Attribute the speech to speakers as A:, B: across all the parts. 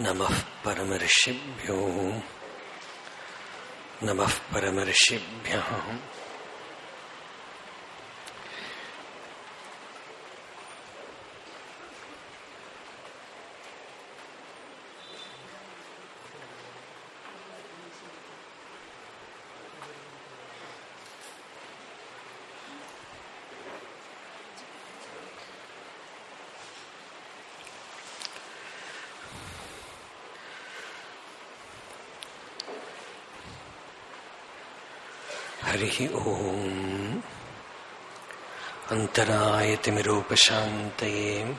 A: नमः परमर्षिभ्यो। नमः परमर्षिभ्यः। हरिः ओम्। अन्तरायतिमिरूपशान्तये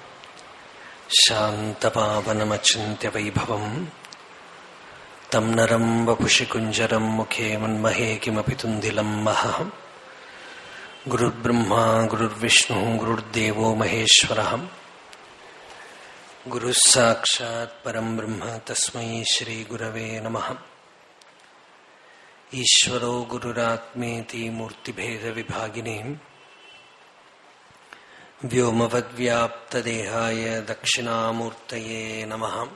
A: शान्तपावनमचिन्त्यवैभवम्। तम् नरम् वपुषि कुञ्जरम् मुखे मन्महे किमपि तुन्दिलम् महः। गुरुर्ब्रह्मा, गुरुर्विष्णुः, गुरुर्देवो महेश्वरः। गुरुः ब्रह्म, तस्मै श्रीगुरवे नमः। ഈശ്വരോ ഗുരുരാത്മേതി മൂർത്തിഭേദവിഭാഗിനെയും വ്യോമവദ്വ്യാപ്തദേഹായ ദക്ഷിണാമൂർത്തയേ നമ.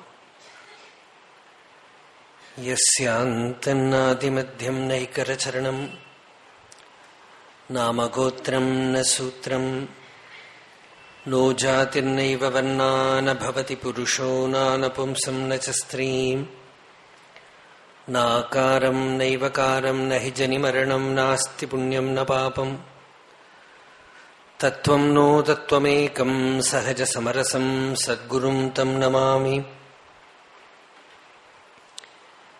A: യസ്യാന്തന്നാദിമധ്യം നൈകരചരണം നാമഗോത്രം ന സൂത്രം നോ ജാതിർനൈവ വർണാ നഭവതി പുരുഷോ നാനപുംസം ന സ്ത്രീം. നാകാരം നൈവകാരം ന ഹി ജനിമരണം നാസ്തി പുണ്യം ന പാപം. തത്വം നോ തത്വമേകം സഹജസമരസം സദ്ഗുരും തം നമാമി.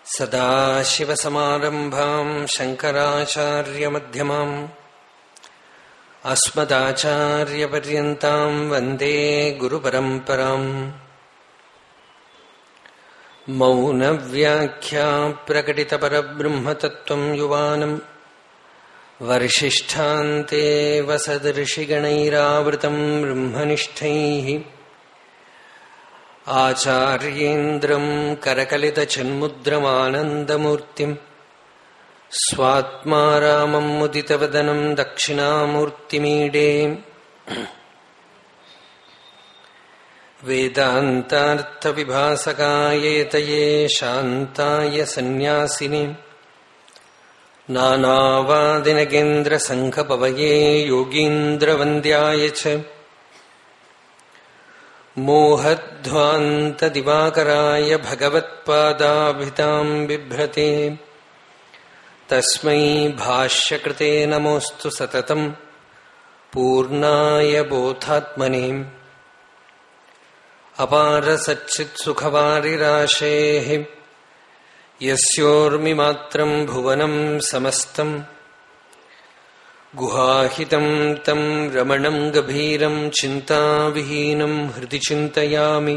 A: സദാശിവസമാരംഭാം ശങ്കരാചാര്യമധ്യമാം. അസ്മദാചാര്യപര്യന്താം വന്ദേ ഗുരുപരംപരാം മൗനവ്യാഖ്യാ പ്രകടിതപരബ്രഹ്മതത്വം യുവാനം വർഷിഷ്ഠാന്തേ വസദൃഷിഗണൈരാവൃതം ബ്രഹ്മനിഷ്ഠൈ ആചാര്യേന്ദ്രം കരകലിതചന്മുദ്രമാനന്ദമൂർത്തിം സ്വാത്മാരാമം മുദിതവദനം ദക്ഷിണാമൂർത്തിമീഡേ वेदान्तार्थविभासकायेतये शान्ताय सन्न्यासिने नानावादिनगेन्द्रसङ्घपवये योगीन्द्रवन्द्याय च मोहध्वान्तदिवाकराय भगवत्पादाभिताम् बिभ्रते तस्मै भाष्यकृते नमोऽस्तु सततम् पूर्णाय बोधात्मने अपारसच्चित्सुखवारिराशेः यस्योर्मिमात्रम् भुवनम् समस्तम् गुहाहितम् तम् रमणम् गभीरम् चिन्ताविहीनम् हृदि चिन्तयामि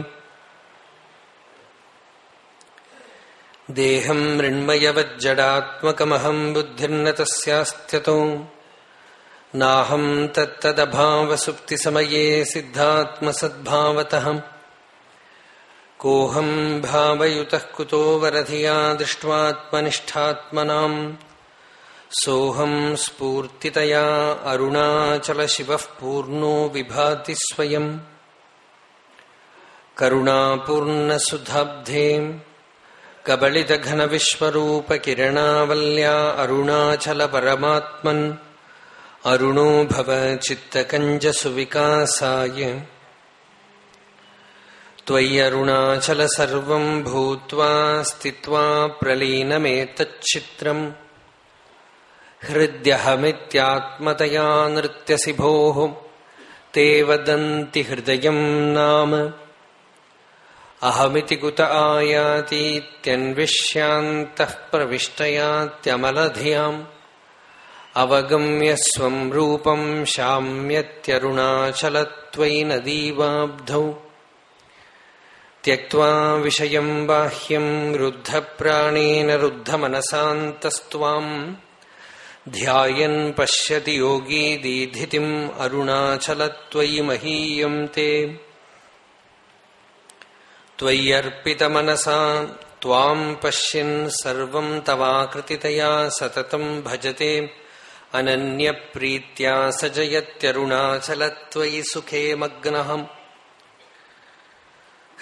A: देहम् मृण्मयवज्जडात्मकमहम् बुद्धिर्न तस्यास्त्यतो नाहम् तत्तदभावसुप्तिसमये सिद्धात्मसद्भावतः कोऽहम् भावयुतः कुतो वरधिया दृष्ट्वात्मनिष्ठात्मनाम्। सोऽहम् स्फूर्तितया अरुणाचलशिवः पूर्णो विभाति स्वयं स्वयम्। करुणापूर्णसुधाब्धे कबलितघनविश्वरूपकिरणावल्या अरुणाचलपरमात्मन्। अरुणो भव चित्तकञ्जसुविकासाय। त्वय्यरुणाचल सर्वम् भूत्वा स्थित्वा प्रलीनमेतच्चित्रम् हृद्यहमित्यात्मतया नृत्यसि भोः ते वदन्ति हृदयम् नाम अहमिति कुत आयातीत्यन्विष्यान्तः प्रविष्टयात्यमलधियाम् अवगम्य स्वम् रूपम् शाम्यत्यरुणाचलत्वयि नदीवाब्धौ त्यक्त्वा विषयम् बाह्यम् रुद्धप्राणेन रुद्धमनसान्तस्त्वाम्। ध्यायन् पश्यति योगी दीधितिम् अरुणाचलत्वयि महीयम् ते। त्वय्यर्पितमनसा त्वाम् पश्यन् सर्वम् तवाकृतितया सततम् भजते। अनन्यप्रीत्या स जयत्यरुणाचलत्वयि सुखे मग्नः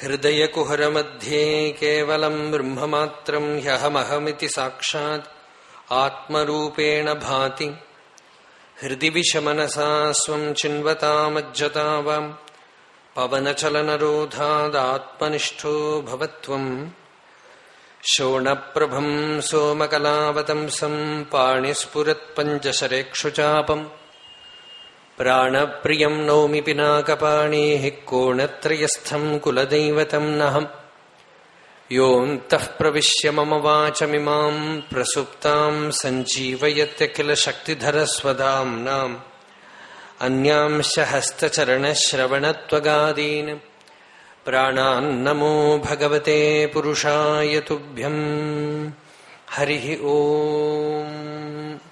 A: हृदयकुहरमध्ये केवलम् ब्रह्ममात्रम् ह्यहमहमिति साक्षात् आत्मरूपेण भाति। हृदि विषमनसा स्वम् चिन्वतामज्जतावाम् पवनचलनरोधादात्मनिष्ठो भवत्वम्। शोणप्रभम् सोमकलावतंसम् पाणिस्फुरत्पञ्चशरेक्षुचापम् പ്രാണപ്രിയം നൗമി പിനാകപാണേ കോണത്രയസ്ഥം കുലദൈവതം നഹം. യോന്തഃ പ്രവിശ്യ മമ വാചമിമാം പ്രസുപ്താം സഞ്ജീവയത്യഖില ശക്തിധരസ്വദാംനാം അന്യാംശ ഹസ്തചരണശ്രവണത്വഗാദീൻ പ്രാണാന്നമോ ഭഗവത്തെ പുരുഷായ തുഭ്യം. ഹരി ഓം.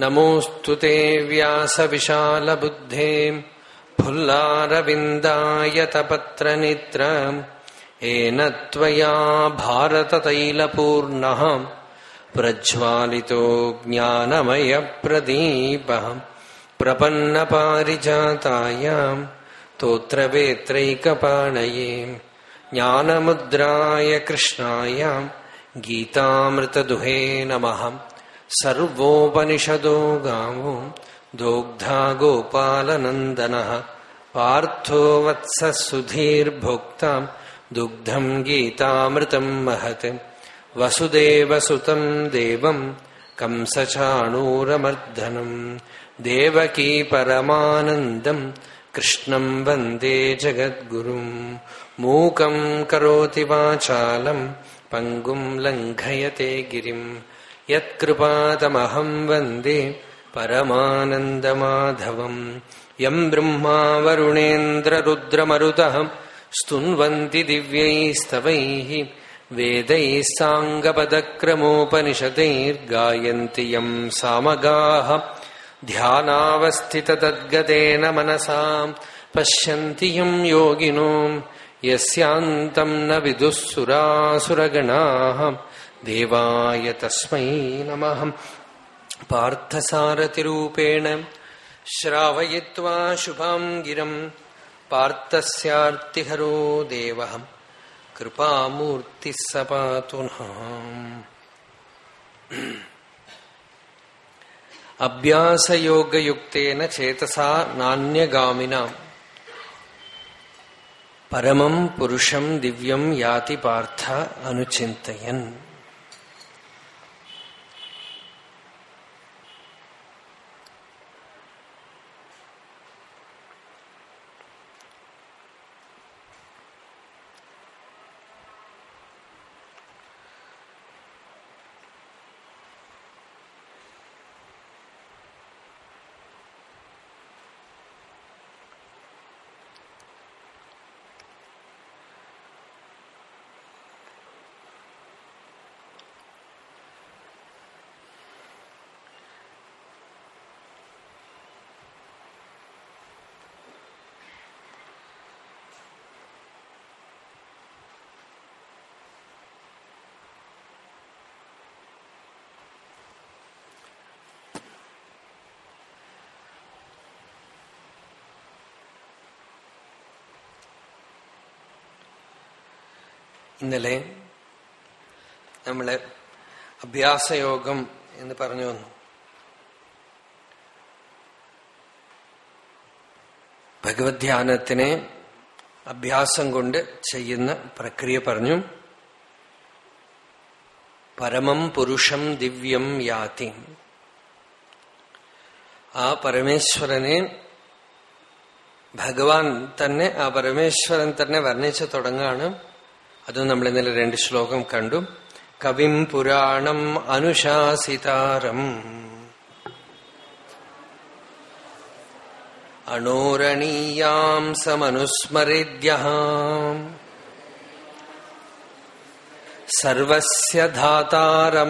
A: नमोऽस्तु ते व्यासविशालबुद्धे फुल्लारविन्दायतपत्रनित्र येन त्वया भारततैलपूर्णः प्रज्वालितो ज्ञानमयप्रदीपः प्रपन्नपारिजातायाम् तोत्रवेत्रैकपाणये ज्ञानमुद्राय कृष्णाय गीतामृतदुहे नमः സർവോപനിഷദോ ഗാവോ ദോഗ്ധാ ഗോപാലനന്ദന പാർത്ഥോ വത്സ സുധീർഭോക്താം ദുഗ്ധം ഗീതാമൃതം മഹത് വസുദേവസുതം ദേവം കംസചാണൂരമർദ്ദനം ദേവകീ പരമാനന്ദം കൃഷ്ണം വന്ദേ ജഗദ്ഗുരും മൂകം കരോതി വാചാലം പങ്കും ലംഘയത്തെ ഗിരിം യത്കൃപാതമഹം വന്ദേ പരമാനന്ദമാധവം. യം ബ്രഹ്മാ വരുണേന്ദ്രരുദ്രമരുതഹം സ്തുവന്തി ദിവ്യൈസ്തവൈ വേദൈസ്സാംഗപദക്രമോപനിഷദൈർഗായന്തി യം സാമഗാഹ. ധ്യാനാവസ്ഥിതദ്ഗതേന മനസാം. പശ്യന്തി യം യോഗിനോ. യസ്യാന്തം ന വിദുഃസുരാസുരഗണാഹം. ദേവായ തസ്മൈ നമഹം. പാർത്ഥസാരഥിരൂപേണ ശ്രാവയിത്വാ ശുഭാം ഗിരം. പാർത്ഥസ്യാർത്തിഹരോ ദേവ കൃപാമൂർത്തി സപാതു അഭ്യാസയോഗയുക്തേന ചേതസാ നാന്യഗാമിന പരമം പുരുഷം ദിവ്യം യാതി പാർത്ഥ അനുചിന്തയൻ. ഇന്നലെ നമ്മൾ അഭ്യാസയോഗം എന്ന് പറഞ്ഞു വന്നു. ഭഗവത് ധ്യാനത്തിനെ അഭ്യാസം കൊണ്ട് ചെയ്യുന്ന പ്രക്രിയ പറഞ്ഞു. പരമം പുരുഷം ദിവ്യം യാതി. ആ പരമേശ്വരനെ ഭഗവാൻ തന്നെ ആ പരമേശ്വരൻ തന്നെ വർണിച്ചു തുടങ്ങാണ് അത് നമ്മൾ ഇന്നലെ രണ്ട് ശ്ലോകം കണ്ടു. കവിം പുരാണം അനുശാസിതാരം. അണോരണീയാം സമനുസ്മരിദ്യ സർവസ്യ ധാതാരമചിന്യരൂപം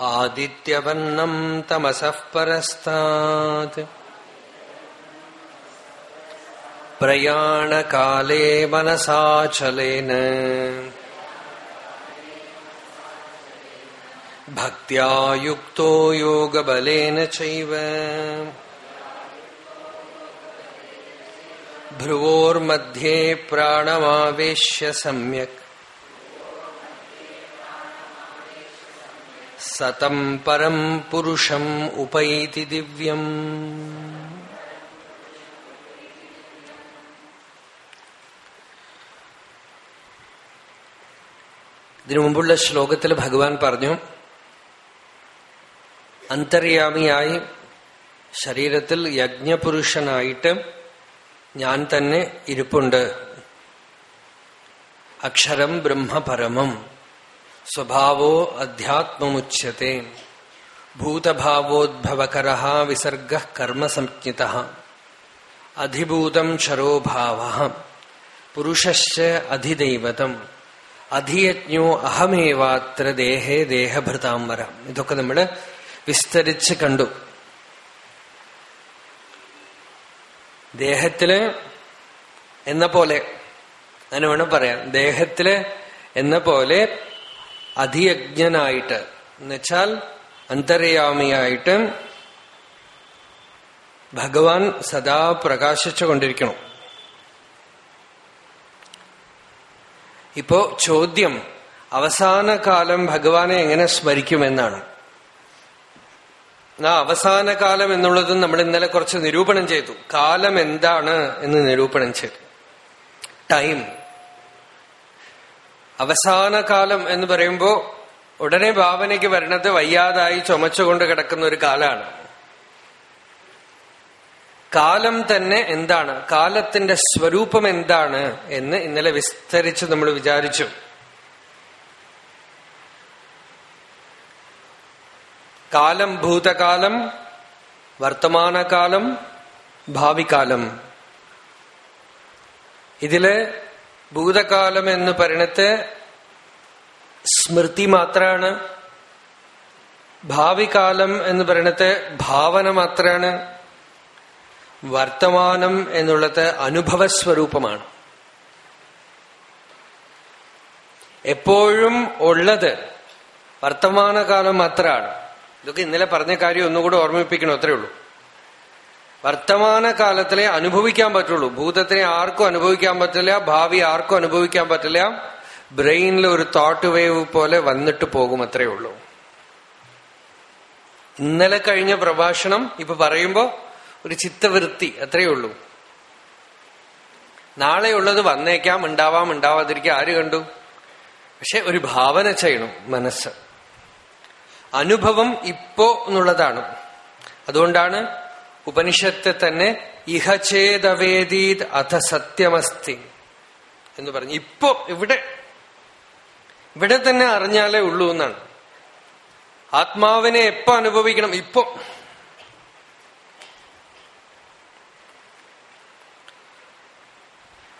A: ആദിത്യവർണം തമസഃ പരസ്താത്. प्रयाणकाले मनसाचलेन भक्त्या युक्तो योगबलेन चैव। भ्रुवोर्मध्ये प्राणमावेश्य सम्यक्। सतम् परम् पुरुषम् उपैति दिव्यम्। ഇതിനു മുമ്പുള്ള ശ്ലോകത്തിൽ ഭഗവാൻ പറഞ്ഞു അന്തര്യാമിയായി ശരീരത്തിൽ യജ്ഞപുരുഷനായിട്ട് ഞാൻ തന്നെ ഇരിപ്പുണ്ട്. അക്ഷരം ബ്രഹ്മപരമം. സ്വഭാവോ അധ്യാത്മമുച്യത്തെ. ഭൂതഭാവോദ്ഭവകര വിസർഗ കർമ്മസംജ്ഞിത. അധിഭൂതം ക്ഷരോഭാവ പുരുഷശ്ച അധിദൈവതം. അധിയജ്ഞോ അഹമേവാത്ര ദേഹേ ദേഹഭൃതാംബര. ഇതൊക്കെ നമ്മൾ വിസ്തരിച്ച് കണ്ടു. ദേഹത്തിൽ എന്ന പോലെ അങ്ങനെ വേണം പറയാം ദേഹത്തിൽ എന്ന പോലെ അധിയജ്ഞനായിട്ട് എന്നുവെച്ചാൽ അന്തര്യാമിയായിട്ട് ഭഗവാൻ സദാ പ്രകാശിച്ചു കൊണ്ടിരിക്കണം ഇപ്പോ ചോദ്യം അവസാന കാലം ഭഗവാനെ എങ്ങനെ സ്മരിക്കുമെന്നാണ്. ആ അവസാന കാലം എന്നുള്ളത് നമ്മൾ ഇന്നലെ കുറച്ച് നിരൂപണം ചെയ്തു. കാലം എന്താണ് എന്ന് നിരൂപണം ചെയ്തു. ടൈം. അവസാന കാലം എന്ന് പറയുമ്പോ ഉടനെ ഭാവനയ്ക്ക് വരണത് വയ്യാതായി ചുമച്ചുകൊണ്ട് കിടക്കുന്ന ഒരു കാലാണ്. കാലം തന്നെ എന്താണ്? കാലത്തിന്റെ സ്വരൂപം എന്താണ് എന്ന് ഇന്നലെ വിസ്തരിച്ച് നമ്മൾ വിചാരിച്ചു. കാലം ഭൂതകാലം വർത്തമാനകാലം ഭാവികാലം. ഇതിൽ ഭൂതകാലം എന്ന് പറയണത് സ്മൃതി മാത്രമാണ് ഭാവികാലം എന്ന് പറയണത് ഭാവന മാത്രാണ്. വർത്തമാനം എന്നുള്ളത് അനുഭവസ്വരൂപമാണ്. എപ്പോഴും ഉള്ളത് വർത്തമാനകാലം മാത്രമാണ്. ഇതൊക്കെ ഇന്നലെ പറഞ്ഞ കാര്യം ഒന്നുകൂടെ ഓർമ്മിപ്പിക്കണം അത്രേ ഉള്ളൂ. വർത്തമാനകാലത്തിലെ അനുഭവിക്കാൻ പറ്റുള്ളൂ. ഭൂതത്തിനെ ആർക്കും അനുഭവിക്കാൻ പറ്റില്ല ഭാവി ആർക്കും അനുഭവിക്കാൻ പറ്റില്ല. ബ്രെയിനിൽ ഒരു തോട്ട് വേവ് പോലെ വന്നിട്ട് പോകും അത്രേ ഉള്ളൂ. ഇന്നലെ കഴിഞ്ഞ പ്രഭാഷണം ഇപ്പൊ പറയുമ്പോ ഒരു ചിത്തവൃത്തി അത്രയേ ഉള്ളൂ. നാളെയുള്ളത് വന്നേക്കാം ഉണ്ടാവാം ഉണ്ടാവാതിരിക്കാം ആര് കണ്ടു? പക്ഷെ ഒരു ഭാവന ചെയ്യണം മനസ്സ്. അനുഭവം ഇപ്പോ എന്നുള്ളതാണ്. അതുകൊണ്ടാണ് ഉപനിഷത്ത് തന്നെ ഇഹചേതവേദീത് അഥ സത്യമസ്തി എന്ന് പറഞ്ഞു. ഇപ്പോ ഇവിടെ. ഇവിടെ തന്നെ അറിഞ്ഞാലേ ഉള്ളൂ എന്നാണ്. ആത്മാവിനെ എപ്പോ അനുഭവിക്കണം? ഇപ്പോ.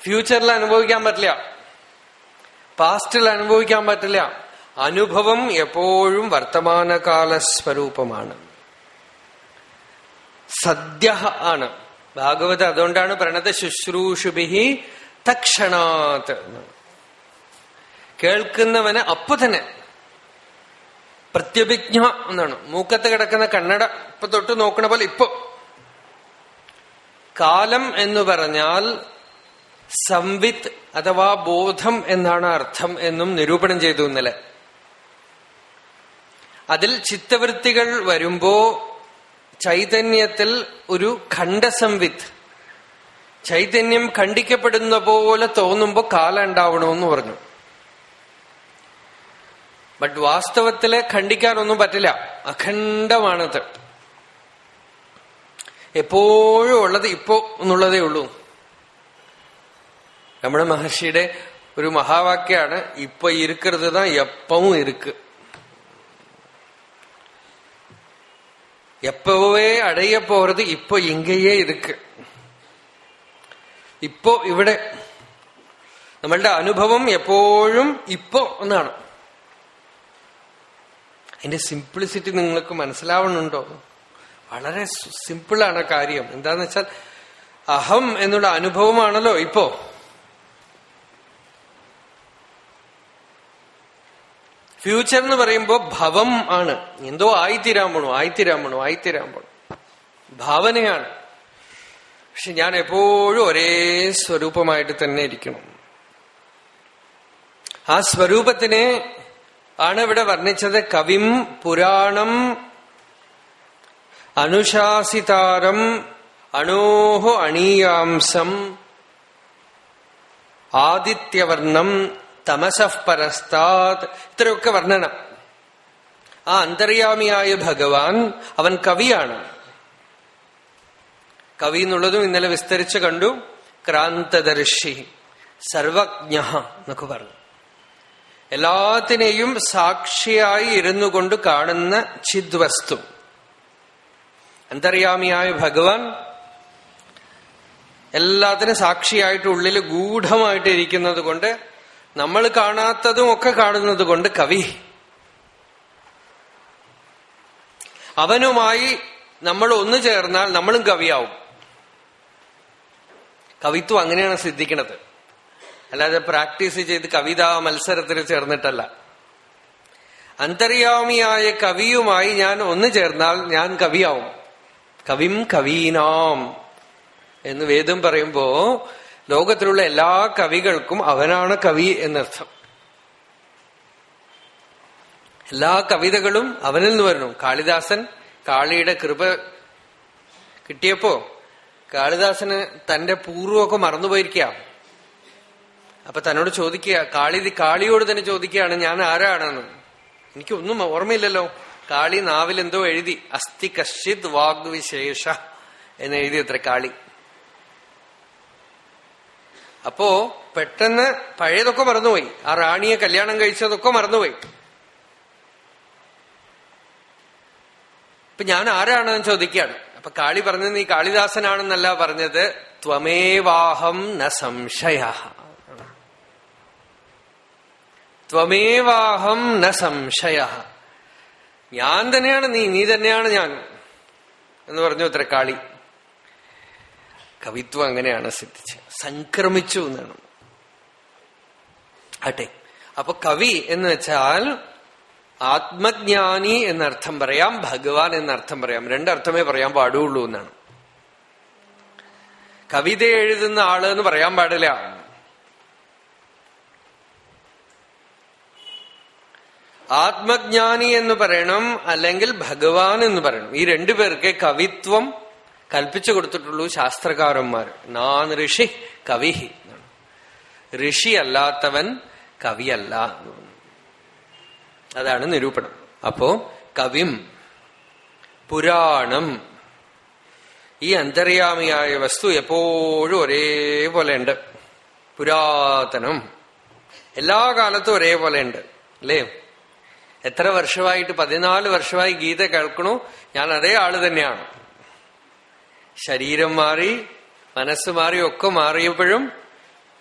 A: ഫ്യൂച്ചറിൽ അനുഭവിക്കാൻ പറ്റില്ല. പാസ്റ്റിൽ അനുഭവിക്കാൻ പറ്റില്ല. അനുഭവം എപ്പോഴും വർത്തമാനകാല സ്വരൂപമാണ്. സദ്യ ആണ്. ഭാഗവത അതുകൊണ്ടാണ് പ്രണത ശുശ്രൂഷുഭി തക്ഷണാത് കേൾക്കുന്നവന് അപ്പൊ തന്നെ. പ്രത്യഭിജ്ഞ എന്നാണ്. മൂക്കത്ത് കിടക്കുന്ന കണ്ണട ഇപ്പൊ തൊട്ട് നോക്കണ പോലെ ഇപ്പൊ. കാലം എന്ന് പറഞ്ഞാൽ സംവിത്ത് അഥവാ ബോധം എന്നാണ് അർത്ഥം എന്നും നിരൂപണം ചെയ്തു ഇന്നലെ. അതിൽ ചിത്തവൃത്തികൾ വരുമ്പോ ചൈതന്യത്തിൽ ഒരു ഖണ്ഡസംവിത്ത്. ചൈതന്യം ഖണ്ഡിക്കപ്പെടുന്ന പോലെ തോന്നുമ്പോ കാലം ഉണ്ടാവണമെന്ന് പറഞ്ഞു. ബട്ട് വാസ്തവത്തിൽ ഖണ്ഡിക്കാനൊന്നും പറ്റില്ല. അഖണ്ഡമാണത്. എപ്പോഴും ഉള്ളത് ഇപ്പോ എന്നുള്ളതേ ഉള്ളൂ. രമണ മഹർഷിയുടെ ഒരു മഹാവാക്യാണ് ഇപ്പൊ ഇരിക്കുന്നത് தான் எப்பவும் இருக்கு எப்பவே அடைய போறது இப்போ இங்கேயே இருக்கு ഇപ്പോ ഇവിടെ നമ്മളുടെ അനുഭവം എപ്പോഴും ഇപ്പോ എന്നാണ് അതിന്റെ സിംപ്ലിസിറ്റി നിങ്ങൾക്ക് മനസ്സിലാവണുണ്ടോ വളരെ സിമ്പിളാണ് കാര്യം എന്താന്ന് വെച്ചാൽ അഹം എന്നുള്ള അനുഭവമാണല്ലോ ഇപ്പോ ഫ്യൂച്ചർ എന്ന് പറയുമ്പോ ഭവം ആണ്. എന്തോ ആയിത്തീരാൻ പോണു ആയിത്തീരാൻ പോണു ആയിത്തീരാൻ പോണു. ഭാവനയാണ്. പക്ഷെ ഞാൻ എപ്പോഴും ഒരേ സ്വരൂപമായിട്ട് തന്നെ ഇരിക്കണം. ആ സ്വരൂപത്തിനെ ആണ് ഇവിടെ വർണിച്ചത് കവിം പുരാണം അനുശാസിതാരം അണോഹോ അണീയാംസം ആദിത്യവർണം തമസഃ പരസ്താത് ഇത്രയൊക്കെ വർണനം. ആ അന്തര്യാമിയായ ഭഗവാൻ അവൻ കവിയാണ്. കവി എന്നുള്ളതും ഇന്നലെ വിസ്തരിച്ചു കണ്ടു ക്രാന്തദർശി സർവജ്ഞ എന്നൊക്കെ പറഞ്ഞു. എല്ലാത്തിനെയും സാക്ഷിയായി ഇരുന്നു കൊണ്ട് കാണുന്ന ചിദ്വസ്തു. അന്തര്യാമിയായ ഭഗവാൻ എല്ലാത്തിനും സാക്ഷിയായിട്ട് ഉള്ളിൽ ഗൂഢമായിട്ട് ഇരിക്കുന്നത് കൊണ്ട് നമ്മൾ കാണാത്തതും ഒക്കെ കാണുന്നത് കൊണ്ട് കവി അവനുമായി നമ്മൾ ഒന്നു ചേർന്നാൽ നമ്മളും കവിയാവും. കവിത്വം അങ്ങനെയാണ് സിദ്ധിക്കുന്നത് അല്ലാതെ പ്രാക്ടീസ് ചെയ്ത് കവിതാ മത്സരത്തിൽ ചേർന്നിട്ടല്ല. അന്തര്യാമിയായ കവിയുമായി ഞാൻ ഒന്നു ചേർന്നാൽ ഞാൻ കവിയാവും. കവിം കവീനാം എന്ന് വേദം പറയുമ്പോ ലോകത്തിലുള്ള എല്ലാ കവികൾക്കും അവനാണ് കവി എന്നർത്ഥം. എല്ലാ കവിതകളും അവനിൽ നിന്ന് വരണം. കാളിദാസൻ കാളിയുടെ കൃപ കിട്ടിയപ്പോ കാളിദാസന് തന്റെ പൂർവമൊക്കെ മറന്നുപോയിരിക്കുക അപ്പൊ തന്നോട് ചോദിക്കുക കാളി കാളിയോട് തന്നെ ചോദിക്കുകയാണ് ഞാൻ ആരാണെന്ന്. എനിക്കൊന്നും ഓർമ്മയില്ലല്ലോ. കാളി നാവിൽ എന്തോ എഴുതി അസ്ഥി കശ്ചിത് വാഗ്വിശേഷ എന്ന് എഴുതി അത്ര കാളി. അപ്പോ പെട്ടെന്ന് പഴയതൊക്കെ മറന്നുപോയി. ആ റാണിയെ കല്യാണം കഴിച്ചതൊക്കെ മറന്നുപോയി. ഇപ്പൊ ഞാൻ ആരാണെന്ന് ചോദിക്കുകയാണ്. അപ്പൊ കാളി പറഞ്ഞത് നീ കാളിദാസനാണെന്നല്ല പറഞ്ഞത്. ത്വമേവാഹം ന സംശയ ത്വമേവാഹം ന സംശയ ഞാൻ തന്നെയാണ് നീ നീ തന്നെയാണ് ഞാൻ എന്ന് പറഞ്ഞു ഉത്തരക്കാളി. കാളി കവിത്വം അങ്ങനെയാണ് സിദ്ധിച്ചത്. സംക്രമിച്ചു എന്നാണ്. ആട്ടെ. അപ്പൊ കവി എന്ന് വെച്ചാൽ ആത്മജ്ഞാനി എന്നർത്ഥം പറയാം ഭഗവാൻ എന്നർത്ഥം പറയാം. രണ്ടർത്ഥമേ പറയാൻ പാടുള്ളൂ എന്നാണ്. കവിത എഴുതുന്ന ആൾ എന്ന് പറയാൻ പാടില്ല. ആത്മജ്ഞാനി എന്ന് പറയണം അല്ലെങ്കിൽ ഭഗവാൻ എന്ന് പറയണം. ഈ രണ്ടു പേർക്ക് കവിത്വം കൽപ്പിച്ചു കൊടുത്തിട്ടുള്ളൂ ശാസ്ത്രകാരന്മാർ. നാൻ ഋഷി കവി ഋഷി അല്ലാത്തവൻ കവിയല്ല അതാണ് നിരൂപണം. അപ്പോ കവിം പുരാണം ഈ അന്തര്യാമിയായ വസ്തു എപ്പോഴും ഒരേപോലെ ഉണ്ട്. പുരാതനം എല്ലാ കാലത്തും ഒരേപോലെ ഉണ്ട് അല്ലേ? എത്ര വർഷമായിട്ട് പതിനാല് വർഷമായി ഗീത കേൾക്കണു ഞാൻ അതേ ആൾ തന്നെയാണ്. ശരീരം മാറി മനസ്സ് മാറി ഒക്കെ മാറിയപ്പോഴും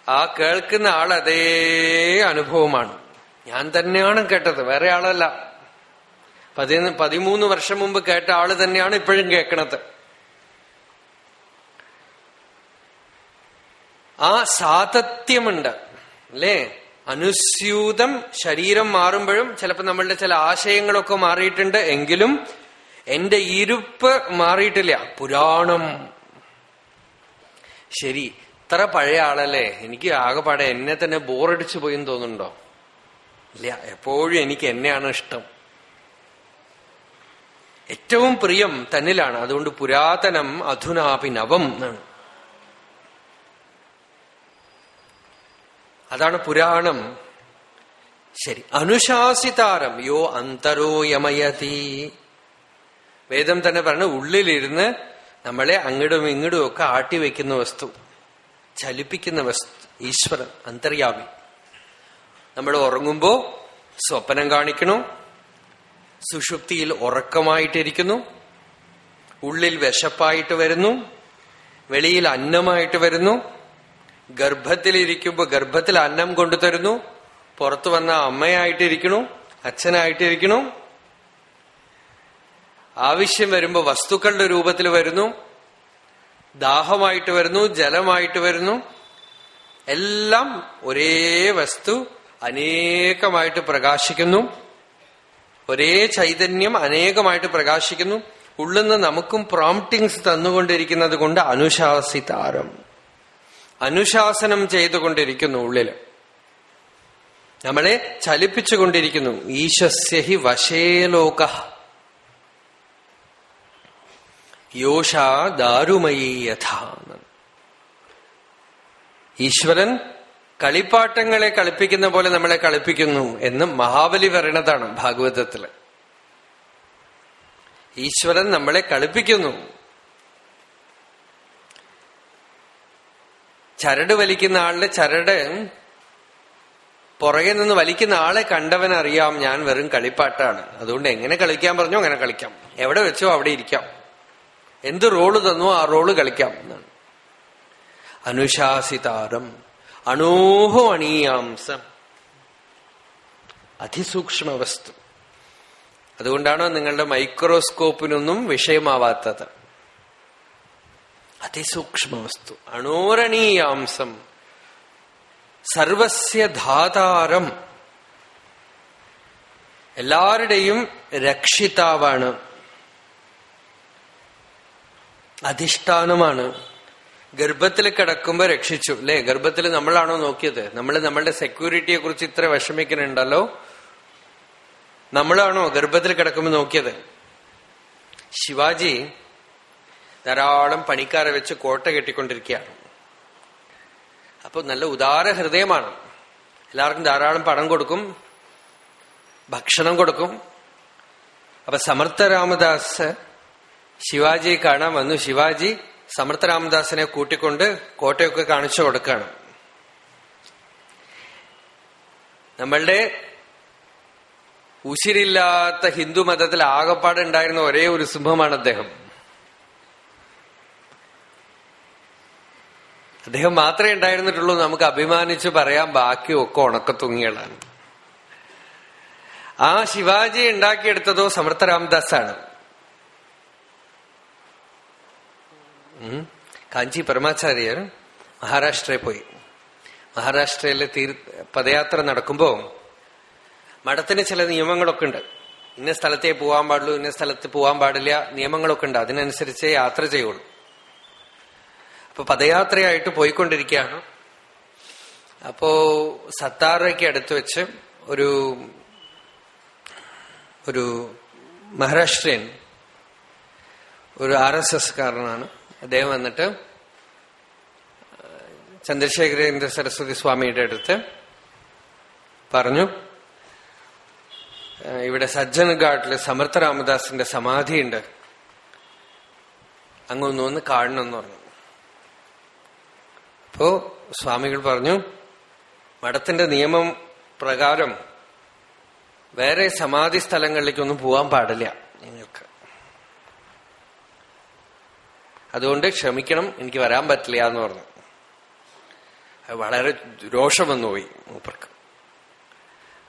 A: ആ കേൾക്കുന്ന ആൾ അതേ അനുഭവമാണ്. ഞാൻ തന്നെയാണ് കേട്ടത് വേറെ ആളല്ല. പതി പതിമൂന്ന് വർഷം മുമ്പ് കേട്ട ആൾ തന്നെയാണ് ഇപ്പോഴും കേൾക്കണത്. ആ സാതത്യമുണ്ട് അല്ലേ? അനുസ്യൂതം ശരീരം മാറുമ്പോഴും ചിലപ്പോൾ നമ്മളുടെ ചില ആശയങ്ങളൊക്കെ മാറിയിട്ടുണ്ട് എങ്കിലും എന്റെ ഇരുപ്പ് മാറിയിട്ടില്ല. പുരാണം. ശരി ഇത്ര പഴയ ആളല്ലേ? എനിക്ക് ആകെപ്പാടെ എന്നെ തന്നെ ബോറടിച്ചു പോയെന്ന് തോന്നുന്നുണ്ടോ? ഇല്ല എപ്പോഴും എനിക്ക് എന്നെയാണ് ഇഷ്ടം. ഏറ്റവും പ്രിയം തന്നിലാണ്. അതുകൊണ്ട് പുരാതനം അധുനാപി നവം എന്നാണ്. അതാണ് പുരാണം. ശരി അനുശാസിതാരം. യോ അന്തരോ യമയതി. വേദം തന്നെ പറഞ്ഞ ഉള്ളിലിരുന്ന് നമ്മളെ അങ്ങടും ഇങ്ങടും ഒക്കെ ആട്ടിവെക്കുന്ന വസ്തു ചലിപ്പിക്കുന്ന വസ്തു ഈശ്വരൻ അന്തര്യാമി. നമ്മൾ ഉറങ്ങുമ്പോ സ്വപ്നം കാണിക്കണു സുഷുപ്തിയിൽ ഉറക്കമായിട്ടിരിക്കുന്നു ഉള്ളിൽ വിശപ്പായിട്ട് വരുന്നു വെളിയിൽ അന്നമായിട്ട് വരുന്നു ഗർഭത്തിലിരിക്കുമ്പോ ഗർഭത്തിൽ അന്നം കൊണ്ടുതരുന്നു പുറത്തു വന്ന അമ്മയായിട്ടിരിക്കണു അച്ഛനായിട്ടിരിക്കണു ആവശ്യം വരുമ്പോൾ വസ്തുക്കളുടെ രൂപത്തിൽ വരുന്നു ദാഹമായിട്ട് വരുന്നു ജലമായിട്ട് വരുന്നു. എല്ലാം ഒരേ വസ്തു അനേകമായിട്ട് പ്രകാശിക്കുന്നു. ഒരേ ചൈതന്യം അനേകമായിട്ട് പ്രകാശിക്കുന്നു. ഉള്ളുന്ന് നമുക്കും പ്രോംപ്റ്റിങ്സ് തന്നുകൊണ്ടിരിക്കുന്നത് കൊണ്ട് അനുശാസിതാരം. അനുശാസനം ചെയ്തുകൊണ്ടിരിക്കുന്നു ഉള്ളിൽ. നമ്മളെ ചലിപ്പിച്ചുകൊണ്ടിരിക്കുന്നു. ഈശസ്യ ഹി വശേലോക യോഷ ദാരുമയി യഥാ ഈശ്വരൻ കളിപ്പാട്ടങ്ങളെ കളിപ്പിക്കുന്ന പോലെ നമ്മളെ കളിപ്പിക്കുന്നു എന്ന് മഹാബലി പറയണതാണ് ഭാഗവതത്തിൽ. ഈശ്വരൻ നമ്മളെ കളിപ്പിക്കുന്നു. ചരട് വലിക്കുന്ന ആളുടെ ചരട് പുറകെ നിന്ന് വലിക്കുന്ന ആളെ കണ്ടവൻ അറിയാം ഞാൻ വെറും കളിപ്പാട്ടാണ്. അതുകൊണ്ട് എങ്ങനെ കളിക്കാൻ പറഞ്ഞോ അങ്ങനെ കളിക്കാം. എവിടെ വെച്ചോ അവിടെ ഇരിക്കാം. എന്ത് റോൾ തന്നോ ആ റോൾ കളിക്കാം എന്നാണ്. അനുശാസിതാരം അണോഹോ അണീയാംസം. അതിസൂക്ഷ്മ വസ്തു അതുകൊണ്ടാണ് നിങ്ങളുടെ മൈക്രോസ്കോപ്പിനൊന്നും വിഷയമാവാത്തത്. അതിസൂക്ഷ്മ വസ്തു അണോരണീയാംസം. സർവസ്യ ധാതാരം. എല്ലാവരുടെയും രക്ഷിതാവാണ്. അധിഷ്ഠാനമാണ്. ഗർഭത്തിൽ കിടക്കുമ്പോ രക്ഷിച്ചു. അല്ലെ ഗർഭത്തിൽ നമ്മളാണോ നോക്കിയത്? നമ്മൾ നമ്മളുടെ സെക്യൂരിറ്റിയെ കുറിച്ച് ഇത്ര വിഷമിക്കുന്നുണ്ടല്ലോ? നമ്മളാണോ ഗർഭത്തിൽ കിടക്കുമ്പോ നോക്കിയത്? ശിവാജി ധാരാളം പണിക്കാരെ വെച്ച് കോട്ട കെട്ടിക്കൊണ്ടിരിക്കുകയാണ്. അപ്പൊ നല്ല ഉദാര ഹൃദയമാണ്. എല്ലാവർക്കും ധാരാളം പണം കൊടുക്കും. ഭക്ഷണം കൊടുക്കും. അപ്പൊ സമർത്ഥ രാമദാസ് ശിവാജിയെ കാണാൻ വന്നു. ശിവാജി സമർത്ഥ രാമദാസിനെ കൂട്ടിക്കൊണ്ട് കോട്ടയൊക്കെ കാണിച്ചു കൊടുക്കുകയാണ് നമ്മളുടെ ഉശിരില്ലാത്ത ഹിന്ദു മതത്തിൽ ആകപ്പാടുണ്ടായിരുന്ന ഒരേ ഒരു സിംഹമാണ് അദ്ദേഹം. അദ്ദേഹം മാത്രമേ ഉണ്ടായിരുന്നിട്ടുള്ളൂ നമുക്ക് അഭിമാനിച്ച് പറയാം ബാക്കിയൊക്കെ ഉണക്കത്തുങ്ങികളാണ്. ആ ശിവാജി ഉണ്ടാക്കിയെടുത്തതോ സമർത്ഥ രാമദാസാണ്. കാഞ്ചി പരമാചാര്യർ മഹാരാഷ്ട്രയിൽ പോയി. മഹാരാഷ്ട്രയിലെ തീർ പദയാത്ര നടക്കുമ്പോൾ മഠത്തിന് ചില നിയമങ്ങളൊക്കെ ഉണ്ട്. ഇന്ന സ്ഥലത്തേ പോവാൻ പാടുള്ളൂ ഇന്ന സ്ഥലത്ത് പോവാൻ പാടില്ല നിയമങ്ങളൊക്കെ ഉണ്ട്. അതിനനുസരിച്ച് യാത്ര ചെയ്യുള്ളൂ. അപ്പൊ പദയാത്രയായിട്ട് പോയിക്കൊണ്ടിരിക്കുകയാണ്. അപ്പോ സത്താറയ്ക്ക് അടുത്ത് വെച്ച് ഒരു ഒരു മഹാരാഷ്ട്രൻ ഒരു ആർ എസ് എസ് കാരനാണ് അദ്ദേഹം വന്നിട്ട് ചന്ദ്രശേഖരേന്ദ്ര സരസ്വതി സ്വാമിയുടെ അടുത്ത് പറഞ്ഞു ഇവിടെ സജ്ജൻ ഘാട്ടിൽ സമർത്ഥ രാമദാസിന്റെ സമാധിയുണ്ട്. അങ്ങൊന്നു ഒന്ന് കാണണം എന്ന് പറഞ്ഞു. അപ്പോ സ്വാമികൾ പറഞ്ഞു മഠത്തിന്റെ നിയമം പ്രകാരം വേറെ സമാധി സ്ഥലങ്ങളിലേക്കൊന്നും പോവാൻ പാടില്ല നിങ്ങൾക്ക്. അതുകൊണ്ട് ക്ഷമിക്കണം എനിക്ക് വരാൻ പറ്റില്ല എന്ന് പറഞ്ഞു. വളരെ രോഷം വന്നുപോയി മൂപ്പർക്ക്.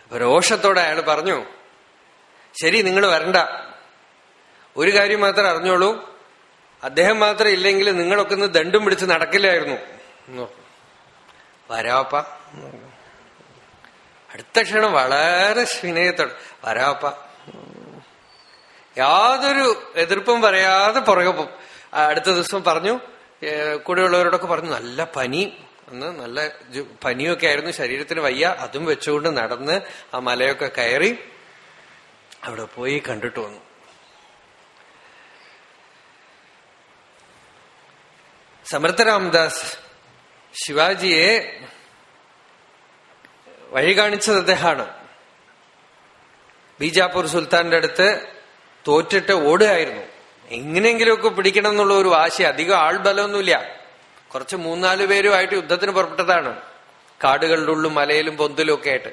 A: അപ്പൊ രോഷത്തോടെ അയാൾ പറഞ്ഞു ശരി നിങ്ങൾ വരണ്ട. ഒരു കാര്യം മാത്രം അറിഞ്ഞോളൂ. അദ്ദേഹം മാത്രം ഇല്ലെങ്കിൽ നിങ്ങളൊക്കെ ഒന്ന് ദണ്ടും പിടിച്ച് നടക്കില്ലായിരുന്നു. വരാപ്പ അടുത്ത ക്ഷണം വളരെ സ്നേഹത്തോടെ വരാപ്പ യാതൊരു എതിർപ്പും പറയാതെ പുറകെ അടുത്ത ദിവസം പറഞ്ഞു കൂടെയുള്ളവരോടൊക്കെ പറഞ്ഞു നല്ല പനി. അന്ന് നല്ല പനിയൊക്കെ ആയിരുന്നു ശരീരത്തിന് വയ്യ. അതും വെച്ചുകൊണ്ട് നടന്ന് ആ മലയൊക്കെ കയറി അവിടെ പോയി കണ്ടിട്ട് വന്നു. സമർത്ഥ രാമദാസ് ശിവാജിയെ വഴി കാണിച്ചത് അദ്ദേഹമാണ്. ബീജാപൂർ സുൽത്താന്റെ അടുത്ത് തോറ്റിട്ട് ഓടുകയായിരുന്നു. എങ്ങനെയെങ്കിലുമൊക്കെ പിടിക്കണം എന്നുള്ള ഒരു വാശി. അധികം ആൾബലമൊന്നുമില്ല കുറച്ച് മൂന്നാൽ പേരുമായിട്ട് യുദ്ധത്തിന് പുറപ്പെട്ടതാണ്. കാടുകളുടെ ഉള്ളും മലയിലും പൊന്തിലും ഒക്കെ ആയിട്ട്.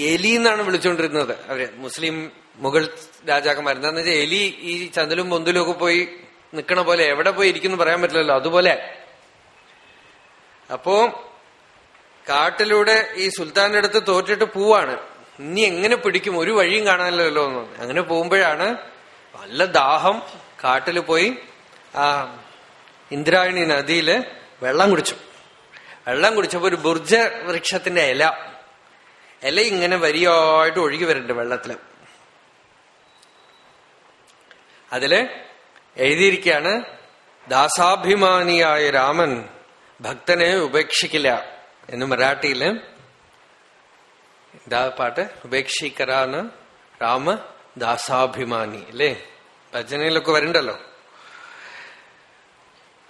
A: എലി എന്നാണ് വിളിച്ചുകൊണ്ടിരുന്നത് അവർ. മുസ്ലിം മുഗൾ രാജാക്കന്മാർ. എന്താന്ന് വെച്ചാൽ എലി ഈ ചന്തലും പൊന്തിലും ഒക്കെ പോയി നിക്കണ പോലെ എവിടെ പോയി ഇരിക്കുന്നു പറയാൻ പറ്റില്ലല്ലോ. അതുപോലെ. അപ്പോ കാട്ടിലൂടെ ഈ സുൽത്താന്റെ അടുത്ത് തോറ്റിട്ട് പോവാണ്. ഇനി എങ്ങനെ പിടിക്കും? ഒരു വഴിയും കാണാനല്ലോ എന്ന്. അങ്ങനെ പോകുമ്പോഴാണ് നല്ല ദാഹം കാട്ടിൽ പോയി ആ ഇന്ദ്രായണി നദിയിൽ വെള്ളം കുടിച്ചു. വെള്ളം കുടിച്ചപ്പോ ഒരു ബുർജ വൃക്ഷത്തിന്റെ ഇല. ഇല ഇങ്ങനെ വരിയായിട്ട് ഒഴുകി വരുന്നുണ്ട് വെള്ളത്തിൽ. അതിൽ എഴുതിയിരിക്കുകയാണ് ദാസാഭിമാനിയായ രാമൻ ഭക്തനെ ഉപേക്ഷിക്കില്ല എന്ന് മറാഠിയിൽ ഇതാ പാട്ട് ഉപേക്ഷിക്കറാന്ന് രാമ ദാസാഭിമാനി അല്ലേ? ഭജനയിലൊക്കെ വരണ്ടല്ലോ.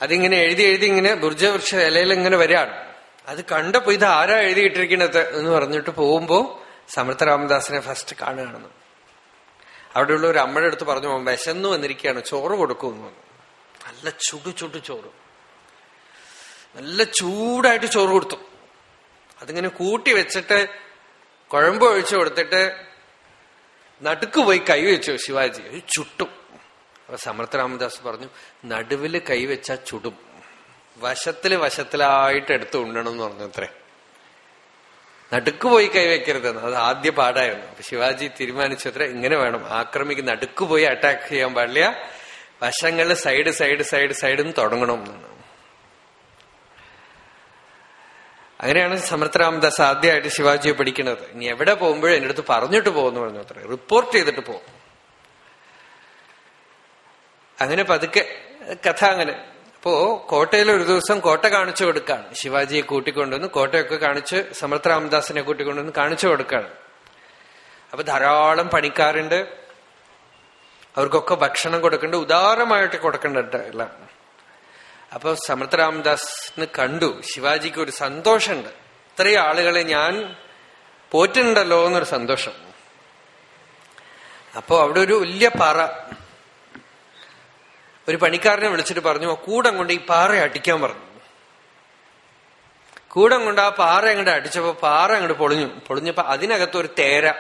A: അതിങ്ങനെ എഴുതി എഴുതി ഇങ്ങനെ ബുർജവൃക്ഷ ഇലയിൽ ഇങ്ങനെ വരികയാണ്. അത് കണ്ടപ്പോ ഇത് ആരാ എഴുതിയിട്ടിരിക്കണത് എന്ന് പറഞ്ഞിട്ട് പോകുമ്പോ സമർത്ഥ രാമദാസിനെ ഫസ്റ്റ് കാണുകയാണെന്ന്. അവിടെയുള്ള ഒരു അമ്മയുടെ അടുത്ത് പറഞ്ഞു "അവൻ വിശന്നു വന്നിരിക്കുകയാണ് ചോറ് കൊടുക്കുമെന്ന് പറഞ്ഞു. നല്ല ചുടു ചുടു ചോറ്. നല്ല ചൂടായിട്ട് ചോറ് കൊടുത്തു. അതിങ്ങനെ കൂട്ടി വെച്ചിട്ട് കുഴമ്പ് ഒഴിച്ചു കൊടുത്തിട്ട് നടുക്ക് പോയി കൈ വെച്ചു ശിവാജി. ചുട്ടും. അപ്പൊ സമർത്ഥ രാമദാസ് പറഞ്ഞു നടുവിൽ കൈവച്ച ചുടും. വശത്തിൽ വശത്തിലായിട്ട് എടുത്ത് ഉണ്ടണം എന്ന് പറഞ്ഞു അത്രേ നടുക്ക് പോയി കൈവയ്ക്കരുതെന്ന് അത് ആദ്യ പാടായിരുന്നു അപ്പൊ ശിവാജി തീരുമാനിച്ചത്ര ഇങ്ങനെ വേണം. ആക്രമിക്ക് നടുക്ക് പോയി അറ്റാക്ക് ചെയ്യാൻ പാടില്ല. വശങ്ങൾ സൈഡ് സൈഡ് സൈഡ് സൈഡും തുടങ്ങണം അങ്ങനെയാണ് സമർത്ഥ രാമദാസ് ആദ്യമായിട്ട് ശിവാജിയെ പഠിക്കുന്നത് ഇനി എവിടെ പോകുമ്പോഴും എന്റെ അടുത്ത് പറഞ്ഞിട്ട് പോകുന്നു പറഞ്ഞു അത്ര റിപ്പോർട്ട് ചെയ്തിട്ട് പോകും. അങ്ങനെ പതുക്കെ കഥ അങ്ങനെ. അപ്പോ കോട്ടയിൽ ഒരു ദിവസം കോട്ട കാണിച്ചു കൊടുക്കാണ്. ശിവാജിയെ കൂട്ടിക്കൊണ്ടുവന്ന് കോട്ടയൊക്കെ കാണിച്ച് സമർത്ഥ രാമദാസിനെ കൂട്ടിക്കൊണ്ടുവന്ന് കാണിച്ചു കൊടുക്കാണ്. അപ്പൊ ധാരാളം പണിക്കാരുണ്ട്. അവർക്കൊക്കെ ഭക്ഷണം കൊടുക്കണ്ട ഉദാരമായിട്ട് കൊടുക്കേണ്ടത് എല്ലാം അപ്പൊ സമർത്ഥ രാമദാസിന് കണ്ടു. ശിവാജിക്ക് ഒരു സന്തോഷമുണ്ട്. ഇത്രയും ആളുകളെ ഞാൻ പോറ്റുണ്ടല്ലോ എന്നൊരു സന്തോഷം. അപ്പോ അവിടെ ഒരു വലിയ പാറ. ഒരു പണിക്കാരനെ വിളിച്ചിട്ട് പറഞ്ഞു കൂടം കൊണ്ട് ഈ പാറ അടിക്കാൻ പറഞ്ഞു. കൂടം കൊണ്ട് ആ പാറ അങ്ങോട്ട് അടിച്ചപ്പോ പാറ അങ്ങോട്ട് പൊളിഞ്ഞു. പൊളിഞ്ഞപ്പോ അതിനകത്ത് ഒരു തേര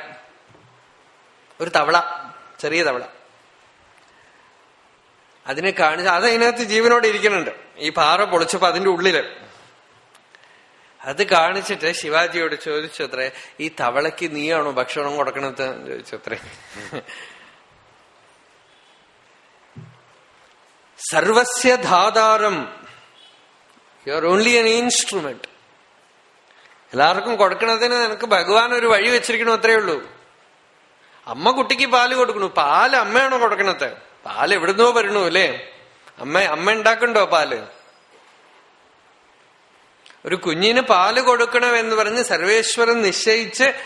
A: ഒരു തവള ചെറിയ തവള. അതിനെ കാണിച്ച് അതതിനകത്ത് ജീവനോടെ ഇരിക്കുന്നുണ്ട്. ഈ പാറ പൊളിച്ചപ്പോ അതിന്റെ ഉള്ളിൽ. അത് കാണിച്ചിട്ട് ശിവാജിയോട് ചോദിച്ചത്രേ ഈ തവളയ്ക്ക് നീയാണോ ഭക്ഷണം കൊടുക്കണത്? ചോദിച്ചത്രേ സർവസ്യ ധാതാരം. You are only an instrument എല്ലാവർക്കും കൊടുക്കണതിന് നിനക്ക് ഭഗവാൻ ഒരു വഴി വെച്ചിരിക്കണു അത്രേ ഉള്ളൂ. അമ്മ കുട്ടിക്ക് പാൽ കൊടുക്കണു. പാൽ അമ്മയാണോ കൊടുക്കണത്? പാൽ എവിടുന്നോ വരണു അല്ലേ? അമ്മ അമ്മ ഉണ്ടാക്കണ്ടോ പാൽ? ഒരു കുഞ്ഞിന് പാൽ കൊടുക്കണമെന്ന് പറഞ്ഞ് സർവേശ്വരൻ നിശ്ചയിച്ച്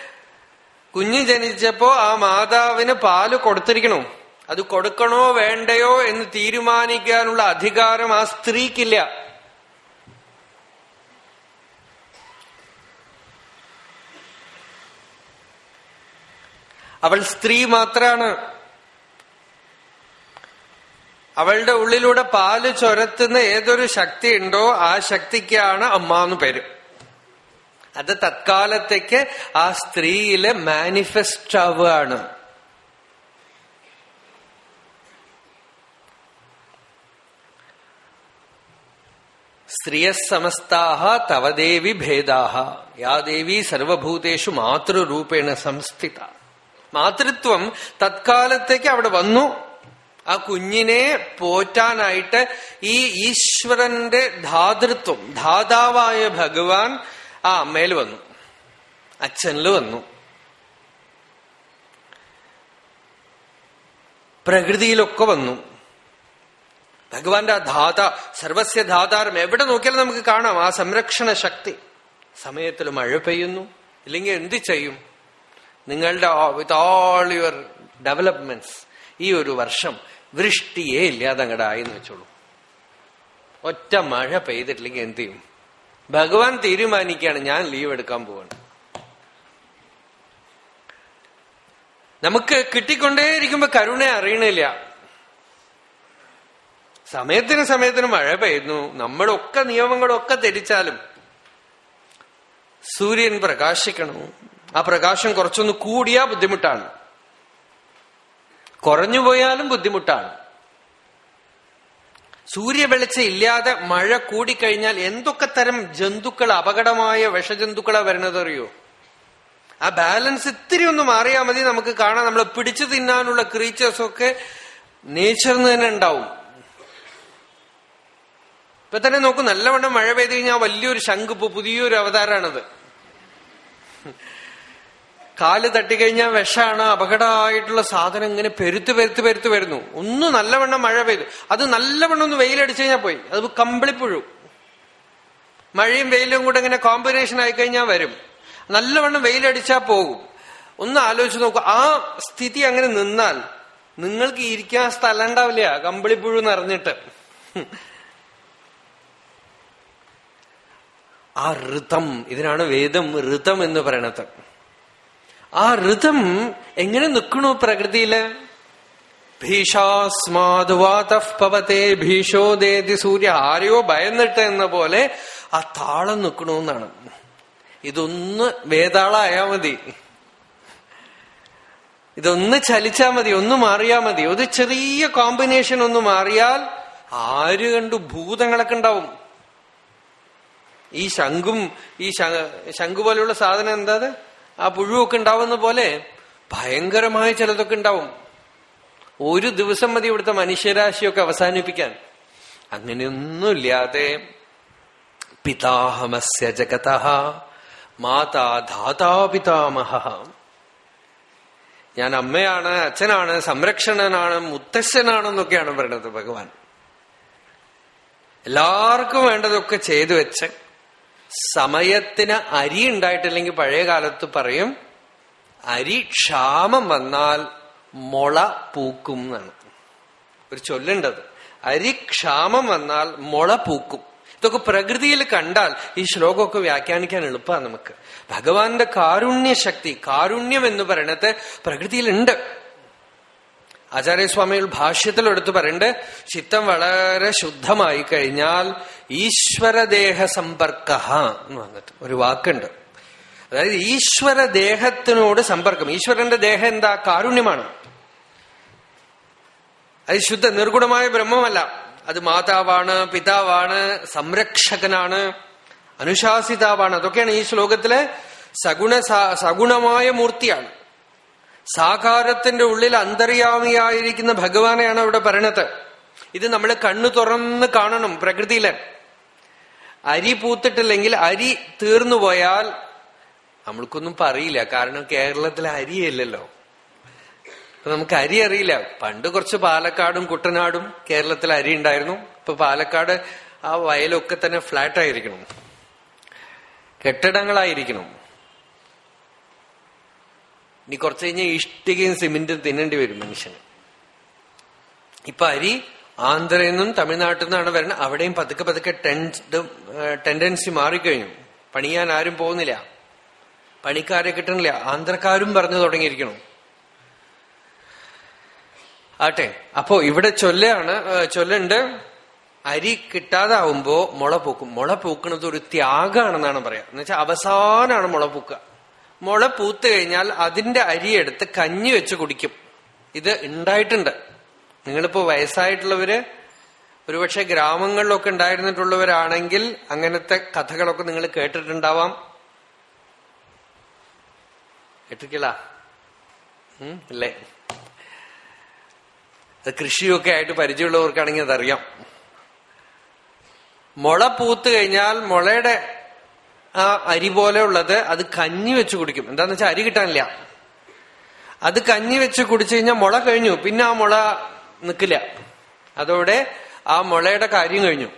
A: കുഞ്ഞ് ജനിച്ചപ്പോ ആ മാതാവിന് പാൽ കൊടുത്തിരിക്കണു. അത് കൊടുക്കണോ വേണ്ടയോ എന്ന് തീരുമാനിക്കാനുള്ള അധികാരം ആ സ്ത്രീക്കില്ല. അവൾ സ്ത്രീ മാത്രാണ്. അവളുടെ ഉള്ളിലൂടെ പാൽ ചൊരത്തുന്ന ഏതൊരു ശക്തി ഉണ്ടോ ആ ശക്തിക്കാണ് അമ്മ എന്ന് പേര്. അത് തത്കാലത്തേക്ക് ആ സ്ത്രീയിൽ മാനിഫെസ്റ്റ് ആവുകയാണ്. സ്ത്രീയ സമസ്താഹ തവ ദേവി ഭേദാഹ. യാ ദേവി സർവഭൂതേഷു മാതൃരൂപേണ സംസ്ഥിത. മാതൃത്വം തത്കാലത്തേക്ക് അവിടെ വന്നു. ആ കുഞ്ഞിനെ പോറ്റാനായിട്ട് ഈ ഈശ്വരന്റെ ധാതൃത്വം ധാതാവായ ഭഗവാൻ ആ അമ്മയിൽ വന്നു. അച്ഛനിൽ വന്നു. പ്രകൃതിയിലൊക്കെ വന്നു. ഭഗവാന്റെ ആ ധാത സർവസ്യ ധാതാരം എവിടെ നോക്കിയാലും നമുക്ക് കാണാം ആ സംരക്ഷണ ശക്തി. സമയത്തിൽ മഴ പെയ്യുന്നു ഇല്ലെങ്കിൽ എന്ത് ചെയ്യും? നിങ്ങളുടെ വിത്ത് ഓൾ യുവർ ഡെവലപ്മെന്റ്സ് ഈ ഒരു വർഷം വൃഷ്ടിയേ ഇല്ലാതെ അങ്ങടായി എന്ന് വെച്ചോളൂ. ഒറ്റ മഴ പെയ്തിട്ടില്ലെങ്കിൽ എന്ത് ചെയ്യും? ഭഗവാൻ തീരുമാനിക്കുകയാണ് ഞാൻ ലീവ് എടുക്കാൻ പോവാണ്. നമുക്ക് കിട്ടിക്കൊണ്ടേയിരിക്കുമ്പോ കരുണ അറിയണില്ല. സമയത്തിന് സമയത്തിന് മഴ പെയ്യുന്നു. നമ്മളൊക്കെ നിയമങ്ങളൊക്കെ ധരിച്ചാലും സൂര്യൻ പ്രകാശിക്കണം. ആ പ്രകാശം കുറച്ചൊന്ന് കൂടിയാ ബുദ്ധിമുട്ടാണ്. കുറഞ്ഞു പോയാലും ബുദ്ധിമുട്ടാണ്. സൂര്യവെളിച്ചം ഇല്ലാതെ മഴ കൂടിക്കഴിഞ്ഞാൽ എന്തൊക്കെ തരം ജന്തുക്കൾ അപകടമായ വിഷജന്തുക്കളാ വരണതറിയോ ആ ബാലൻസ് ഇത്തിരി ഒന്ന് മാറിയാൽ മതി നമുക്ക് കാണാം. നമ്മളെ പിടിച്ചു തിന്നാനുള്ള ക്രീച്ചേഴ്സൊക്കെ നേച്ചറിന് തന്നെ ഉണ്ടാവും. ഇപ്പൊ തന്നെ നോക്കൂ നല്ലവണ്ണം മഴ പെയ്തു കഴിഞ്ഞാൽ വലിയൊരു ശംഖ് ഇപ്പൊ പുതിയൊരു അവതാരമാണത് കാൽ തട്ടിക്കഴിഞ്ഞാൽ വിഷാണ് അപകടമായിട്ടുള്ള സാധനം ഇങ്ങനെ പെരുത്ത് പെരുത്ത് പെരുത്ത് വരുന്നു. ഒന്ന് നല്ലവണ്ണം മഴ പെയ്തു. അത് നല്ലവണ്ണം ഒന്ന് വെയിലടിച്ചു കഴിഞ്ഞാൽ പോയി. അത് കമ്പിളിപ്പുഴു മഴയും വെയിലും കൂടെ ഇങ്ങനെ കോമ്പിനേഷൻ ആയി കഴിഞ്ഞാൽ വരും. നല്ലവണ്ണം വെയിലടിച്ചാൽ പോകും. ഒന്ന് ആലോചിച്ച് നോക്കൂ ആ സ്ഥിതി അങ്ങനെ നിന്നാൽ നിങ്ങൾക്ക് ഇരിക്കാൻ സ്ഥലം ഉണ്ടാവില്ല കമ്പിളിപ്പുഴു നിറഞ്ഞിട്ട് ആ ഋതം ഇതിനാണ് വേദം ഋതം എന്ന് പറയണത്. ആ ഋതം എങ്ങനെ നിൽക്കണു പ്രകൃതിയിൽ? ഭീഷാസ്മാതുവാതപവത്തെ ഭീഷോദേതി സൂര്യ ആരെയോ ഭയന്നിട്ട് എന്ന പോലെ ആ താളം നിൽക്കണു എന്നാണ്. ഇതൊന്ന് വേതാളായാ മതി. ഇതൊന്ന് ചലിച്ചാ മതി ഒന്ന് മാറിയാ മതി. ഒരു ചെറിയ കോമ്പിനേഷൻ ഒന്ന് മാറിയാൽ ആര് കണ്ടു ഭൂതങ്ങളൊക്കെ ഉണ്ടാവും? ഈ ശംഖും ഈ ശംഖു പോലെയുള്ള സാധനം എന്താ ആ പുഴുവൊക്കെ ഉണ്ടാവുന്ന പോലെ ഭയങ്കരമായ ചിലതൊക്കെ ഉണ്ടാവും. ഒരു ദിവസം മതി ഇവിടുത്തെ മനുഷ്യരാശിയൊക്കെ അവസാനിപ്പിക്കാൻ. അങ്ങനെയൊന്നുമില്ലാതെ പിതാഹമസ്യ ജഗത മാതാ ധാതാ പിതാമഹ. ഞാൻ അമ്മയാണ് അച്ഛനാണ് സംരക്ഷണനാണ് മുത്തശ്ശനാണെന്നൊക്കെയാണ് പറയുന്നത് ഭഗവാൻ. എല്ലാവർക്കും വേണ്ടതൊക്കെ ചെയ്തു വെച്ച് സമയത്തിന് അരി ഉണ്ടായിട്ടില്ലെങ്കിൽ പഴയ കാലത്ത് പറയും അരി ക്ഷാമം വന്നാൽ മുള പൂക്കും എന്നാണ്. ഒരു ചൊല്ലുണ്ടത് അരി ക്ഷാമം വന്നാൽ മുള പൂക്കും. ഇതൊക്കെ പ്രകൃതിയിൽ കണ്ടാൽ ഈ ശ്ലോകമൊക്കെ വ്യാഖ്യാനിക്കാൻ എളുപ്പമാണ് നമുക്ക്. ഭഗവാന്റെ കാരുണ്യ ശക്തി കാരുണ്യം എന്ന് പറയണത് പ്രകൃതിയിലുണ്ട്. ആചാര്യസ്വാമികൾ ഭാഷ്യത്തിൽ എടുത്തു പറയണ്ട് ചിത്തം വളരെ ശുദ്ധമായി കഴിഞ്ഞാൽ ഈശ്വരദേഹ സമ്പർക്ക എന്ന് പറഞ്ഞിട്ട് ഒരു വാക്കുണ്ട്. അതായത് ഈശ്വരദേഹത്തിനോട് സമ്പർക്കം. ഈശ്വരന്റെ ദേഹം എന്താ? കാരുണ്യമാണ്. അത് ശുദ്ധ നിർഗുണമായ ബ്രഹ്മമല്ല. അത് മാതാവാണ് പിതാവാണ് സംരക്ഷകനാണ് അനുശാസിതാവാണ്. അതൊക്കെയാണ് ഈ ശ്ലോകത്തിലെ സഗുണ സഗുണമായ മൂർത്തിയാണ്. സാകാരത്തിന്റെ ഉള്ളിൽ അന്തര്യാമിയായിരിക്കുന്ന ഭഗവാനെയാണ് അവിടെ പറയണത്. ഇത് നമ്മൾ കണ്ണു തുറന്ന് കാണണം പ്രകൃതിയിലെ. അരി പൂത്തിട്ടില്ലെങ്കിൽ അരി തീർന്നു പോയാൽ നമ്മൾക്കൊന്നും പറയില്ല. കാരണം കേരളത്തിലെ അരിയല്ലല്ലോ. നമുക്ക് അരി അറിയില്ല. പണ്ട് കുറച്ച് പാലക്കാടും കുട്ടനാടും കേരളത്തിൽ അരി ഉണ്ടായിരുന്നു. ഇപ്പൊ പാലക്കാട് ആ വയലൊക്കെ തന്നെ ഫ്ലാറ്റ് ആയിരിക്കണം. കെട്ടിടങ്ങളായിരിക്കണം. ഇനി കുറച്ച് കഴിഞ്ഞാൽ ഇഷ്ടികയും സിമെന്റും തിന്നേണ്ടി വരും മനുഷ്യന്. ഇപ്പൊ അരി ആന്ധ്രയിൽ നിന്നും തമിഴ്നാട്ടിൽ നിന്നാണ് വരുന്നത് അവിടെയും പതുക്കെ പതുക്കെ ടെൻഡൻസി മാറിക്കഴിഞ്ഞു. പണിയാൻ ആരും പോകുന്നില്ല. പണിക്കാരെ കിട്ടണില്ല. ആന്ധ്രക്കാരും പറഞ്ഞു തുടങ്ങിയിരിക്കണം ആട്ടെ അപ്പോ ഇവിടെ ചൊല്ലാണ് ചൊല്ലുണ്ട് അരി കിട്ടാതാവുമ്പോ മുള പൂക്കും. മുള പൂക്കുന്നത് ഒരു ത്യാഗമാണെന്നാണ് പറയാ. എന്നുവെച്ചാൽ അവസാനാണ് മുള പൂക്കുക മുള പൂത്ത് കഴിഞ്ഞാൽ അതിന്റെ അരിയെടുത്ത് കഞ്ഞി വെച്ച് കുടിക്കും. ഇത് ഉണ്ടായിട്ടുണ്ട്. നിങ്ങളിപ്പോ വയസ്സായിട്ടുള്ളവര് ഒരുപക്ഷെ ഗ്രാമങ്ങളിലൊക്കെ ഉണ്ടായിരുന്നിട്ടുള്ളവരാണെങ്കിൽ അങ്ങനത്തെ കഥകളൊക്കെ നിങ്ങൾ കേട്ടിട്ടുണ്ടാവാം. കേട്ടിട്ടില്ല? അല്ലേ കൃഷിയൊക്കെ ആയിട്ട് പരിചയമുള്ളവർക്കാണെങ്കിൽ അതറിയാം. മുള പൂത്ത് കഴിഞ്ഞാൽ മുളയുടെ ആ അരി പോലെ ഉള്ളത് അത് കഞ്ഞി വെച്ച് കുടിക്കും. എന്താന്ന് വെച്ചാൽ അരി കിട്ടാനില്ല. അത് കഞ്ഞി വെച്ച് കുടിച്ചു കഴിഞ്ഞാൽ മുള കഴിഞ്ഞു. പിന്നെ ആ മുള നിൽക്കില്ല അതോടെ ആ മുളയുടെ കാര്യം കഴിഞ്ഞു.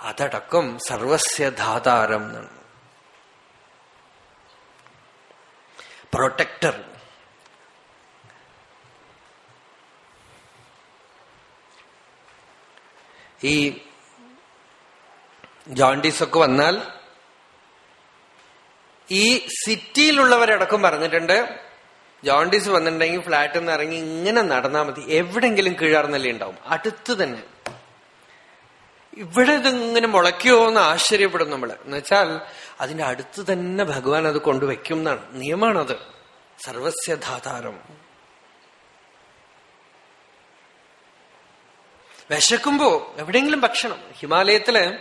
A: അതടക്കം സർവസ്യ ധാതാരം പ്രൊട്ടക്ടർ. ഈ ജോണ്ടിസ് ഒക്കെ വന്നാൽ ഈ സിറ്റിയിലുള്ളവരടക്കം പറഞ്ഞിട്ടുണ്ട് ജോണ്ടീസ് വന്നിട്ടുണ്ടെങ്കിൽ ഫ്ലാറ്റിൽ നിന്ന് ഇറങ്ങി ഇങ്ങനെ നടന്നാൽ മതി. എവിടെങ്കിലും കീഴാർന്നല്ലേ ഉണ്ടാവും. അടുത്ത് തന്നെ. ഇവിടെ ഇതിങ്ങനെ മുളയ്ക്കുമോ എന്ന് ആശ്ചര്യപ്പെടും നമ്മൾ. എന്നുവെച്ചാൽ അതിന്റെ അടുത്ത് തന്നെ ഭഗവാൻ അത് കൊണ്ടുവയ്ക്കും എന്നാണ്. നിയമാണത് സർവസ്യധാതാരം. വിശക്കുമ്പോ എവിടെയെങ്കിലും ഭക്ഷണം. ഹിമാലയത്തിൽ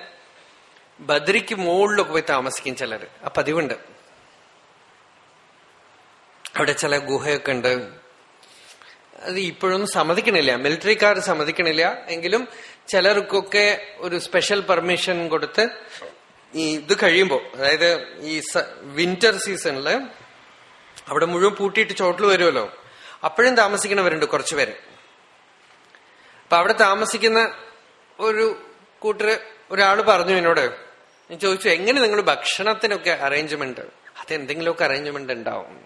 A: ബദ്രിക്ക് മുകളിലൊക്കെ പോയി താമസിക്കും ചിലര് ആ പതിവുണ്ട്. അവിടെ ചില ഗുഹയൊക്കെ ഉണ്ട്. അത് ഇപ്പോഴൊന്നും സമ്മതിക്കണില്ല. മിലിറ്ററിക്കാർ സമ്മതിക്കണില്ല. എങ്കിലും ചിലർക്കൊക്കെ ഒരു സ്പെഷ്യൽ പെർമിഷൻ കൊടുത്ത് ഈ ഇത് കഴിയുമ്പോൾ അതായത് ഈ വിന്റർ സീസണിൽ അവിടെ മുഴുവൻ പൂട്ടിയിട്ട് ചോട്ടിൽ വരുമല്ലോ. അപ്പോഴും താമസിക്കണവരുണ്ട് കുറച്ചുപേര് അപ്പൊ അവിടെ താമസിക്കുന്ന ഒരു കൂട്ടര് ഒരാൾ പറഞ്ഞു എന്നോട് ഞാൻ ചോദിച്ചു എങ്ങനെ നിങ്ങൾ ഭക്ഷണത്തിനൊക്കെ അറേഞ്ച്മെന്റ് അത് എന്തെങ്കിലുമൊക്കെ അറേഞ്ച്മെന്റ് ഉണ്ടാവും?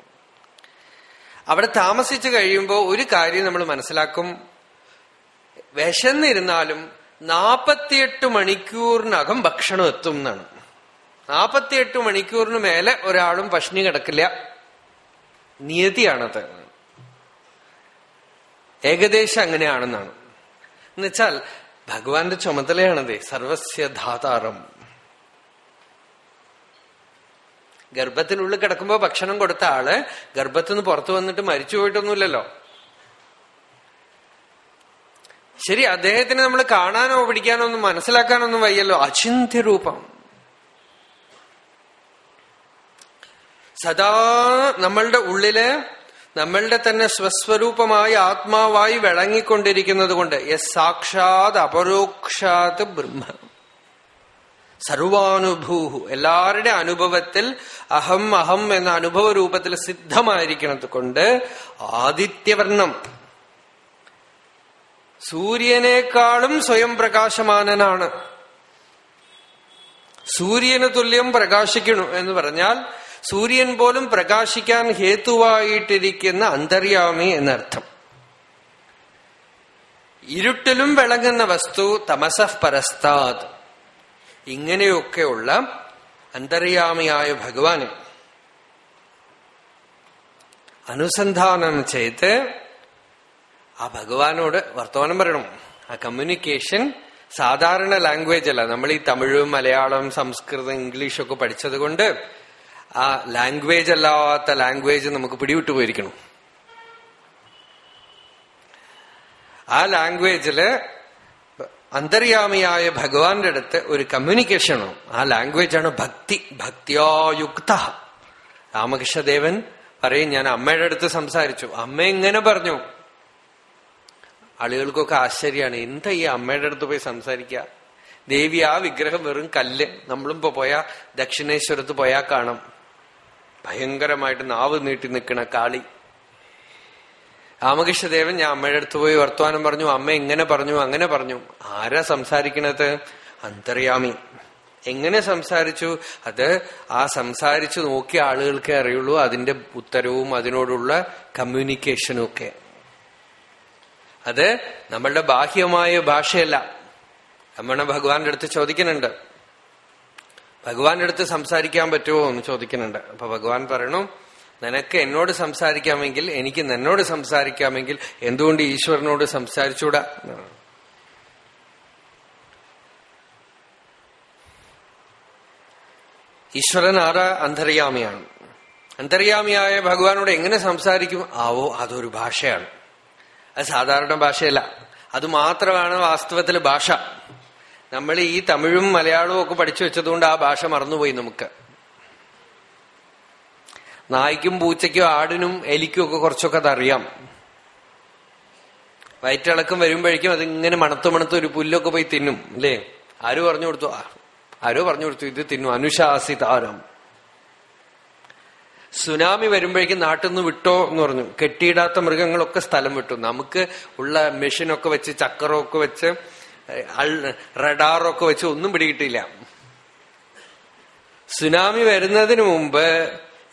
A: അവിടെ താമസിച്ചു കഴിയുമ്പോൾ ഒരു കാര്യം നമ്മൾ മനസ്സിലാക്കും. വിശന്നിരുന്നാലും നാപ്പത്തിയെട്ട് മണിക്കൂറിനകം ഭക്ഷണം എത്തും എന്നാണ്. നാപ്പത്തിയെട്ട് മണിക്കൂറിന് മേലെ ഒരാളും പഷ്ണി കിടക്കില്ല. നിയതിയാണത്. ഏകദേശം അങ്ങനെയാണെന്നാണ്. എന്നുവെച്ചാൽ ഭഗവാന്റെ ചുമതലയാണത് സർവസ്യ ധാതാരം ഗർഭത്തിനുള്ളിൽ കിടക്കുമ്പോ ഭക്ഷണം കൊടുത്ത ആൾ ഗർഭത്തിന്ന് പുറത്തു വന്നിട്ട് മരിച്ചു പോയിട്ടൊന്നുമില്ലല്ലോ. ശരി അദ്ദേഹത്തിന് നമ്മൾ കാണാനോ പിടിക്കാനോ ഒന്നും മനസ്സിലാക്കാനോ ഒന്നും വയ്യല്ലോ. അചിന്ത്യരൂപം. സദാ നമ്മളുടെ ഉള്ളിൽ നമ്മളുടെ തന്നെ സ്വസ്വരൂപമായി ആത്മാവായി വിളങ്ങിക്കൊണ്ടിരിക്കുന്നത് കൊണ്ട് യസ് സാക്ഷാത് അപരോക്ഷാത് ബ്രഹ്മ. സർവാനുഭൂഹു. എല്ലാവരുടെ അനുഭവത്തിൽ അഹം അഹം എന്ന അനുഭവ രൂപത്തിൽ സിദ്ധമായിരിക്കണത് കൊണ്ട് ആദിത്യവർണം സൂര്യനേക്കാളും സ്വയം പ്രകാശമാനനാണ്. സൂര്യന് തുല്യം പ്രകാശിക്കണു എന്ന് പറഞ്ഞാൽ സൂര്യൻ പോലും പ്രകാശിക്കാൻ ഹേതുവായിട്ടിരിക്കുന്ന അന്തര്യാമി എന്നർത്ഥം. ഇരുട്ടിലും വിളങ്ങുന്ന വസ്തു തമസഃ പരസ്താത്. ഇങ്ങനെയൊക്കെയുള്ള അന്തര്യാമിയായ ഭഗവാന്. അനുസന്ധാനം ചെയ്ത് ആ ഭഗവാനോട് വർത്തമാനം പറയണം. ആ കമ്മ്യൂണിക്കേഷൻ സാധാരണ ലാംഗ്വേജ് അല്ല. നമ്മൾ ഈ തമിഴ് മലയാളം സംസ്കൃതം ഇംഗ്ലീഷൊക്കെ പഠിച്ചത് കൊണ്ട് ആ ലാംഗ്വേജ് അല്ലാത്ത ലാംഗ്വേജ് നമുക്ക് പിടിവിട്ടു പോയിരിക്കണം. ആ ലാംഗ്വേജിൽ അന്തര്യാമിയായ ഭഗവാന്റെ അടുത്ത് ഒരു കമ്മ്യൂണിക്കേഷനോ ആ ലാംഗ്വേജാണ് ഭക്തി. ഭക്തിയായുക്ത. രാമകൃഷ്ണദേവൻ പറയും ഞാൻ അമ്മയുടെ അടുത്ത് സംസാരിച്ചു. അമ്മ എങ്ങനെ പറഞ്ഞു. ആളുകൾക്കൊക്കെ ആശ്ചര്യമാണ്. എന്താ ഈ അമ്മയുടെ അടുത്ത് പോയി സംസാരിക്കുക ദേവി ആ വിഗ്രഹം വെറും കല്ല്. നമ്മളും ഇപ്പൊ പോയാ ദക്ഷിണേശ്വരത്ത് പോയാ കാണാം. ഭയങ്കരമായിട്ട് നാവ് നീട്ടി നിൽക്കണ കാളി. രാമകൃഷ്ണദേവൻ ഞാൻ അമ്മയുടെ അടുത്ത് പോയി വർത്തമാനം പറഞ്ഞു അമ്മ ഇങ്ങനെ പറഞ്ഞു അങ്ങനെ പറഞ്ഞു. ആരാ സംസാരിക്കണത്? അന്തർയാമി എങ്ങനെ സംസാരിച്ചു? അത് ആ സംസാരിച്ചു നോക്കിയ ആളുകൾക്കേ അറിയുള്ളൂ അതിന്റെ ഉത്തരവും അതിനോടുള്ള കമ്മ്യൂണിക്കേഷനും ഒക്കെ. അത് നമ്മളുടെ ബാഹ്യമായ ഭാഷയല്ല. രമണ ഭഗവാന്റെ അടുത്ത് ചോദിക്കുന്നുണ്ട്. ഭഗവാന്റെ അടുത്ത് സംസാരിക്കാൻ പറ്റുമോ എന്ന് ചോദിക്കുന്നുണ്ട്. അപ്പൊ ഭഗവാൻ പറയണു നിനക്ക് എന്നോട് സംസാരിക്കാമെങ്കിൽ എനിക്ക് നിന്നോട് സംസാരിക്കാമെങ്കിൽ എന്തുകൊണ്ട് ഈശ്വരനോട് സംസാരിച്ചൂടാ? ഈശ്വരൻ ആരാ? അന്തര്യാമിയാണ്. അന്തര്യാമിയായ ഭഗവാനോട് എങ്ങനെ സംസാരിക്കും? ആവോ അതൊരു ഭാഷയാണ്. അത് സാധാരണ ഭാഷയല്ല. അത് മാത്രമാണ് വാസ്തവത്തിൽ ഭാഷ. നമ്മൾ ഈ തമിഴും മലയാളവും ഒക്കെ പഠിച്ചു വെച്ചതുകൊണ്ട് ആ ഭാഷ മറന്നുപോയി നമുക്ക്. നായ്ക്കും പൂച്ചയ്ക്കും ആടിനും എലിക്കും ഒക്കെ കുറച്ചൊക്കെ അതറിയാം. വയറ്റിളക്കം വരുമ്പോഴേക്കും അതിങ്ങനെ മണത്ത് മണത്ത് ഒരു പുല്ലൊക്കെ പോയി തിന്നും അല്ലേ? ആരോ പറഞ്ഞു കൊടുത്തു. ആരോ പറഞ്ഞു കൊടുത്തു ഇത് തിന്നു. അനുശാസിതാരം സുനാമി വരുമ്പോഴേക്കും നാട്ടിൽ നിന്ന് വിട്ടോ എന്ന് പറഞ്ഞു. കെട്ടിയിടാത്ത മൃഗങ്ങളൊക്കെ സ്ഥലം വിട്ടു. നമുക്ക് ഉള്ള മെഷീനൊക്കെ വെച്ച് ചക്രമൊക്കെ വെച്ച് റഡാറൊക്കെ വെച്ച് ഒന്നും പിടികിട്ടില്ല സുനാമി വരുന്നതിന് മുമ്പ്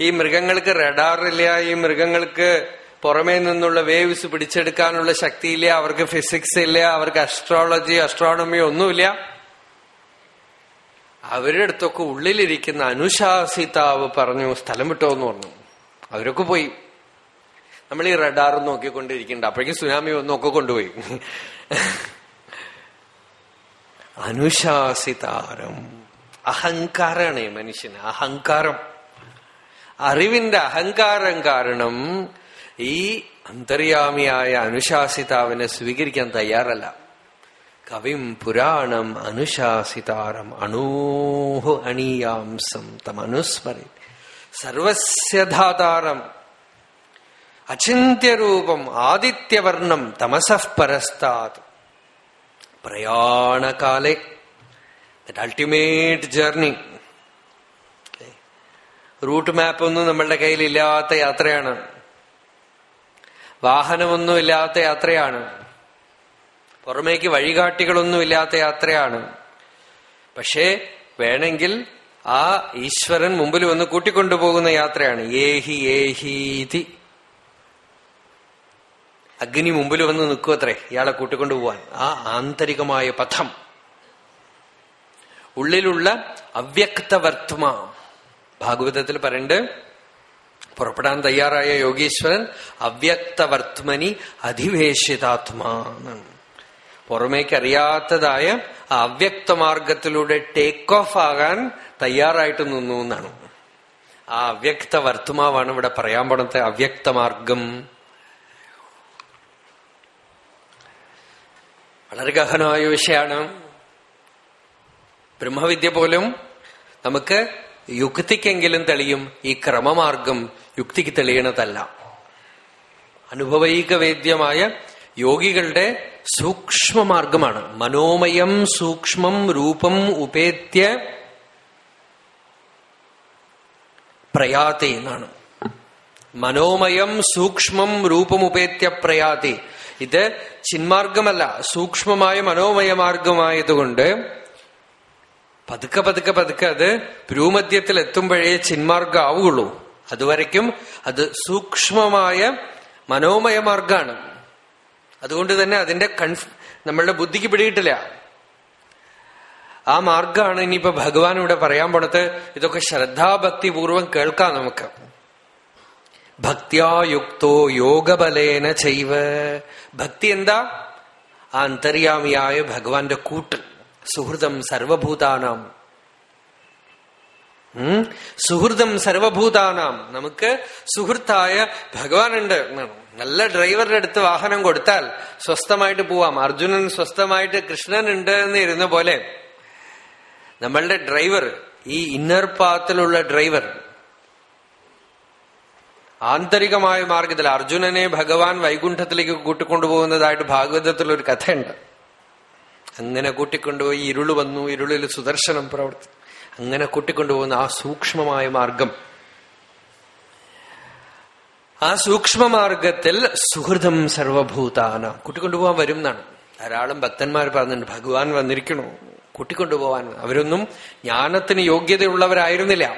A: ഈ മൃഗങ്ങൾക്ക് റഡാറില്ല ഈ മൃഗങ്ങൾക്ക് പുറമേ നിന്നുള്ള വേവ്സ് പിടിച്ചെടുക്കാനുള്ള ശക്തിയില്ല അവർക്ക് ഫിസിക്സ് ഇല്ല അവർക്ക് അസ്ട്രോളജി അസ്ട്രോണമി ഒന്നുമില്ല. അവരുടെ അടുത്തൊക്കെ ഉള്ളിലിരിക്കുന്ന അനുശാസിതാവ് പറഞ്ഞു സ്ഥലം വിട്ടോ എന്ന് പറഞ്ഞു. അവരൊക്കെ പോയി. നമ്മൾ ഈ റഡാർ നോക്കിക്കൊണ്ടിരിക്കണ്ട അപ്പോഴേക്കും സുനാമി ഒന്നൊക്കെ കൊണ്ടുപോയി. അനുശാസിതാരം. അഹങ്കാരാണ് മനുഷ്യന്. അഹങ്കാരം. അറിവിന്റെ അഹങ്കാരം കാരണം ഈ അന്തര്യാമിയായ അനുശാസിതാവിനെ സ്വീകരിക്കാൻ തയ്യാറല്ല. കവിം പുരാണം അനുശാസിതാരം അണൂഹ് അണീയാംസം തമനുസ്മരി. സർവസ്യധാതാരം അചിന്യരൂപം ആദിത്യവർണം തമസഃ പരസ്താത്. പ്രയാണകാലെ അൾട്ടിമേറ്റ് ജേർണി റൂട്ട് മാപ്പ് ഒന്നും നമ്മളുടെ കയ്യിൽ ഇല്ലാത്ത യാത്രയാണ്. വാഹനമൊന്നും ഇല്ലാത്ത യാത്രയാണ്. പുറമേക്ക് വഴികാട്ടികളൊന്നും ഇല്ലാത്ത യാത്രയാണ്. പക്ഷേ വേണമെങ്കിൽ ആ ഈശ്വരൻ മുമ്പിൽ വന്ന് കൂട്ടിക്കൊണ്ടുപോകുന്ന യാത്രയാണ്. ഏഹി ഏഹീതി. അഗ്നി മുമ്പിൽ വന്ന് നിൽക്കുമത്രേ ഇയാളെ കൂട്ടിക്കൊണ്ടുപോവാൻ. ആ ആന്തരികമായ പഥം. ഉള്ളിലുള്ള അവ്യക്തവർത്തമ. ഭാഗവതത്തിൽ പറയണ്ട് പുറപ്പെടാൻ തയ്യാറായ യോഗീശ്വരൻ അവ്യക്തവർത്മനി അധിവേശിതാത്മാ എന്നാണ്. പുറമേക്ക് അറിയാത്തതായ ആ അവ്യക്ത മാർഗത്തിലൂടെ ടേക്ക് ഓഫ് ആകാൻ തയ്യാറായിട്ട് നിന്നു എന്നാണ്. ആ അവ്യക്ത വർത്തമാവാണ് ഇവിടെ പറയാൻ പോണത്തെ അവ്യക്ത മാർഗം വളരെ ഗഹനമായ വിഷയമാണ് ബ്രഹ്മവിദ്യ പോലും നമുക്ക് യുക്തിക്കെങ്കിലും തെളിയും ഈ ക്രമമാർഗം യുക്തിക്ക് തെളിയണതല്ല. അനുഭവൈക വേദ്യമായ യോഗികളുടെ സൂക്ഷ്മമാർഗമാണ്. മനോമയം സൂക്ഷ്മം രൂപം ഉപേത്യ പ്രയാതി എന്നാണ്. മനോമയം സൂക്ഷ്മം രൂപമുപേത്യ പ്രയാതി. ഇത് ചിന്മാർഗമല്ല സൂക്ഷ്മമായ മനോമയ മാർഗമായതുകൊണ്ട് പതുക്കെ പതുക്കെ പതുക്കെ അത് ഭ്രൂമധ്യത്തിൽ എത്തുമ്പോഴേ ചിന്മാർഗം ആവുകയുള്ളൂ അതുവരയ്ക്കും അത് സൂക്ഷ്മമായ മനോമയ മാർഗാണ് അതുകൊണ്ട് തന്നെ അതിന്റെ കൺഫ് നമ്മളുടെ ബുദ്ധിക്ക് പിടിയിട്ടില്ല ആ മാർഗമാണ് ഇനിയിപ്പോ ഭഗവാൻ ഇവിടെ പറയാൻ പോണത്. ഇതൊക്കെ ശ്രദ്ധാഭക്തിപൂർവം കേൾക്കാം നമുക്ക്. ഭക്തിയായുക്തോ യോഗബലേന ചെയ്വ് ഭക്തി എന്താ? ആ അന്തര്യാമിയായ ഭഗവാന്റെ കൂട്ട്. സുഹൃതം സർവഭൂതാനാം. സുഹൃതം സർവഭൂതാനാം. നമുക്ക് സുഹൃത്തായ ഭഗവാനുണ്ട്. എന്നാണ് നല്ല ഡ്രൈവറുടെ അടുത്ത് വാഹനം കൊടുത്താൽ സ്വസ്ഥമായിട്ട് പോവാം. അർജുനൻ സ്വസ്ഥമായിട്ട് കൃഷ്ണൻ ഉണ്ട് എന്ന് ഇരുന്ന പോലെ നമ്മളുടെ ഡ്രൈവർ ഈ ഇന്നർ പാത്തിലുള്ള ഡ്രൈവർ ആന്തരികമായ മാർഗത്തിൽ അർജുനനെ ഭഗവാൻ വൈകുണ്ഠത്തിലേക്ക് കൂട്ടിക്കൊണ്ടുപോകുന്നതായിട്ട് ഭാഗവതത്തിൽ ഒരു കഥയുണ്ട്. അങ്ങനെ കൂട്ടിക്കൊണ്ടുപോയി ഇരുൾ വന്നു ഇരുളിൽ സുദർശനം പ്രവർത്തി അങ്ങനെ കൂട്ടിക്കൊണ്ടുപോകുന്ന ആ സൂക്ഷ്മമായ മാർഗം. ആ സൂക്ഷ്മമാർഗത്തിൽ സുഹൃതം സർവഭൂതാന. കൂട്ടിക്കൊണ്ടുപോകാൻ വരും എന്നാണ്. ധാരാളം ഭക്തന്മാർ പറഞ്ഞിട്ടുണ്ട് ഭഗവാൻ വന്നിരിക്കണോ. കൂട്ടിക്കൊണ്ടുപോകാൻ. അവരൊന്നും ജ്ഞാനത്തിന് യോഗ്യതയുള്ളവരായിരുന്നില്ല.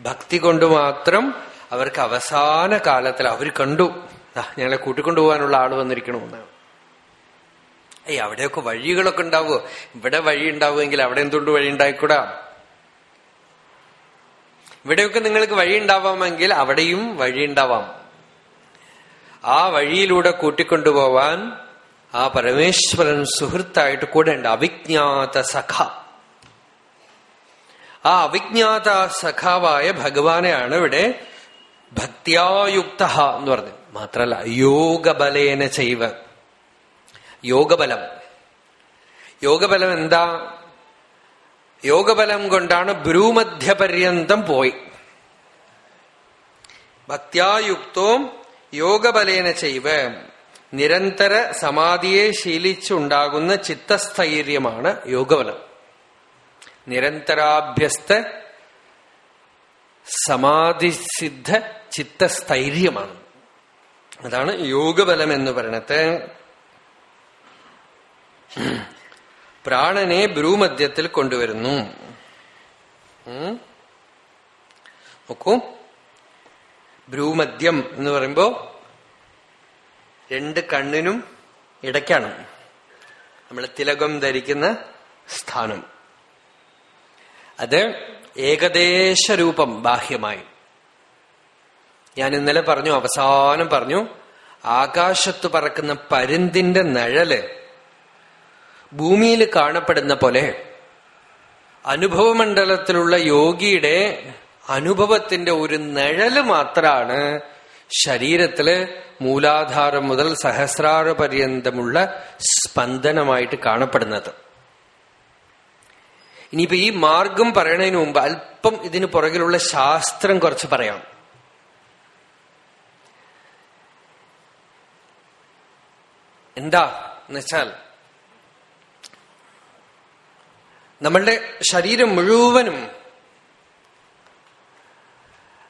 A: ഭക്തി കൊണ്ട് മാത്രം അവർക്ക് അവസാന കാലത്തിൽ അവർ കണ്ടു. ഞങ്ങളെ കൂട്ടിക്കൊണ്ടുപോകാനുള്ള ആൾ വന്നിരിക്കണമെന്നാണ് ഏയ് അവിടെയൊക്കെ വഴികളൊക്കെ ഉണ്ടാവുമോ ഇവിടെ വഴി ഉണ്ടാവുമെങ്കിൽ അവിടെ എന്തുകൊണ്ട് വഴി ഉണ്ടായിക്കൂടാ? ഇവിടെയൊക്കെ നിങ്ങൾക്ക് വഴി ഉണ്ടാവാമെങ്കിൽ അവിടെയും വഴി ഉണ്ടാവാം. ആ വഴിയിലൂടെ കൂട്ടിക്കൊണ്ടുപോവാൻ ആ പരമേശ്വരൻ സുഹൃത്തായിട്ട് കൂടെ ഉണ്ട് അവിജ്ഞാത സഖ. ആ അവിജ്ഞാത സഖാവായ ഭഗവാനെയാണ് ഇവിടെ ഭക്തിയായുക്ത എന്ന് പറഞ്ഞത്. മാത്രല്ല യോഗബലേന ചെയ്വ യോഗബലം. യോഗബലം എന്താ? യോഗബലം കൊണ്ടാണ് ഭ്രൂമധ്യപര്യന്തം പോയി. ഭക്തിയായുക്തോ യോഗബലേന ചെയ്വ. നിരന്തര സമാധിയെ ശീലിച്ചുണ്ടാകുന്ന ചിത്തസ്ഥൈര്യമാണ് യോഗബലം. നിരന്തരാഭ്യസ്ത സമാധിസിദ്ധ ചിത്തസ്ഥൈര്യമാണ്. അതാണ് യോഗബലം എന്ന് പറയണത്. പ്രാണനെ ഭ്രൂമധ്യത്തിൽ കൊണ്ടുവരുന്നു. നോക്കൂ. ഭ്രൂമധ്യം എന്ന് പറയുമ്പോ രണ്ട് കണ്ണിനും ഇടയ്ക്കാണ്. നമ്മൾ തിലകം ധരിക്കുന്ന സ്ഥാനം. അത് ഏകദേശ രൂപം ബാഹ്യമായി. ഞാൻ ഇന്നലെ പറഞ്ഞു അവസാനം പറഞ്ഞു ആകാശത്ത് പറക്കുന്ന പരുന്തിന്റെ നിഴൽ ഭൂമിയിൽ കാണപ്പെടുന്ന പോലെ അനുഭവമണ്ഡലത്തിലുള്ള യോഗിയുടെ അനുഭവത്തിന്റെ ഒരു നിഴൽ മാത്രാണ് ശരീരത്തിൽ മൂലാധാരം മുതൽ സഹസ്രാറ് പര്യന്തമുള്ള സ്പന്ദനമായിട്ട് കാണപ്പെടുന്നത്. ഇനിയിപ്പോ ഈ മാർഗം പറയണതിന് മുമ്പ് അല്പം ഇതിന് പുറകിലുള്ള ശാസ്ത്രം കുറച്ച് പറയാം. എന്താ? എന്നുവെച്ചാൽ നമ്മളുടെ ശരീരം മുഴുവനും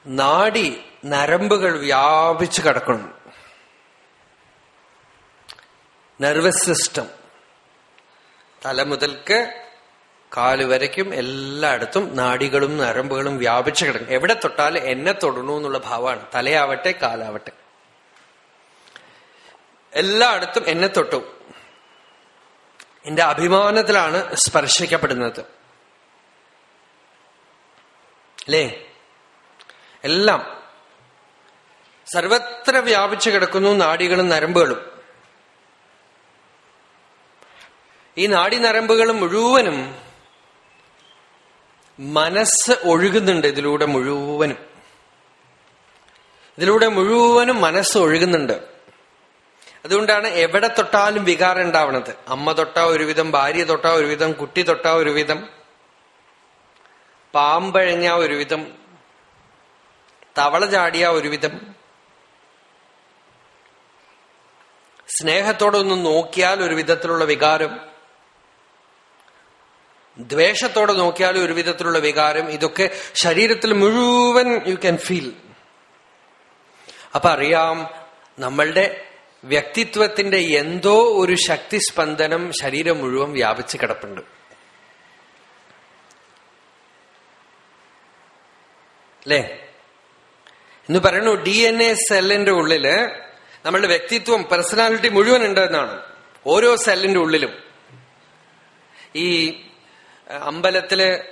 A: നാടി നരമ്പുകൾ വ്യാപിച്ചു കിടക്കണം നെർവസ് സിസ്റ്റം തല മുതൽക്ക് കാൽ വരയ്ക്കും എല്ലായിടത്തും നാടികളും നരമ്പുകളും വ്യാപിച്ചു കിടക്കും. എവിടെ തൊട്ടാലും എന്നെ തൊടണു എന്നുള്ള ഭാവമാണ്. തലയാവട്ടെ കാലാവട്ടെ. എല്ലായിടത്തും എന്നെ തൊട്ടു. എന്റെ അഭിമാനത്തിലാണ് സ്പർശിക്കപ്പെടുന്നത്. അല്ലേ? എല്ലാം സർവത്ര വ്യാപിച്ചു കിടക്കുന്നു നാടികളും നരമ്പുകളും. ഈ നാടി നരമ്പുകൾ മുഴുവനും മനസ്സ് ഒഴുകുന്നുണ്ട് ഇതിലൂടെ മുഴുവനും. ഇതിലൂടെ മുഴുവനും മനസ്സ് ഒഴുകുന്നുണ്ട്. അതുകൊണ്ടാണ് എവിടെ തൊട്ടാലും വികാരം ഉണ്ടാവണത്. അമ്മ തൊട്ടാ ഒരുവിധം ഭാര്യ തൊട്ടാ ഒരുവിധം കുട്ടി തൊട്ടാ ഒരുവിധം പാമ്പഴഞ്ഞ ഒരുവിധം തവള ചാടിയ ഒരുവിധം. സ്നേഹത്തോടൊന്ന് നോക്കിയാൽ ഒരു വിധത്തിലുള്ള വികാരം. ദ്വേഷത്തോടെ നോക്കിയാൽ ഒരു വിധത്തിലുള്ള വികാരം. ഇതൊക്കെ ശരീരത്തിൽ മുഴുവൻ യു ക്യാൻ ഫീൽ അപ്പൊ അറിയാം നമ്മളുടെ വ്യക്തിത്വത്തിന്റെ എന്തോ ഒരു ശക്തി സ്പന്ദനം ശരീരം മുഴുവൻ വ്യാപിച്ച് കിടപ്പുണ്ട്. അല്ലേ? എന്ന് പറയണു ഡി എൻ എ സെല്ലിന്റെ ഉള്ളിൽ നമ്മളുടെ വ്യക്തിത്വം പേഴ്സണാലിറ്റി മുഴുവൻ ഉണ്ട് എന്നാണ് ഓരോ സെല്ലിന്റെ ഉള്ളിലും. ഈ അമ്പലത്തിൽ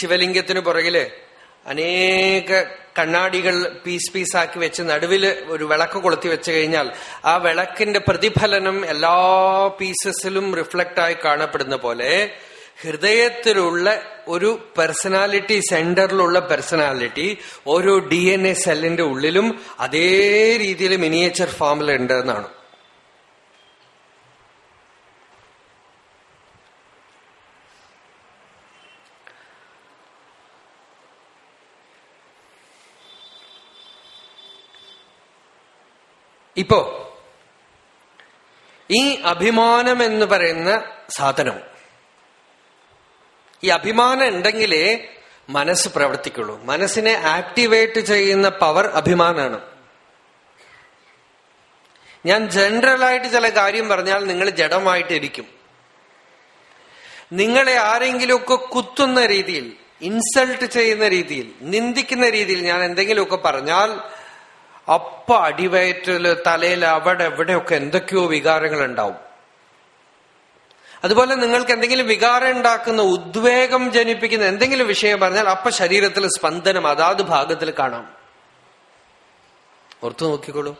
A: ശിവലിംഗത്തിന് പുറകിൽ അനേക കണ്ണാടികൾ പീസ് പീസാക്കി വെച്ച് നടുവിൽ ഒരു വിളക്ക് കൊളുത്തി വെച്ച് കഴിഞ്ഞാൽ ആ വിളക്കിന്റെ പ്രതിഫലനം എല്ലാ പീസസിലും റിഫ്ലക്ട് ആയി കാണപ്പെടുന്ന പോലെ ഹൃദയത്തിലുള്ള ഒരു പേഴ്സണാലിറ്റി സെന്ററിലുള്ള പേഴ്സണാലിറ്റി ഓരോ ഡി എൻ എ സെല്ലിന്റെ ഉള്ളിലും അതേ രീതിയിൽ മിനിയേച്ചർ ഫോമിൽ ഉണ്ട് എന്നാണ് ഇപ്പോ ഈ അഭിമാനം എന്ന് പറയുന്ന സാധനം ഈ അഭിമാനം ഉണ്ടെങ്കിലേ മനസ്സ് പ്രവർത്തിക്കുള്ളൂ. മനസ്സിനെ ആക്ടിവേറ്റ് ചെയ്യുന്ന പവർ അഭിമാനാണ്. ഞാൻ ജനറലായിട്ട് ചില കാര്യം പറഞ്ഞാൽ നിങ്ങൾ ജഡമായിട്ടിരിക്കും. നിങ്ങളെ ആരെങ്കിലുമൊക്കെ കുത്തുന്ന രീതിയിൽ ഇൻസൾട്ട് ചെയ്യുന്ന രീതിയിൽ നിന്ദിക്കുന്ന രീതിയിൽ ഞാൻ എന്തെങ്കിലുമൊക്കെ പറഞ്ഞാൽ അപ്പ അടിവയറ്റിൽ തലയിൽ അവിടെ എവിടെയൊക്കെ എന്തൊക്കെയോ വികാരങ്ങൾ ഉണ്ടാവും അതുപോലെ നിങ്ങൾക്ക് എന്തെങ്കിലും വികാരം ഉണ്ടാക്കുന്ന ഉദ്വേഗം ജനിപ്പിക്കുന്ന എന്തെങ്കിലും വിഷയം പറഞ്ഞാൽ അപ്പ ശരീരത്തിൽ സ്പന്ദനം അതാത് ഭാഗത്തിൽ കാണാം. ഓർത്തു നോക്കിക്കോളൂ.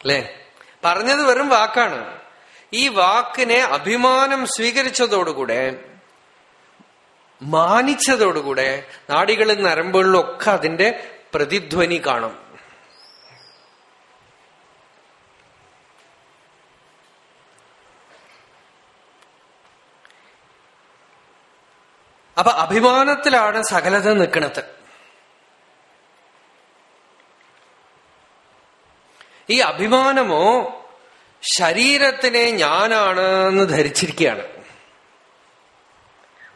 A: അല്ലേ? പറഞ്ഞത് വെറും വാക്കാണ്. ഈ വാക്കിനെ അഭിമാനം സ്വീകരിച്ചതോടുകൂടെ മാനിച്ചതോടുകൂടെ നാടികളിൽ നരമ്പുകളിലും ഒക്കെ അതിന്റെ പ്രതിധ്വനി കാണും. അപ്പൊ അഭിമാനത്തിലാണ് സകലത നിൽക്കുന്നത്. ഈ അഭിമാനമോ ശരീരത്തിനെ ഞാനാണ് എന്ന് ധരിച്ചിരിക്കുകയാണ്.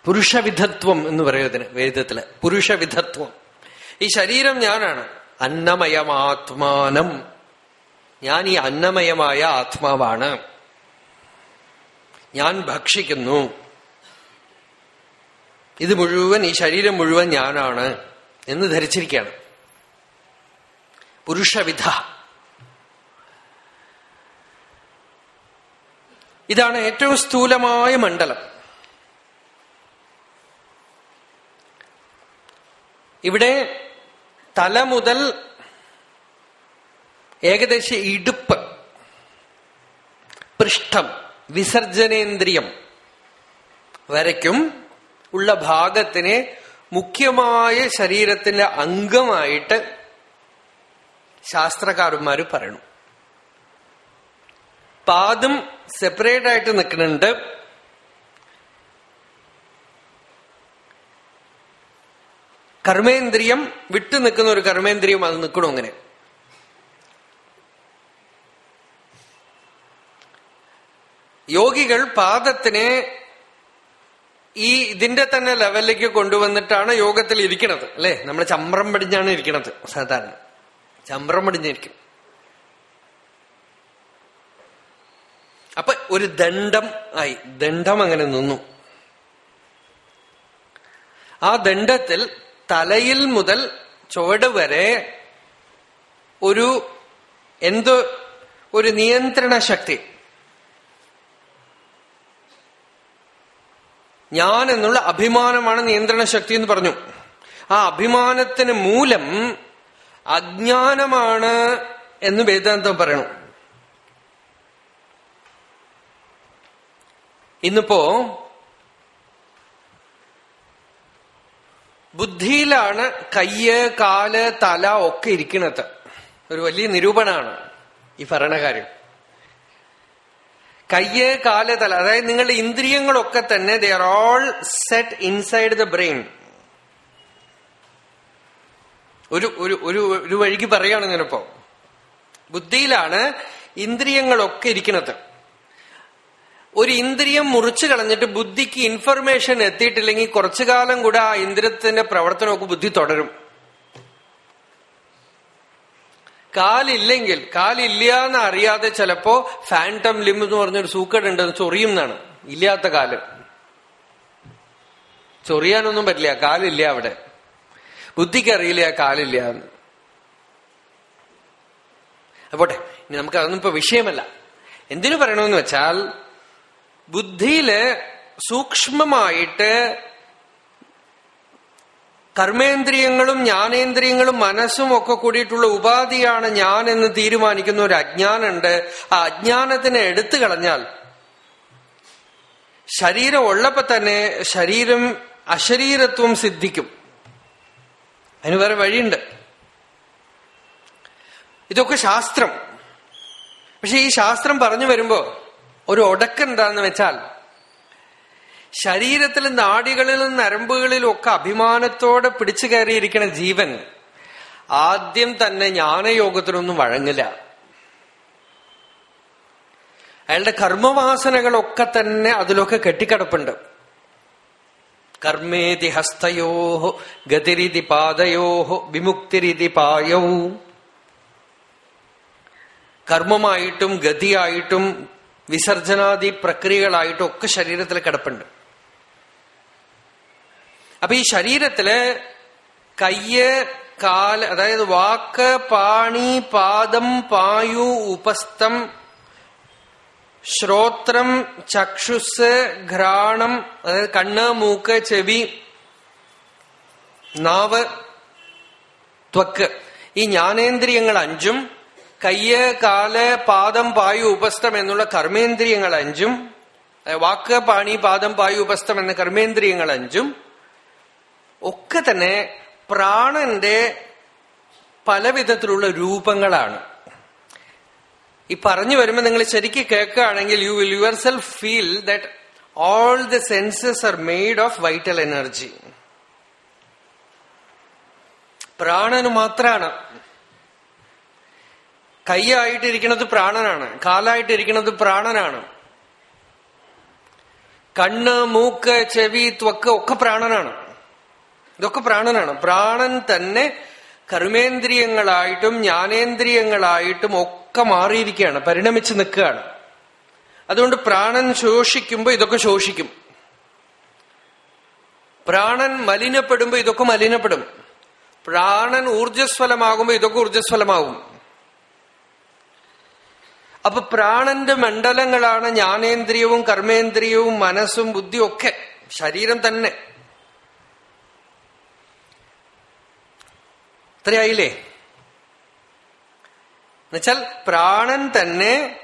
A: പുരുഷവിധത്വം എന്ന് പറയുന്നതിന് വേദത്തിൽ. പുരുഷവിധത്വം. ഈ ശരീരം ഞാനാണ്. അന്നമയമാത്മാനം. ഞാൻ ഈ അന്നമയമായ ആത്മാവാണ്. ഞാൻ ഭക്ഷിക്കുന്നു. ഇത് മുഴുവൻ ഈ ശരീരം മുഴുവൻ ഞാനാണ് എന്ന് ധരിച്ചിരിക്കുകയാണ്. പുരുഷവിധ. ഇതാണ് ഏറ്റവും സ്ഥൂലമായ മണ്ഡലം. ഇവിടെ തല മുതൽ ഏകദേശം ഇടുപ്പ് പൃഷ്ഠം വിസർജനേന്ദ്രിയം വരയ്ക്കും ഉള്ള ഭാഗത്തിനെ മുഖ്യമായ ശരീരത്തിന്റെ അംഗമായിട്ട് ശാസ്ത്രകാരന്മാര് പറയണു. പാദം സെപ്പറേറ്റ് ആയിട്ട് നിൽക്കുന്നുണ്ട്. കർമ്മേന്ദ്രിയം വിട്ടു നിൽക്കുന്ന ഒരു കർമ്മേന്ദ്രിയം അത് നിൽക്കണു അങ്ങനെ. യോഗികൾ പാദത്തിനെ ഈ ഇതിന്റെ തന്നെ ലെവലിലേക്ക് കൊണ്ടുവന്നിട്ടാണ് യോഗത്തിൽ ഇരിക്കുന്നത് അല്ലെ? നമ്മൾ ചമ്രം പടിഞ്ഞാണ് ഇരിക്കുന്നത് സാധാരണ. ചമ്രം പടിഞ്ഞിരിക്കും അപ്പൊ ഒരു ദണ്ഡം ആയി ദണ്ഡം അങ്ങനെ നിന്നു. ആ ദണ്ഡത്തിൽ തലയിൽ മുതൽ ചുവട് വരെ ഒരു എന്തോ ഒരു നിയന്ത്രണ ശക്തി ഞാൻ എന്നുള്ള അഭിമാനമാണ് നിയന്ത്രണ ശക്തി എന്ന് പറഞ്ഞു. ആ അഭിമാനത്തിന് മൂലം അജ്ഞാനമാണ് എന്ന് വേദാന്തം പറയണം. ഇന്നിപ്പോ ബുദ്ധിയിലാണ് കയ്യ് കാൽ തല ഒക്കെ ഇരിക്കുന്നത്. ഒരു വലിയ നിരൂപണമാണ് ഈ പറയണ കാര്യം കയ്യ് കാൽ തല അതായത് നിങ്ങളുടെ ഇന്ദ്രിയങ്ങളൊക്കെ തന്നെ they are all set inside the brain ഒരു ഒരു ഒരു ഒരു വഴിക്ക് പറയുകയാണ് ഞാനിപ്പോ. ബുദ്ധിയിലാണ് ഇന്ദ്രിയങ്ങളൊക്കെ ഇരിക്കുന്നത്. ഒരു ഇന്ദ്രിയം മുറിച്ചു കളഞ്ഞിട്ട് ബുദ്ധിക്ക് ഇൻഫർമേഷൻ എത്തിയിട്ടില്ലെങ്കിൽ കുറച്ചു കാലം കൂടെ ആ ഇന്ദ്രിയത്തിന്റെ പ്രവർത്തനമൊക്കെ ബുദ്ധി തുടരും. കാലില്ലെങ്കിൽ കാലില്ല എന്ന് അറിയാതെ ചിലപ്പോ ഫാന്റം ലിം എന്ന് പറഞ്ഞൊരു സൂക്കട് ഉണ്ട് ചൊറിയും എന്നാണ് ഇല്ലാത്ത കാൽ. ചൊറിയാനൊന്നും പറ്റില്ല കാലില്ല അവിടെ. ബുദ്ധിക്ക് അറിയില്ല കാലില്ല എന്ന് അപ്പോട്ടെ ഇനി നമുക്ക് അതൊന്നും ഇപ്പൊ വിഷയമല്ല. എന്തിനു പറയണമെന്ന് വെച്ചാൽ ബുദ്ധിയിൽ സൂക്ഷ്മമായിട്ട് കർമ്മേന്ദ്രിയങ്ങളും ജ്ഞാനേന്ദ്രിയങ്ങളും മനസ്സും ഒക്കെ കൂടിയിട്ടുള്ള ഉപാധിയാണ് ഞാൻ എന്ന് തീരുമാനിക്കുന്ന ഒരു അജ്ഞാനുണ്ട്. ആ അജ്ഞാനത്തിനെ എടുത്തു കളഞ്ഞാൽ ശരീരം ഉള്ളപ്പോ തന്നെ ശരീരം അശരീരത്വം സിദ്ധിക്കും. അതിന് വേറെ വഴിയുണ്ട്. ഇതൊക്കെ ശാസ്ത്രം. പക്ഷെ ഈ ശാസ്ത്രം പറഞ്ഞു വരുമ്പോ ഒരു ഒടക്കെന്താന്ന് വെച്ചാൽ ശരീരത്തിലും നാടികളിലും നരമ്പുകളിലും ഒക്കെ അഭിമാനത്തോടെ പിടിച്ചു കയറിയിരിക്കുന്ന ജീവൻ ആദ്യം തന്നെ ജ്ഞാനയോഗത്തിനൊന്നും വഴങ്ങില്ല. അയാളുടെ കർമ്മവാസനകളൊക്കെ തന്നെ അതിലൊക്കെ കെട്ടിക്കിടപ്പുണ്ട്. കർമ്മേതി ഹസ്തയോ ഗതിരിതി പാതയോ വിമുക്തിരിതി പായൗ. കർമ്മമായിട്ടും ഗതിയായിട്ടും വിസർജനാദി പ്രക്രിയകളായിട്ടും ഒക്കെ ശരീരത്തിൽ കിടപ്പുണ്ട്. അപ്പൊ ഈ ശരീരത്തിൽ കയ്യ് കാൽ അതായത് വാക്ക് പാണി പാദം പായു ഉപസ്ഥം ശ്രോത്രം ചക്ഷുസ് ഘ്രാണം അതായത് കണ്ണ് മൂക്ക് ചെവി നാവ് ത്വക്ക്. ഈ ജ്ഞാനേന്ദ്രിയങ്ങൾ അഞ്ചും കയ്യ് കാൽ പാദം പായു ഉപസ്ഥം എന്നുള്ള കർമ്മേന്ദ്രിയങ്ങൾ അഞ്ചും വാക്ക് പാണി പാദം പായു ഉപസ്ഥം എന്ന കർമ്മേന്ദ്രിയങ്ങൾ അഞ്ചും ഒക്കെ തന്നെ പ്രാണന്റെ പല വിധത്തിലുള്ള രൂപങ്ങളാണ്. ഈ പറഞ്ഞു വരുമ്പോൾ നിങ്ങൾ ശരിക്കും കേൾക്കുകയാണെങ്കിൽ you will yourself feel that all the senses are made of vital energy പ്രാണന് മാത്രാണ്. കൈയായിട്ടിരിക്കുന്നത് പ്രാണനാണ്. കാലായിട്ടിരിക്കുന്നത് പ്രാണനാണ്. കണ്ണ് മൂക്ക് ചെവി ത്വക്ക് ഒക്കെ പ്രാണനാണ്. ഇതൊക്കെ പ്രാണനാണ്. പ്രാണൻ തന്നെ കർമ്മേന്ദ്രിയങ്ങളായിട്ടും ജ്ഞാനേന്ദ്രിയങ്ങളായിട്ടും ഒക്കെ മാറിയിരിക്കുകയാണ്. പരിണമിച്ച് നിൽക്കുകയാണ്. അതുകൊണ്ട് പ്രാണൻ ശോഷിക്കുമ്പോൾ ഇതൊക്കെ ശോഷിക്കും. പ്രാണൻ മലിനപ്പെടുമ്പോൾ ഇതൊക്കെ മലിനപ്പെടും. പ്രാണൻ ഊർജസ്വലമാകുമ്പോ ഇതൊക്കെ ഊർജസ്വലമാകും അപ്പൊ പ്രാണന്റെ മണ്ഡലങ്ങളാണ് ജ്ഞാനേന്ദ്രിയവും കർമ്മേന്ദ്രിയവും മനസ്സും ബുദ്ധിയും ഒക്കെ. ശരീരം തന്നെ. ഇത്രയായില്ലേ എന്നുവെച്ചാൽ പ്രാണൻ തന്നെ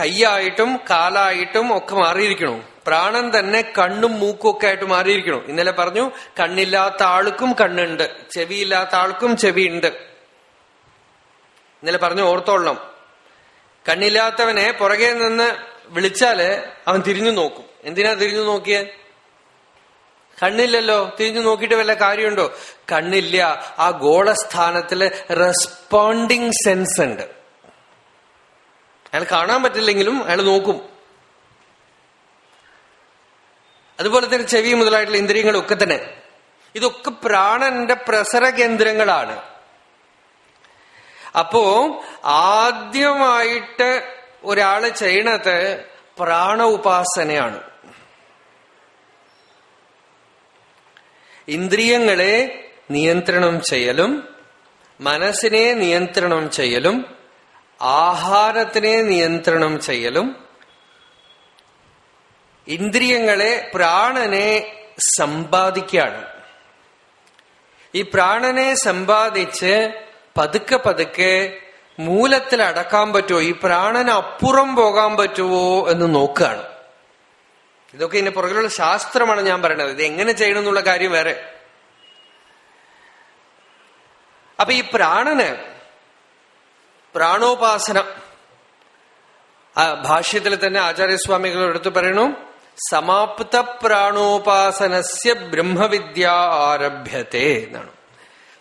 A: കൈയായിട്ടും കാലായിട്ടും ഒക്കെ മാറിയിരിക്കണു. പ്രാണൻ തന്നെ കണ്ണും മൂക്കും ഒക്കെ ആയിട്ട് മാറിയിരിക്കണു. ഇന്നലെ പറഞ്ഞു കണ്ണില്ലാത്ത ആൾക്കും കണ്ണുണ്ട് ചെവിയില്ലാത്ത ആൾക്കും ചെവിയുണ്ട്. ഇന്നലെ പറഞ്ഞു ഓർത്തോളണം. കണ്ണില്ലാത്തവനെ പുറകെ നിന്ന് വിളിച്ചാൽ അവൻ തിരിഞ്ഞു നോക്കും. എന്തിനാ തിരിഞ്ഞു നോക്കിയത് കണ്ണില്ലല്ലോ തിരിഞ്ഞു നോക്കിയിട്ട് വല്ല കാര്യമുണ്ടോ? കണ്ണില്ല. ആ ഗോളസ്ഥാനത്തിൽ റെസ്പോണ്ടിങ് സെൻസ് ഉണ്ട്. അയാൾ കാണാൻ പറ്റില്ലെങ്കിലും അയാൾ നോക്കും. അതുപോലെ തന്നെ ചെവി മുതലായിട്ടുള്ള ഇന്ദ്രിയങ്ങളൊക്കെ തന്നെ. ഇതൊക്കെ പ്രാണന്റെ പ്രസര കേന്ദ്രങ്ങളാണ്. അപ്പോ ആദ്യമായിട്ട് ഒരാൾ ചെയ്യണത് പ്രാണ ഉപാസനയാണ്. ഇന്ദ്രിയങ്ങളെ നിയന്ത്രണം ചെയ്യലും മനസ്സിനെ നിയന്ത്രണം ചെയ്യലും ആഹാരത്തിനെ നിയന്ത്രണം ചെയ്യലും ഇന്ദ്രിയങ്ങളെ പ്രാണനെ സമ്പാദിക്കുകയാണ്. ഈ പ്രാണനെ സമ്പാദിച്ച് പതുക്കെ പതുക്കെ മൂലത്തിൽ അടക്കാൻ പറ്റുമോ? ഈ പ്രാണന് അപ്പുറം പോകാൻ പറ്റുമോ എന്ന് നോക്കുകയാണ്. ഇതൊക്കെ ഇതിന്റെ പുറകിലുള്ള ശാസ്ത്രമാണ് ഞാൻ പറയുന്നത് ഇത് എങ്ങനെ ചെയ്യണം എന്നുള്ള കാര്യം വേറെ. അപ്പൊ ഈ പ്രാണന് പ്രാണോപാസന ഭാഷ്യത്തിൽ തന്നെ ആചാര്യസ്വാമികൾ എടുത്തു പറയണു സമാപ്ത പ്രാണോപാസനസ്യ ബ്രഹ്മവിദ്യ ആരഭ്യത്തെ എന്നാണ്.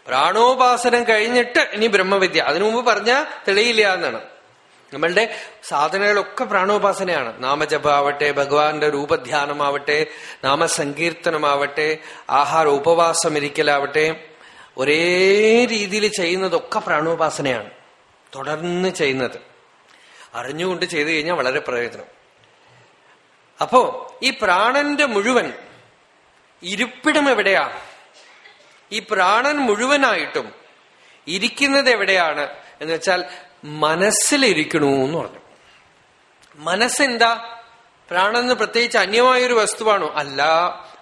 A: പ്രാണോപാസനം കഴിഞ്ഞിട്ട് ഇനി ബ്രഹ്മവിദ്യ. അതിനു മുമ്പ് പറഞ്ഞ തെളിയില്ല എന്നാണ്. നമ്മളുടെ സാധനകളൊക്കെ പ്രാണോപാസനയാണ്. നാമജപാവട്ടെ ഭഗവാന്റെ രൂപധ്യാനമാവട്ടെ നാമസങ്കീർത്തനമാവട്ടെ ആഹാര ഉപവാസം ഇരിക്കലാവട്ടെ ഒരേ രീതിയിൽ ചെയ്യുന്നതൊക്കെ പ്രാണോപാസനയാണ്. തുടർന്ന് ചെയ്യുന്നത്. അറിഞ്ഞുകൊണ്ട് ചെയ്തു കഴിഞ്ഞാൽ വളരെ പ്രയോജനം. അപ്പോ ഈ പ്രാണന്റെ മുഴുവൻ ഇരിപ്പിടം എവിടെയാ? ഈ പ്രാണൻ മുഴുവനായിട്ടും ഇരിക്കുന്നത് എവിടെയാണ്? എന്ന് വെച്ചാൽ മനസ്സിലിരിക്കണു എന്ന് പറഞ്ഞു. മനസ്സെന്താ? പ്രാണെന്ന് പ്രത്യേകിച്ച് അന്യമായൊരു വസ്തുവാണോ? അല്ല.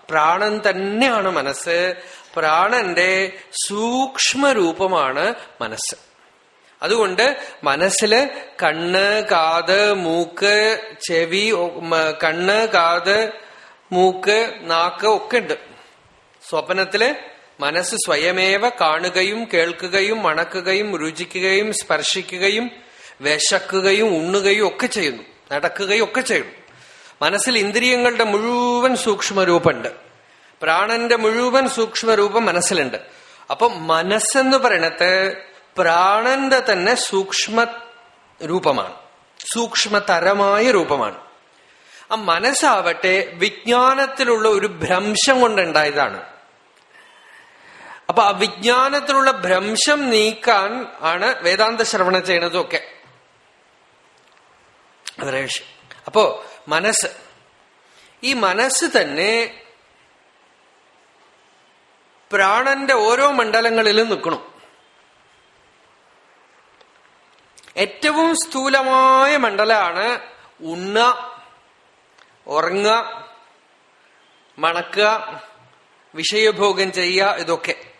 A: പ്രാണൻ തന്നെയാണ് മനസ്സ്. പ്രാണന്റെ സൂക്ഷ്മരൂപമാണ് മനസ്സ്. അതുകൊണ്ട് മനസ്സിൽ കണ്ണ് കാത് മൂക്ക് ചെവി കണ്ണ് കാത് മൂക്ക് നാക്ക് ഒക്കെ ഉണ്ട്. സ്വപ്നത്തിൽ മനസ്സ് സ്വയമേവ കാണുകയും കേൾക്കുകയും മണക്കുകയും രുചിക്കുകയും സ്പർശിക്കുകയും വിശക്കുകയും ഉണ്ണുകയും ഒക്കെ ചെയ്യുന്നു. നടക്കുകയും ഒക്കെ ചെയ്യുന്നു. മനസ്സിൽ ഇന്ദ്രിയങ്ങളുടെ മുഴുവൻ സൂക്ഷ്മരൂപമുണ്ട്. പ്രാണന്റെ മുഴുവൻ സൂക്ഷ്മരൂപം മനസ്സിലുണ്ട്. അപ്പൊ മനസ്സെന്ന് പറയണത് പ്രാണന്റെ തന്നെ സൂക്ഷ്മ രൂപമാണ് സൂക്ഷ്മതരമായ രൂപമാണ്. ആ മനസ്സാവട്ടെ വിജ്ഞാനത്തിലുള്ള ഒരു ഭ്രംശം കൊണ്ടുണ്ടായതാണ്. അപ്പൊ വിജ്ഞാനത്തിലുള്ള ഭ്രംശം നീക്കാൻ ആണ് വേദാന്ത ശ്രവണം ചെയ്യണതൊക്കെ. വിഷയം അപ്പോ മനസ്സ്. ഈ മനസ്സ് തന്നെ പ്രാണന്റെ ഓരോ മണ്ഡലങ്ങളിലും നിൽക്കണം. ഏറ്റവും സ്ഥൂലമായ മണ്ഡലമാണ് ഉണ്ണ ഉറങ്ങുക മണക്കുക വിഷയഭോഗം ചെയ്യുക ഇതൊക്കെ.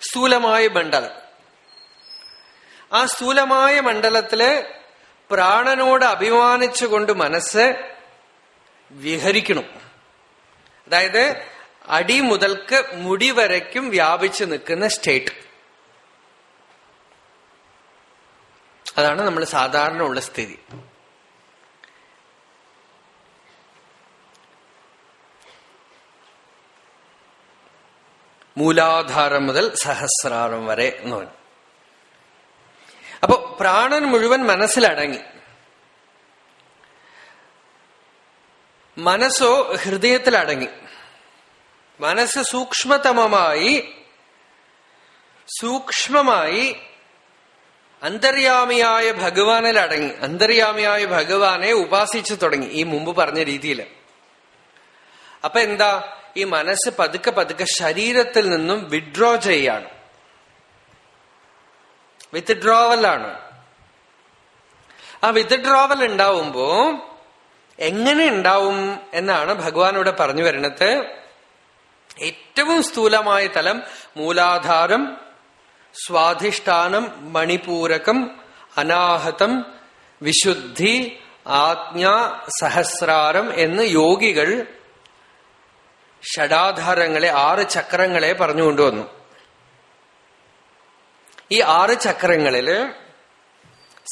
A: സ്ഥൂലമായ മണ്ഡലം. ആ സ്ഥൂലമായ മണ്ഡലത്തിൽ പ്രാണനോട് അഭിമാനിച്ചുകൊണ്ട് മനസ്സ് വിഹരിക്കണം. അതായത് അടി മുതൽക്ക് മുടി വരയ്ക്കും വ്യാപിച്ചു നിൽക്കുന്ന സ്റ്റേറ്റ് അതാണ് നമ്മൾ സാധാരണ ഉള്ള സ്ഥിതി. മൂലാധാരം മുതൽ സഹസ്രാരം വരെ എന്ന് പറഞ്ഞു. അപ്പൊ പ്രാണൻ മുഴുവൻ മനസ്സിലടങ്ങി. മനസ്സോ ഹൃദയത്തിലടങ്ങി. മനസ്സ് സൂക്ഷ്മതമമായി സൂക്ഷ്മമായി അന്തര്യാമിയായ ഭഗവാനിൽ അടങ്ങി അന്തര്യാമിയായ ഭഗവാനെ ഉപാസിച്ചു തുടങ്ങി ഈ മുമ്പ് പറഞ്ഞ രീതിയിൽ അപ്പൊ എന്താ? ഈ മനസ്സ് പതുക്കെ പതുക്കെ ശരീരത്തിൽ നിന്നും വിഡ്രോ ചെയ്യാണ്. വിത്ത്ഡ്രോവലാണ് ആ വിത്ത്ഡ്രോവൽ ഉണ്ടാവുമ്പോ എങ്ങനെ ഉണ്ടാവും എന്നാണ് ഭഗവാൻ ഇവിടെ പറഞ്ഞു വരുന്നത്. ഏറ്റവും സ്ഥൂലമായ തലം മൂലാധാരം സ്വാധിഷ്ഠാനം മണിപൂരകം അനാഹതം വിശുദ്ധി ആജ്ഞ സഹസ്രാരം എന്ന് യോഗികൾ ഷഡാധാരങ്ങളെ ആറ് ചക്രങ്ങളെ പറഞ്ഞു കൊണ്ടുവന്നു ഈ ആറ് ചക്രങ്ങളിൽ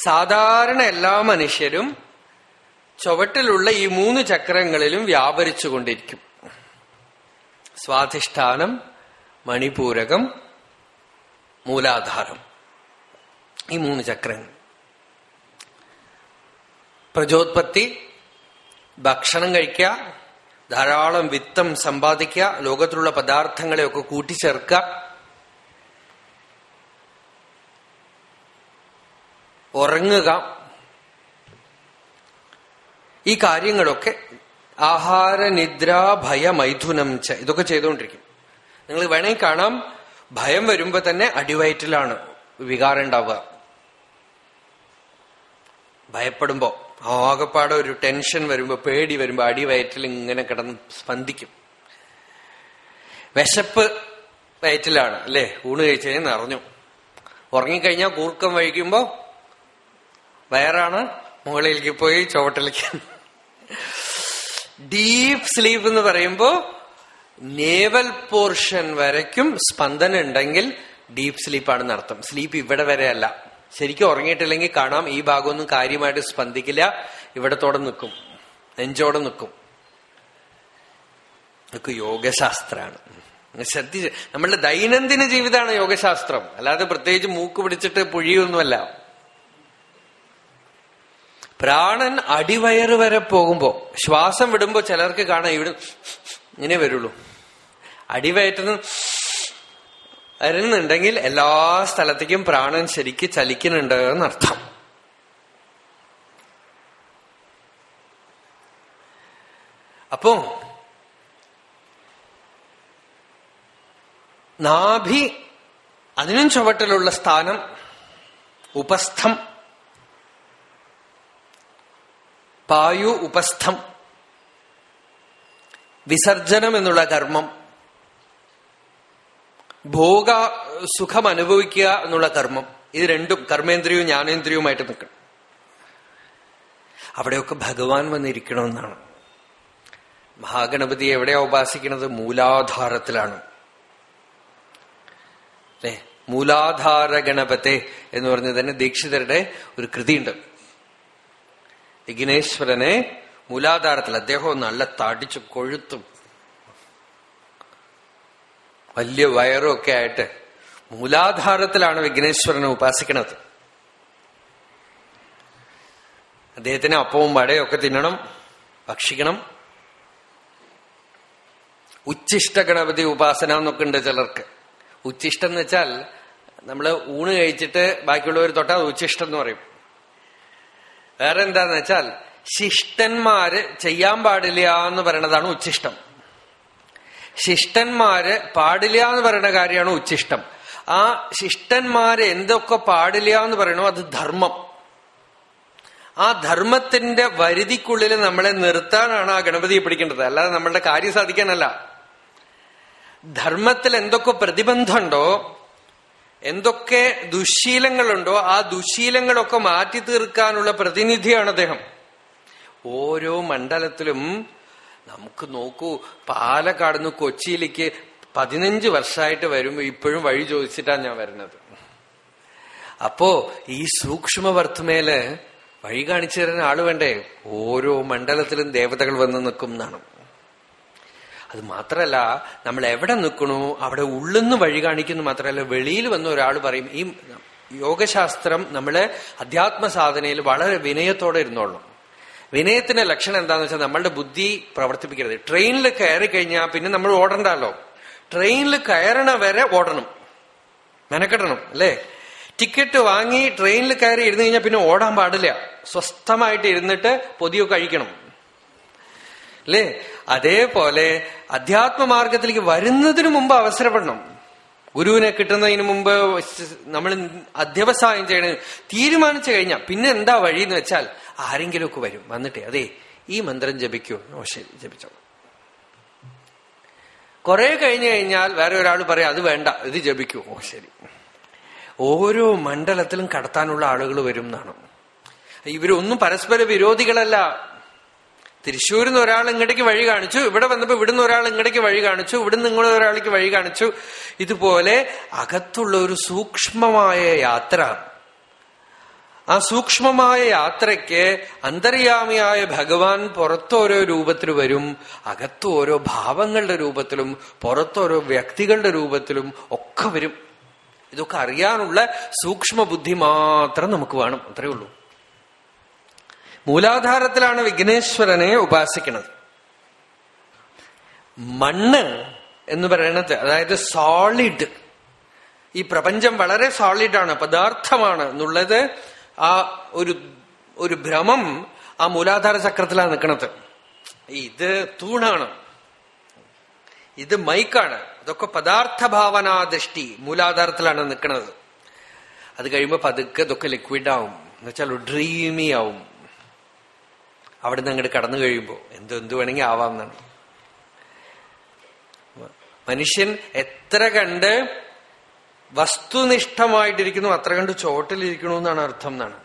A: സാധാരണ എല്ലാ മനുഷ്യരും ചുവട്ടിലുള്ള ഈ മൂന്ന് ചക്രങ്ങളിലും വ്യാപരിച്ചു കൊണ്ടിരിക്കും സ്വാധിഷ്ഠാനം മണിപൂരകം മൂലാധാരം. ഈ മൂന്ന് ചക്രങ്ങൾ. പ്രചോത്പത്തി ഭക്ഷണം കഴിക്കുക ധാരാളം വിത്തം സമ്പാദിക്കുക ലോകത്തിലുള്ള പദാർത്ഥങ്ങളെയൊക്കെ കൂട്ടിച്ചേർക്കുക. ഉറങ്ങുക. ഈ കാര്യങ്ങളൊക്കെ ആഹാര നിദ്ര ഭയ മൈഥുനം ച ഇതൊക്കെ ചെയ്തുകൊണ്ടിരിക്കും. നിങ്ങൾ വേണമെങ്കിൽ കാണാം ഭയം വരുമ്പോ തന്നെ അടിവയറ്റിലാണ് വികാരം ഉണ്ടാവുക. ഭയപ്പെടുമ്പോ ആകെപ്പാടെ ഒരു ടെൻഷൻ വരുമ്പോ പേടി വരുമ്പോ അടിവയറ്റിൽ ഇങ്ങനെ കിടന്ന് സ്പന്ദിക്കും. വിശപ്പ് വയറ്റിലാണ് അല്ലേ? ഊണ് കഴിച്ചു കഴിഞ്ഞാൽ നിറഞ്ഞു. ഉറങ്ങിക്കഴിഞ്ഞാൽ കൂർക്കം വഴിക്കുമ്പോ വയറാണ് മുകളിലേക്ക് പോയി ചുവട്ടിലേക്ക്. ഡീപ്പ് സ്ലീപ്പ് എന്ന് പറയുമ്പോ നേവൽ പോർഷൻ വരയ്ക്കും സ്പന്ദനം ഉണ്ടെങ്കിൽ ഡീപ്പ് സ്ലീപ്പാണെന്ന് അർത്ഥം സ്ലീപ്പ് ഇവിടെ വരെയല്ല ശരിക്കും ഉറങ്ങിയിട്ടില്ലെങ്കിൽ കാണാം. ഈ ഭാഗമൊന്നും കാര്യമായിട്ട് സ്പന്ദിക്കില്ല. ഇവിടത്തോടെ നിൽക്കും. നെഞ്ചോടെ നിൽക്കും. ഇതൊക്കെ യോഗശാസ്ത്രമാണ്. ശ്രദ്ധിച്ച് നമ്മളുടെ ദൈനംദിന ജീവിതമാണ് യോഗശാസ്ത്രം. അല്ലാതെ പ്രത്യേകിച്ച് മൂക്ക് പിടിച്ചിട്ട് പുഴിയൊന്നുമല്ല. പ്രാണൻ അടിവയറ് വരെ പോകുമ്പോ ശ്വാസം വിടുമ്പോ ചിലർക്ക് കാണാം ഇവിടെ ഇങ്ങനെ വരുള്ളൂ. അടിവയറ്റുന്ന വരുന്നുണ്ടെങ്കിൽ എല്ലാ സ്ഥലത്തേക്കും പ്രാണൻ ശരിക്ക് ചലിക്കുന്നുണ്ട് എന്നർത്ഥം. അപ്പോ നാഭി അതിനും ചുവട്ടിലുള്ള സ്ഥാനം ഉപസ്ഥം. പായു ഉപസ്ഥം. വിസർജനം എന്നുള്ള കർമ്മം ഭോഗ സുഖം അനുഭവിക്കുക എന്നുള്ള കർമ്മം. ഇത് രണ്ടും കർമ്മേന്ദ്രിയവും ജ്ഞാനേന്ദ്രിയവുമായിട്ട് നിൽക്കണം. അവിടെയൊക്കെ ഭഗവാൻ വന്നിരിക്കണമെന്നാണ്. മഹാഗണപതി എവിടെയാ ഉപാസിക്കുന്നത്? മൂലാധാരത്തിലാണ്. അല്ലേ? മൂലാധാര ഗണപത്തെ എന്ന് പറഞ്ഞ് തന്നെ ദീക്ഷിതരുടെ ഒരു കൃതിയുണ്ട്. വിഘ്നേശ്വരനെ മൂലാധാരത്തിൽ അദ്ദേഹം നല്ല തടിച്ചു കൊഴുത്തും വലിയ വയറും ഒക്കെ ആയിട്ട് മൂലാധാരത്തിലാണ് വിഘ്നേശ്വരനെ ഉപാസിക്കണത്. അദ്ദേഹത്തിന് അപ്പവും വടയൊക്കെ തിന്നണം ഭക്ഷിക്കണം. ഉച്ചിഷ്ട ഗണപതി ഉപാസന എന്നൊക്കെ ഉണ്ട് ചിലർക്ക്. ഉച്ചിഷ്ടം എന്ന് വെച്ചാൽ നമ്മൾ ഊണ് കഴിച്ചിട്ട് ബാക്കിയുള്ളവർ തൊട്ടാൽ ഉച്ചിഷ്ടം എന്ന് പറയും. വേറെ എന്താന്ന് വെച്ചാൽ ശിഷ്ടന്മാര് ചെയ്യാൻ പാടില്ല എന്ന് പറയണതാണ് ഉച്ഛിഷ്ടം ശിഷ്ടന്മാര് പാടില്ല എന്ന് പറയുന്ന കാര്യമാണ് ഉച്ചിഷ്ടം. ആ ശിഷ്ടന്മാര് എന്തൊക്കെ പാടില്ല എന്ന് പറയണോ അത് ധർമ്മം. ആ ധർമ്മത്തിന്റെ വരുതിക്കുള്ളിൽ നമ്മളെ നിർത്താനാണ് ആ ഗണപതിയെ പിടിക്കേണ്ടത്. അല്ലാതെ നമ്മളുടെ കാര്യം സാധിക്കാനല്ല. ധർമ്മത്തിൽ എന്തൊക്കെ പ്രതിബന്ധമുണ്ടോ എന്തൊക്കെ ദുശീലങ്ങളുണ്ടോ ആ ദുശീലങ്ങളൊക്കെ മാറ്റി തീർക്കാനുള്ള പ്രതിനിധിയാണ് അദ്ദേഹം. ഓരോ മണ്ഡലത്തിലും നമുക്ക് നോക്കൂ പാലക്കാട് നിന്ന് കൊച്ചിയിലേക്ക് പതിനഞ്ച് വർഷമായിട്ട് വരുമ്പോ ഇപ്പോഴും വഴി ചോദിച്ചിട്ടാണ് ഞാൻ വരുന്നത്. അപ്പോ ഈ സൂക്ഷ്മവർദ്ധമേൽ വഴി കാണിച്ചു തരുന്ന ആൾ വേണ്ടേ? ഓരോ മണ്ഡലത്തിലും ദേവതകൾ വന്ന് നിൽക്കും എന്നാണ്. അത് മാത്രല്ല നമ്മൾ എവിടെ നിൽക്കണോ അവിടെ ഉള്ളിന്ന് വഴി കാണിക്കുന്നു മാത്രമല്ല വെളിയിൽ വന്ന ഒരാൾ പറയും ഈ യോഗശാസ്ത്രം നമ്മളെ അധ്യാത്മ സാധനയിൽ വളരെ വിനയത്തോടെ ഇരുന്നോളും. വിനയത്തിന്റെ ലക്ഷണം എന്താന്ന് വെച്ചാൽ നമ്മളുടെ ബുദ്ധി പ്രവർത്തിപ്പിക്കരുത്. ട്രെയിനിൽ കയറി കഴിഞ്ഞാൽ പിന്നെ നമ്മൾ ഓടണ്ടല്ലോ. ട്രെയിനിൽ കയറണ വരെ ഓടണം. മെനക്കെടണം അല്ലേ? ടിക്കറ്റ് വാങ്ങി ട്രെയിനിൽ കയറി ഇരുന്ന് കഴിഞ്ഞാൽ പിന്നെ ഓടാൻ പാടില്ല. സ്വസ്ഥമായിട്ട് ഇരുന്നിട്ട് പൊതിയൊക്കെ കഴിക്കണം അല്ലേ? അതേപോലെ അധ്യാത്മമാർഗത്തിലേക്ക് വരുന്നതിന് മുമ്പ് അവസരപ്പെടണം. ഗുരുവിനെ കിട്ടുന്നതിന് മുമ്പ് നമ്മൾ അധ്യവസായം ചെയ്യണ തീരുമാനിച്ചു കഴിഞ്ഞാൽ പിന്നെ എന്താ വഴി എന്ന് വെച്ചാൽ ആരെങ്കിലുമൊക്കെ വരും. വന്നിട്ടേ അതെ ഈ മന്ത്രം ജപിക്കൂ. ഓ ശരി ജപിച്ചോ കുറെ കഴിഞ്ഞു കഴിഞ്ഞാൽ വേറെ ഒരാൾ പറയാം അത് വേണ്ട ഇത് ജപിക്കൂ. ഓ ശരി. ഓരോ മണ്ഡലത്തിലും കടത്താനുള്ള ആളുകൾ വരും എന്നാണ്. ഇവരൊന്നും പരസ്പര വിരോധികളല്ല. തൃശ്ശൂരിൽ നിന്ന് ഒരാൾ ഇങ്ങടേക്ക് വഴി കാണിച്ചു ഇവിടെ വന്നപ്പോൾ ഇവിടുന്ന് ഒരാൾ ഇങ്ങടേക്ക് വഴി കാണിച്ചു ഇവിടുന്ന് ഇങ്ങോട്ട് ഒരാൾക്ക് വഴി കാണിച്ചു. ഇതുപോലെ അകത്തുള്ള ഒരു സൂക്ഷ്മമായ യാത്ര ആ സൂക്ഷ്മമായ യാത്രയ്ക്ക് അന്തര്യാമിയായ ഭഗവാൻ പുറത്തോരോ രൂപത്തിൽ വരും അകത്ത് ഓരോ ഭാവങ്ങളുടെ രൂപത്തിലും പുറത്തോരോ വ്യക്തികളുടെ രൂപത്തിലും ഒക്കെ വരും. ഇതൊക്കെ അറിയാനുള്ള സൂക്ഷ്മ ബുദ്ധി മാത്രം നമുക്ക് വേണം അത്രയേ ഉള്ളൂ. മൂലാധാരത്തിലാണ് വിഘ്നേശ്വരനെ ഉപാസിക്കുന്നത്. മണ്ണ് എന്ന് പറയണത് അതായത് സോളിഡ് ഈ പ്രപഞ്ചം വളരെ സോളിഡാണ് പദാർത്ഥമാണ് എന്നുള്ളത് ആ ഒരു ഒരു ഭ്രമം ആ മൂലാധാര ചക്രത്തിലാണ് നിൽക്കണത്. ഇത് തൂണാണ്. ഇത് മൈക്കാണ്. അതൊക്കെ പദാർത്ഥ ഭാവനാ ദൃഷ്ടി മൂലാധാരത്തിലാണ് നിൽക്കുന്നത് അത് കഴിയുമ്പോ പതുക്കെ ഇതൊക്കെ ലിക്വിഡ് ആവും. എന്നുവെച്ചാൽ ഡ്രീമി ആവും. അവിടെ നിന്ന് അങ്ങോട്ട് കടന്നു കഴിയുമ്പോ എന്തോ എന്ത് വേണമെങ്കിൽ ആവാം എന്നാണ്. മനുഷ്യൻ എത്ര കണ്ട് വസ്തുനിഷ്ഠമായിട്ടിരിക്കുന്നു അത്ര കണ്ട് ചോട്ടിലിരിക്കണു എന്നാണ് അർത്ഥം എന്നാണ്.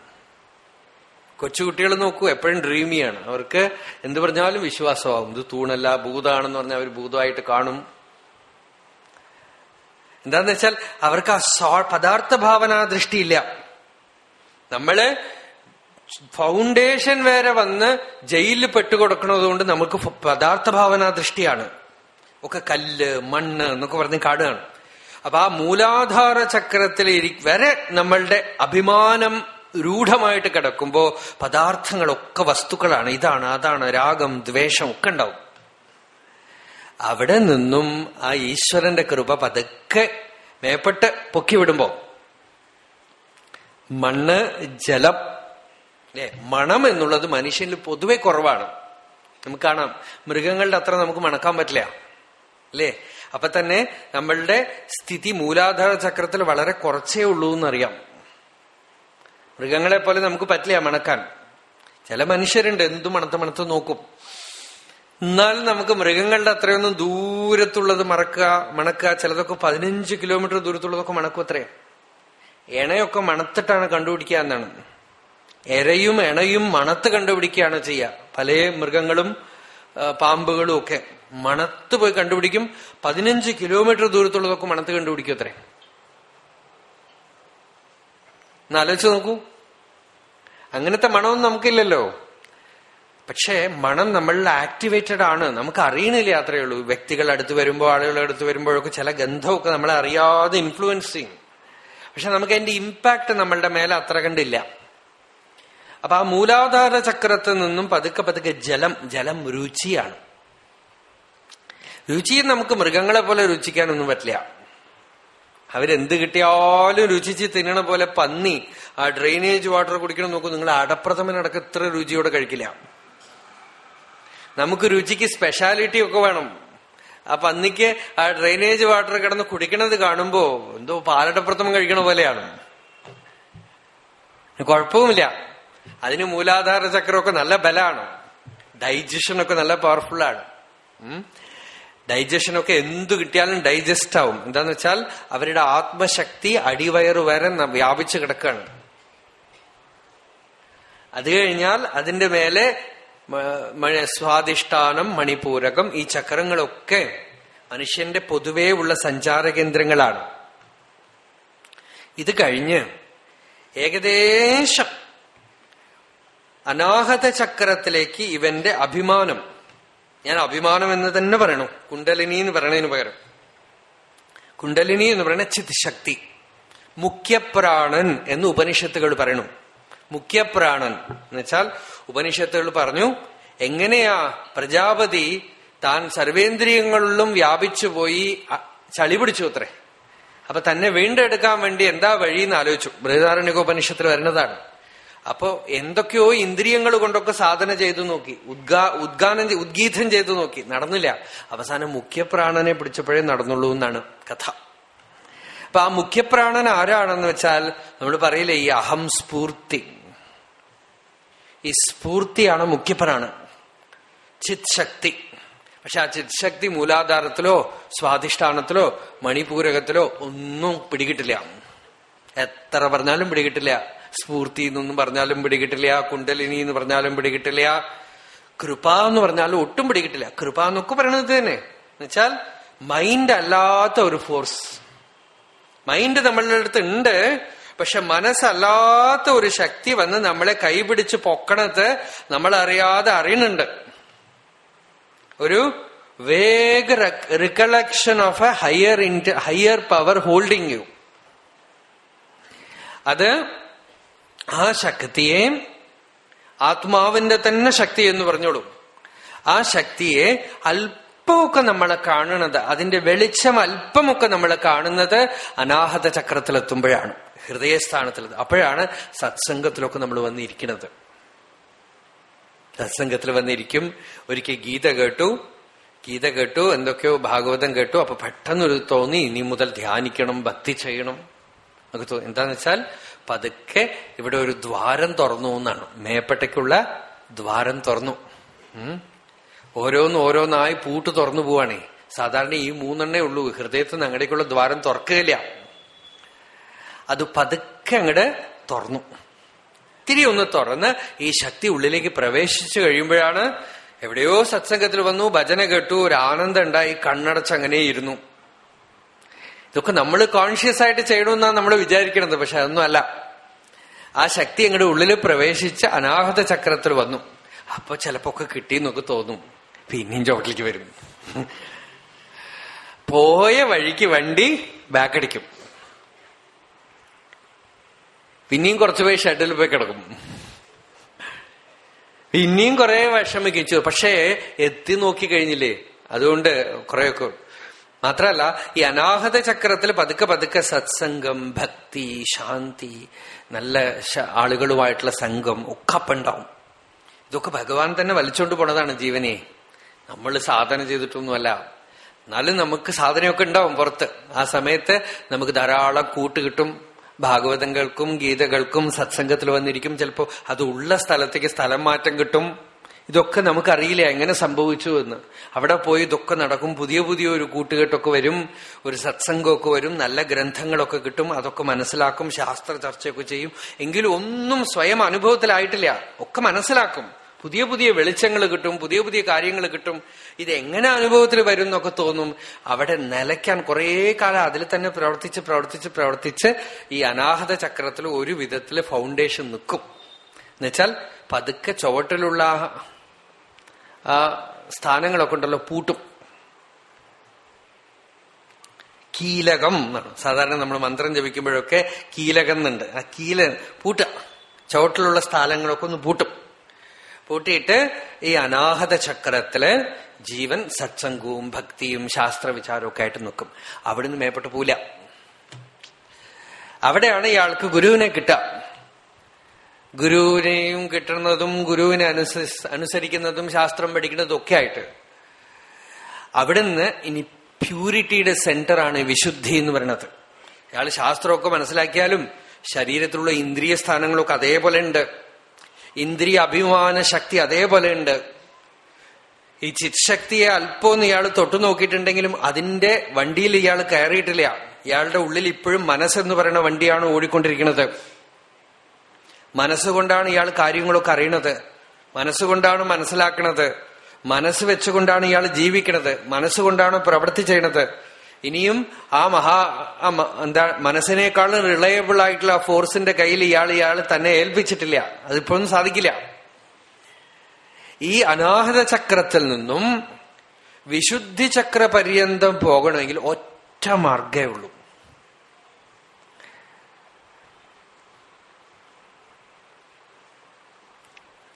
A: കൊച്ചുകുട്ടികൾ നോക്കൂ എപ്പോഴും ഡ്രീമിയാണ് അവർക്ക് എന്ത് പറഞ്ഞാലും വിശ്വാസമാവും. ഇത് തൂണല്ല ഭൂതാണെന്ന് പറഞ്ഞാൽ അവർ ഭൂതമായിട്ട് കാണും. എന്താന്ന് വെച്ചാൽ അവർക്ക് ആ പദാർത്ഥ ഭാവന ദൃഷ്ടിയില്ല. നമ്മൾ ഫൗണ്ടേഷൻ വരെ വന്ന് ജയിലിൽ പെട്ടുകൊടുക്കണതുകൊണ്ട് നമുക്ക് പദാർത്ഥ ഭാവന ദൃഷ്ടിയാണ്. ഒക്കെ കല്ല് മണ്ണ് എന്നൊക്കെ പറഞ്ഞ് കാടുകയാണ്. അപ്പൊ ആ മൂലാധാര ചക്രത്തിൽ വരെ നമ്മളുടെ അഭിമാനം രൂഢമായിട്ട് കിടക്കുമ്പോ പദാർത്ഥങ്ങളൊക്കെ വസ്തുക്കളാണ്. ഇതാണ് അതാണ് രാഗം ദ്വേഷം ഒക്കെ ഉണ്ടാവും. അവിടെ നിന്നും ആ ഈശ്വരന്റെ കൃപ പതുക്കെ മേപ്പെട്ട് പൊക്കിവിടുമ്പോ മണ്ണ് ജലം അല്ലെ? മണം എന്നുള്ളത് മനുഷ്യനിൽ പൊതുവെ കുറവാണ്. നമുക്ക് കാണാം. മൃഗങ്ങളുടെ അത്ര നമുക്ക് മണക്കാൻ പറ്റില്ല. അല്ലേ? അപ്പൊ തന്നെ നമ്മളുടെ സ്ഥിതി മൂലാധാര ചക്രത്തിൽ വളരെ കുറച്ചേ ഉള്ളൂ എന്നറിയാം. മൃഗങ്ങളെ പോലെ നമുക്ക് പറ്റില്ല മണക്കാൻ. ചില മനുഷ്യരുണ്ട് എന്തു മണത്ത് മണത്ത് നോക്കും. എന്നാലും നമുക്ക് മൃഗങ്ങളുടെ അത്രയൊന്നും ദൂരത്തുള്ളത് മറക്കുക മണക്കുക ചിലതൊക്കെ പതിനഞ്ച് കിലോമീറ്റർ ദൂരത്തുള്ളതൊക്കെ മണക്കും അത്രേ. എണയൊക്കെ മണത്തിട്ടാണ് കണ്ടുപിടിക്കുക എന്നാണ്. എരയും എണയും മണത്ത് കണ്ടുപിടിക്കുകയാണ് ചെയ്യുക. പല മൃഗങ്ങളും പാമ്പുകളും ഒക്കെ. മണത്ത് പോയി കണ്ടുപിടിക്കും. പതിനഞ്ച് കിലോമീറ്റർ ദൂരത്തുള്ളതൊക്കെ മണത്ത് കണ്ടുപിടിക്കും അത്രേ. എന്നാലോചിച്ച് നോക്കൂ. അങ്ങനത്തെ മണമൊന്നും നമുക്കില്ലല്ലോ. പക്ഷേ മണം നമ്മളിൽ ആക്ടിവേറ്റഡ് ആണ്. നമുക്ക് അറിയണില്ല അത്രയേ ഉള്ളൂ. വ്യക്തികൾ അടുത്ത് വരുമ്പോൾ ആളുകൾ അടുത്ത് വരുമ്പോഴൊക്കെ ചില ഗന്ധമൊക്കെ നമ്മളെ അറിയാതെ ഇൻഫ്ലുവൻസ് ചെയ്യും. പക്ഷെ നമുക്ക് അതിന്റെ ഇമ്പാക്ട് നമ്മളുടെ മേലെ അത്ര കണ്ടില്ല. അപ്പൊ ആ മൂലാധാര ചക്രത്തിൽ നിന്നും പതുക്കെ പതുക്കെ ജലം ജലം രുചിയാണ്. രുചിയും നമുക്ക് മൃഗങ്ങളെ പോലെ രുചിക്കാനൊന്നും പറ്റില്ല. അവരെന്ത് കിട്ടിയാലും രുചിച്ച് തിന്നണ പോലെ പന്നി ആ ഡ്രെയിനേജ് വാട്ടർ കുടിക്കണം നോക്കും നിങ്ങൾ അടപ്രഥമനടക്കം ഇത്ര രുചിയോടെ കഴിക്കില്ല. നമുക്ക് രുചിക്ക് സ്പെഷ്യാലിറ്റി ഒക്കെ വേണം. ആ പന്നിക്ക് ആ ഡ്രെയിനേജ് വാട്ടർ കിടന്ന് കുടിക്കണത് കാണുമ്പോ എന്തോ പാലടപ്രഥമം കഴിക്കണ പോലെയാണ്. കുഴപ്പവുമില്ല. അതിന് മൂലാധാര ചക്രമൊക്കെ നല്ല ബലാണ് ഡൈജഷനൊക്കെ നല്ല പവർഫുൾ ആണ്. ഡൈജഷനൊക്കെ എന്തു കിട്ടിയാലും ഡൈജസ്റ്റ് ആവും. എന്താന്ന് വെച്ചാൽ അവരുടെ ആത്മശക്തി അടിവയറ് വരെ വ്യാപിച്ചു കിടക്കുകയാണ് അത് കഴിഞ്ഞാൽ അതിന്റെ മേലെ സ്വാധിഷ്ഠാനം മണിപൂരകം ഈ ചക്രങ്ങളൊക്കെ മനുഷ്യന്റെ പൊതുവേ ഉള്ള സഞ്ചാര കേന്ദ്രങ്ങളാണ്. ഇത് കഴിഞ്ഞ് ഏകദേശം അനാഹത ചക്രത്തിലേക്ക് ഇവന്റെ അഭിമാനം ഞാൻ അഭിമാനം എന്ന് തന്നെ പറയണു. കുണ്ടലിനി എന്ന് പറയണതിന് പകരം. കുണ്ടലിനി എന്ന് പറയുന്ന ചിത് ശക്തി മുഖ്യപ്രാണൻ എന്ന് ഉപനിഷത്തുകൾ പറയണു. മുഖ്യപ്രാണൻ എന്ന് വെച്ചാൽ ഉപനിഷത്തുകൾ പറഞ്ഞു എങ്ങനെയാ പ്രജാപതി താൻ സർവേന്ദ്രിയങ്ങളിലും വ്യാപിച്ചു പോയി ചളി പിടിച്ചു അത്രേ. അപ്പൊ തന്നെ വീണ്ടെടുക്കാൻ വേണ്ടി എന്താ വഴി എന്ന് ആലോചിച്ചു. ബൃഹദാരണ്യകോപനിഷത്തിൽ വരുന്നതാണ്. അപ്പോ എന്തൊക്കെയോ ഇന്ദ്രിയങ്ങൾ കൊണ്ടൊക്കെ സാധന ചെയ്തു നോക്കി. ഉദ്ഗാ ഉദ്ഗാനം ഉദ്ഗീതം ചെയ്തു നോക്കി. നടന്നില്ല. അവസാനം മുഖ്യപ്രാണനെ പിടിച്ചപ്പോഴേ നടന്നുള്ളൂ എന്നാണ് കഥ. അപ്പൊ ആ മുഖ്യപ്രാണൻ ആരാണെന്ന് വെച്ചാൽ നമ്മൾ പറയില്ലേ ഈ അഹം സ്ഫൂർത്തി. ഈ സ്ഫൂർത്തിയാണ് മുഖ്യപ്രാണൻ. ചിത് ശക്തി പക്ഷെ ആ ചിത് ശക്തി മൂലാധാരത്തിലോ സ്വാധിഷ്ഠാനത്തിലോ മണിപൂരകത്തിലോ ഒന്നും പിടികിട്ടില്ല. എത്ര പറഞ്ഞാലും പിടികിട്ടില്ല. സ്ഫൂർത്തി എന്നൊന്നും പറഞ്ഞാലും പിടികിട്ടില്ല കുണ്ടലിനി എന്ന് പറഞ്ഞാലും പിടികിട്ടില്ല കൃപ എന്ന് പറഞ്ഞാലും ഒട്ടും പിടികിട്ടില്ല. കൃപ എന്നൊക്കെ പറയണത് തന്നെ. എന്നുവെച്ചാൽ മൈൻഡ് അല്ലാത്ത ഒരു ഫോഴ്സ് മൈൻഡ് നമ്മളുടെ അടുത്ത് ഉണ്ട് പക്ഷെ മനസ്സല്ലാത്ത ഒരു ശക്തി വന്ന് നമ്മളെ കൈപിടിച്ച് പൊക്കണത് നമ്മൾ അറിയാതെ അറിയുന്നുണ്ട്. ഒരു vague recollection of a higher higher power holding you അത് ആ ശക്തിയെ ആത്മാവിന്റെ തന്നെ ശക്തി എന്ന് പറഞ്ഞോളൂ. ആ ശക്തിയെ അല്പമൊക്കെ നമ്മളെ കാണുന്നത് അതിന്റെ വെളിച്ചം അല്പമൊക്കെ നമ്മൾ കാണുന്നത് അനാഹത ചക്രത്തിലെത്തുമ്പോഴാണ് ഹൃദയസ്ഥാനത്തിൽ അപ്പോഴാണ് സത്സംഗത്തിലൊക്കെ നമ്മൾ വന്നിരിക്കുന്നത്. സത്സംഗത്തിൽ വന്നിരിക്കും ഒരിക്കൽ ഗീത കേട്ടു ഗീത കേട്ടു എന്തൊക്കെയോ ഭാഗവതം കേട്ടു അപ്പൊ പെട്ടെന്നൊരു തോന്നി ഇനി മുതൽ ധ്യാനിക്കണം ഭക്തി ചെയ്യണം. നമുക്ക് എന്താന്ന് വെച്ചാൽ പതുക്കെ ഇവിടെ ഒരു ദ്വാരം തുറന്നു എന്നാണ്. മേപ്പട്ടയ്ക്കുള്ള ദ്വാരം തുറന്നു. ഓരോന്ന് ഓരോന്നായി പൂട്ട് തുറന്നു പോവാണേ. സാധാരണ ഈ മൂന്നെണ്ണേ ഉള്ളൂ. ഹൃദയത്തിൽ നിന്ന് അങ്ങടേക്കുള്ള ദ്വാരം തുറക്കുകയില്ല. അത് പതുക്കെ അങ്ങട് തുറന്നു. ഇത്തിരി ഒന്ന് തുറന്ന് ഈ ശക്തി ഉള്ളിലേക്ക് പ്രവേശിച്ചു കഴിയുമ്പോഴാണ് എവിടെയോ സത്സംഗത്തിൽ വന്നു ഭജന കേട്ടു ഒരു ആനന്ദം ഉണ്ടായി കണ്ണടച്ചങ്ങനെ ഇരുന്നു. ഇതൊക്കെ നമ്മൾ കോൺഷ്യസ് ആയിട്ട് ചെയ്യണമെന്നാണ് നമ്മൾ വിചാരിക്കണത് പക്ഷെ അതൊന്നും അല്ല. ആ ശക്തി അങ്ങയുടെ ഉള്ളിൽ പ്രവേശിച്ച് അനാഹത ചക്രത്തിൽ വന്നു. അപ്പൊ ചിലപ്പോ ഒക്കെ കിട്ടിയെന്നൊക്കെ തോന്നും. പിന്നെയും ചോട്ടിലേക്ക് വരും. പോയ വഴിക്ക് വണ്ടി ബാക്കടിക്കും പിന്നെയും കുറച്ചു പേര് ഷട്ടിൽ പോയി കിടക്കും. പിന്നെയും കുറെ വിഷമിക്കും. പക്ഷേ എത്തി നോക്കി കഴിഞ്ഞില്ലേ? അതുകൊണ്ട് കുറെയൊക്കെ മാത്രല്ല ഈ അനാഹത ചക്രത്തിൽ പതുക്കെ പതുക്കെ സത്സംഗം ഭക്തി ശാന്തി നല്ല ആളുകളുമായിട്ടുള്ള സംഘം ഒക്കെ ഉണ്ടാവും ഇതൊക്കെ ഭഗവാൻ തന്നെ വലിച്ചോണ്ട് പോണതാണ് ജീവനെ. നമ്മൾ സാധന ചെയ്തിട്ടൊന്നുമല്ല. എന്നാലും നമുക്ക് സാധനയൊക്കെ ഉണ്ടാവും പുറത്ത്. ആ സമയത്ത് നമുക്ക് ധാരാളം കൂട്ട് കിട്ടും. ഭാഗവതങ്ങൾക്കും ഗീതകൾക്കും സത്സംഗത്തിൽ വന്നിരിക്കും. ചിലപ്പോൾ അത് ഉള്ള സ്ഥലത്തേക്ക് സ്ഥലം മാറ്റം കിട്ടും. ഇതൊക്കെ നമുക്കറിയില്ല എങ്ങനെ സംഭവിച്ചു എന്ന്. അവിടെ പോയി ഇതൊക്കെ നടക്കും പുതിയ പുതിയ ഒരു കൂട്ടുകെട്ടൊക്കെ വരും ഒരു സത്സംഗമൊക്കെ വരും നല്ല ഗ്രന്ഥങ്ങളൊക്കെ കിട്ടും അതൊക്കെ മനസ്സിലാക്കും ശാസ്ത്ര ചർച്ചയൊക്കെ ചെയ്യും. എങ്കിലും ഒന്നും സ്വയം അനുഭവത്തിലായിട്ടില്ല. ഒക്കെ മനസ്സിലാക്കും. പുതിയ പുതിയ വെളിച്ചങ്ങൾ കിട്ടും പുതിയ പുതിയ കാര്യങ്ങൾ കിട്ടും. ഇത് എങ്ങനെ അനുഭവത്തിൽ വരും എന്നൊക്കെ തോന്നും. അവിടെ നിലയ്ക്കാൻ കുറേ കാലം അതിൽ തന്നെ പ്രവർത്തിച്ച് പ്രവർത്തിച്ച് പ്രവർത്തിച്ച് ഈ അനാഹത ചക്രത്തിൽ ഒരു വിധത്തിൽ ഫൗണ്ടേഷൻ നിൽക്കും. എന്നുവെച്ചാൽ പതുക്കെ ചുവട്ടിലുള്ള ആ സ്ഥാനങ്ങളൊക്കെ ഉണ്ടല്ലോ പൂട്ടും. കീലകം എന്നാണ് സാധാരണ നമ്മൾ മന്ത്രം ജപിക്കുമ്പോഴൊക്കെ കീലകം എന്നുണ്ട്. ആ കീല പൂട്ട ചുവട്ടിലുള്ള സ്ഥലങ്ങളൊക്കെ ഒന്ന് പൂട്ടും. പൂട്ടിയിട്ട് ഈ അനാഹത ചക്രത്തിൽ ജീവൻ സത്സംഗവും ഭക്തിയും ശാസ്ത്ര വിചാരവും ഒക്കെ ആയിട്ട് നിൽക്കും. അവിടുന്ന് മേപ്പെട്ട് പോല അവിടെയാണ് ഇയാൾക്ക് ഗുരുവിനെ കിട്ടുക. ഗുരുവിനെയും കിട്ടുന്നതും ഗുരുവിനെ അനുസരിക്കുന്നതും ശാസ്ത്രം പഠിക്കുന്നതും ഒക്കെ ആയിട്ട് അവിടുന്ന് ഇനി പ്യൂരിറ്റിയുടെ സെന്ററാണ് വിശുദ്ധി എന്ന് പറയുന്നത്. അയാൾ ശാസ്ത്രമൊക്കെ മനസ്സിലാക്കിയാലും ശരീരത്തിലുള്ള ഇന്ദ്രിയ സ്ഥാനങ്ങളൊക്കെ അതേപോലെ ഉണ്ട്. ഇന്ദ്രിയ അഭിമാന ശക്തി അതേപോലെ ഉണ്ട്. ഈ ചിത്ശക്തിയെ അല്പമൊന്നും ഇയാൾ തൊട്ടു നോക്കിയിട്ടുണ്ടെങ്കിലും അതിന്റെ വണ്ടിയിൽ ഇയാൾ കയറിയിട്ടില്ല. ഇയാളുടെ ഉള്ളിൽ ഇപ്പോഴും മനസ്സെന്ന് പറയുന്ന വണ്ടിയാണ് ഓടിക്കൊണ്ടിരിക്കുന്നത്. മനസ്സുകൊണ്ടാണ് ഇയാൾ കാര്യങ്ങളൊക്കെ അറിയണത്. മനസ്സുകൊണ്ടാണ് മനസ്സിലാക്കണത്. മനസ്സ് വെച്ചുകൊണ്ടാണ് ഇയാൾ ജീവിക്കണത്. മനസ്സുകൊണ്ടാണ് പ്രവൃത്തി ചെയ്യണത്. ഇനിയും ആ മഹാ എന്താ മനസ്സിനേക്കാളും റിലയബിൾ ആയിട്ടുള്ള ആ ഫോഴ്സിന്റെ കയ്യിൽ ഇയാൾ ഇയാൾ തന്നെ ഏൽപ്പിച്ചിട്ടില്ല. അതിപ്പോഴും സാധിക്കില്ല. ഈ അനാഹത ചക്രത്തിൽ നിന്നും വിശുദ്ധി ചക്ര പര്യന്തം പോകണമെങ്കിൽ ഒറ്റ മാർഗേ ഉള്ളൂ.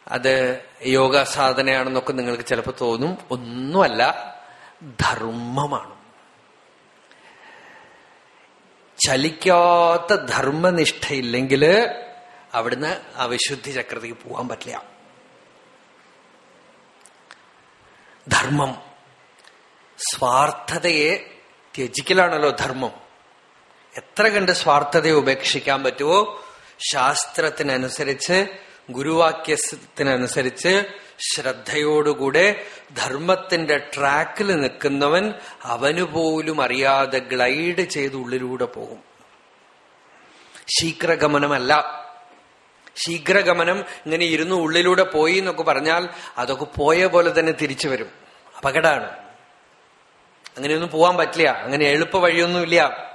A: അത് യോഗ സാധനയാണെന്നൊക്കെ നിങ്ങൾക്ക് ചിലപ്പോൾ തോന്നും. ഒന്നുമല്ല ധർമ്മമാണ്. ചലിക്കാത്ത ധർമ്മനിഷ്ഠയില്ലെങ്കിൽ അവിടുന്ന് അവിശുദ്ധി ചക്രത്തേക്ക് പോകാൻ പറ്റില്ല. ധർമ്മം. സ്വാർത്ഥതയെ ത്യജിക്കലാണല്ലോ ധർമ്മം. എത്ര കണ്ട് സ്വാർത്ഥതയെ ഉപേക്ഷിക്കാൻ പറ്റുമോ ശാസ്ത്രത്തിനനുസരിച്ച് ഗുരുവാക്യത്തിനനുസരിച്ച് ശ്രദ്ധയോടുകൂടെ ധർമ്മത്തിന്റെ ട്രാക്കിൽ നിൽക്കുന്നവൻ അവന് പോലും അറിയാതെ ഗ്ലൈഡ് ചെയ്ത് ഉള്ളിലൂടെ പോകും. ശീഘ്രഗമനമല്ല. ശീഘ്രഗമനം ഇങ്ങനെ ഇരുന്ന് ഉള്ളിലൂടെ പോയി എന്നൊക്കെ പറഞ്ഞാൽ അതൊക്കെ പോയ പോലെ തന്നെ തിരിച്ചു വരും. അപകടമാണ്. അങ്ങനെയൊന്നും പോവാൻ പറ്റില്ല. അങ്ങനെ എളുപ്പ വഴിയൊന്നുമില്ല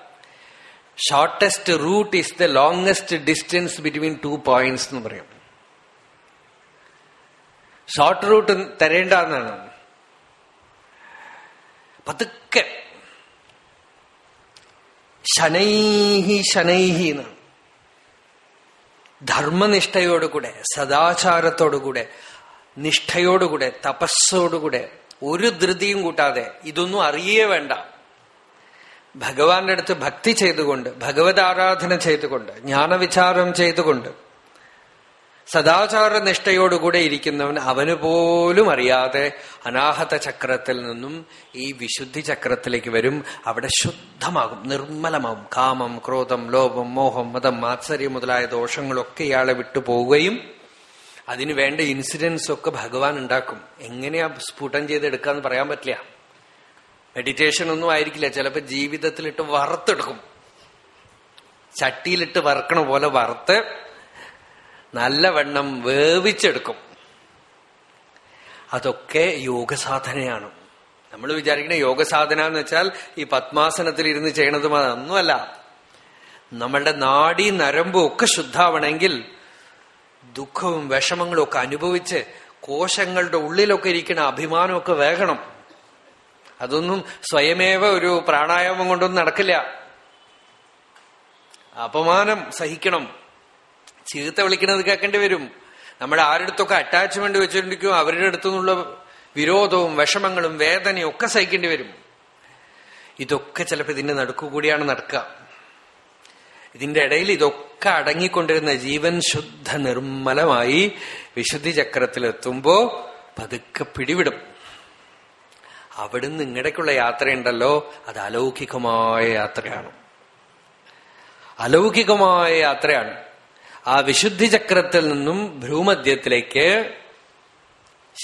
A: shortest route is the longest distance between two points എന്ന് പറയും. ഷോർട്ട് റൂട്ട് തരേണ്ടെന്നാണ്. പതുക്കെ. ശനൈഹി ശനൈഹി എന്നാണ് ധർമ്മനിഷ്ഠയോടുകൂടെ സദാചാരത്തോടുകൂടെ നിഷ്ഠയോടുകൂടെ തപസ്സോടുകൂടെ ഒരു ധൃതിയും കൂട്ടാതെ ഇതൊന്നും അറിയേ വേണ്ട. ഭഗവാന്റെ അടുത്ത് ഭക്തി ചെയ്തുകൊണ്ട് ഭഗവത് ആരാധന ചെയ്തുകൊണ്ട് ജ്ഞാനവിചാരം ചെയ്തുകൊണ്ട് സദാചാര നിഷ്ഠയോടുകൂടെ ഇരിക്കുന്നവൻ അവന് പോലും അറിയാതെ അനാഹത ചക്രത്തിൽ നിന്നും ഈ വിശുദ്ധി ചക്രത്തിലേക്ക് വരും. അവിടെ ശുദ്ധമാകും നിർമ്മലമാകും. കാമം ക്രോധം ലോപം മോഹം മതം മാത്സര്യം മുതലായ ദോഷങ്ങളൊക്കെ ഇയാളെ വിട്ടു പോവുകയും അതിനു വേണ്ട ഇൻസിഡൻസ് ഒക്കെ ഭഗവാൻ ഉണ്ടാക്കും. എങ്ങനെയാ സ്ഫുടം ചെയ്തെടുക്കാന്ന് പറയാൻ പറ്റില്ല. മെഡിറ്റേഷൻ ഒന്നും ആയിരിക്കില്ല. ചിലപ്പോ ജീവിതത്തിലിട്ട് വറുത്തെടുക്കും. ചട്ടിയിലിട്ട് വറക്കണ പോലെ വറുത്ത് നല്ലവണ്ണം വേവിച്ചെടുക്കും. അതൊക്കെ യോഗസാധനയാണ്. നമ്മൾ വിചാരിക്കുന്ന യോഗസാധന എന്ന് വെച്ചാൽ ഈ പത്മാസനത്തിൽ ഇരുന്ന് ചെയ്യണതും അതൊന്നുമല്ല നമ്മളുടെ നാടി നരമ്പും ഒക്കെ ശുദ്ധാവണമെങ്കിൽ ദുഃഖവും വിഷമങ്ങളും ഒക്കെ അനുഭവിച്ച് കോശങ്ങളുടെ ഉള്ളിലൊക്കെ ഇരിക്കുന്ന അഭിമാനമൊക്കെ വേഗണം അതൊന്നും സ്വയമേവ ഒരു പ്രാണായാമം കൊണ്ടൊന്നും നടക്കില്ല. അപമാനം സഹിക്കണം. ചീത്ത വിളിക്കണത് കേൾക്കേണ്ടി വരും. നമ്മുടെ ആരുടെടുത്തൊക്കെ അറ്റാച്ച്മെന്റ് വെച്ചിട്ടുണ്ടെങ്കിലും അവരുടെ അടുത്തു നിന്നുള്ള വിരോധവും വിഷമങ്ങളും വേദനയും ഒക്കെ സഹിക്കേണ്ടി വരും. ഇതൊക്കെ ചിലപ്പോൾ ഇതിന്റെ നടുക്കുകൂടിയാണ് നടക്കുക ഇതിന്റെ ഇടയിൽ ഇതൊക്കെ അടങ്ങിക്കൊണ്ടിരുന്ന ജീവൻ ശുദ്ധ നിർമ്മലമായി വിശുദ്ധി ചക്രത്തിലെത്തുമ്പോ പതുക്കെ പിടിവിടും. അവിടുന്ന് ഇങ്ങടേക്കുള്ള യാത്രയുണ്ടല്ലോ അത് അലൗകികമായ യാത്രയാണ്. അലൗകികമായ യാത്രയാണ്. ആ വിശുദ്ധി ചക്രത്തിൽ നിന്നും ഭ്രൂമധ്യത്തിലേക്ക്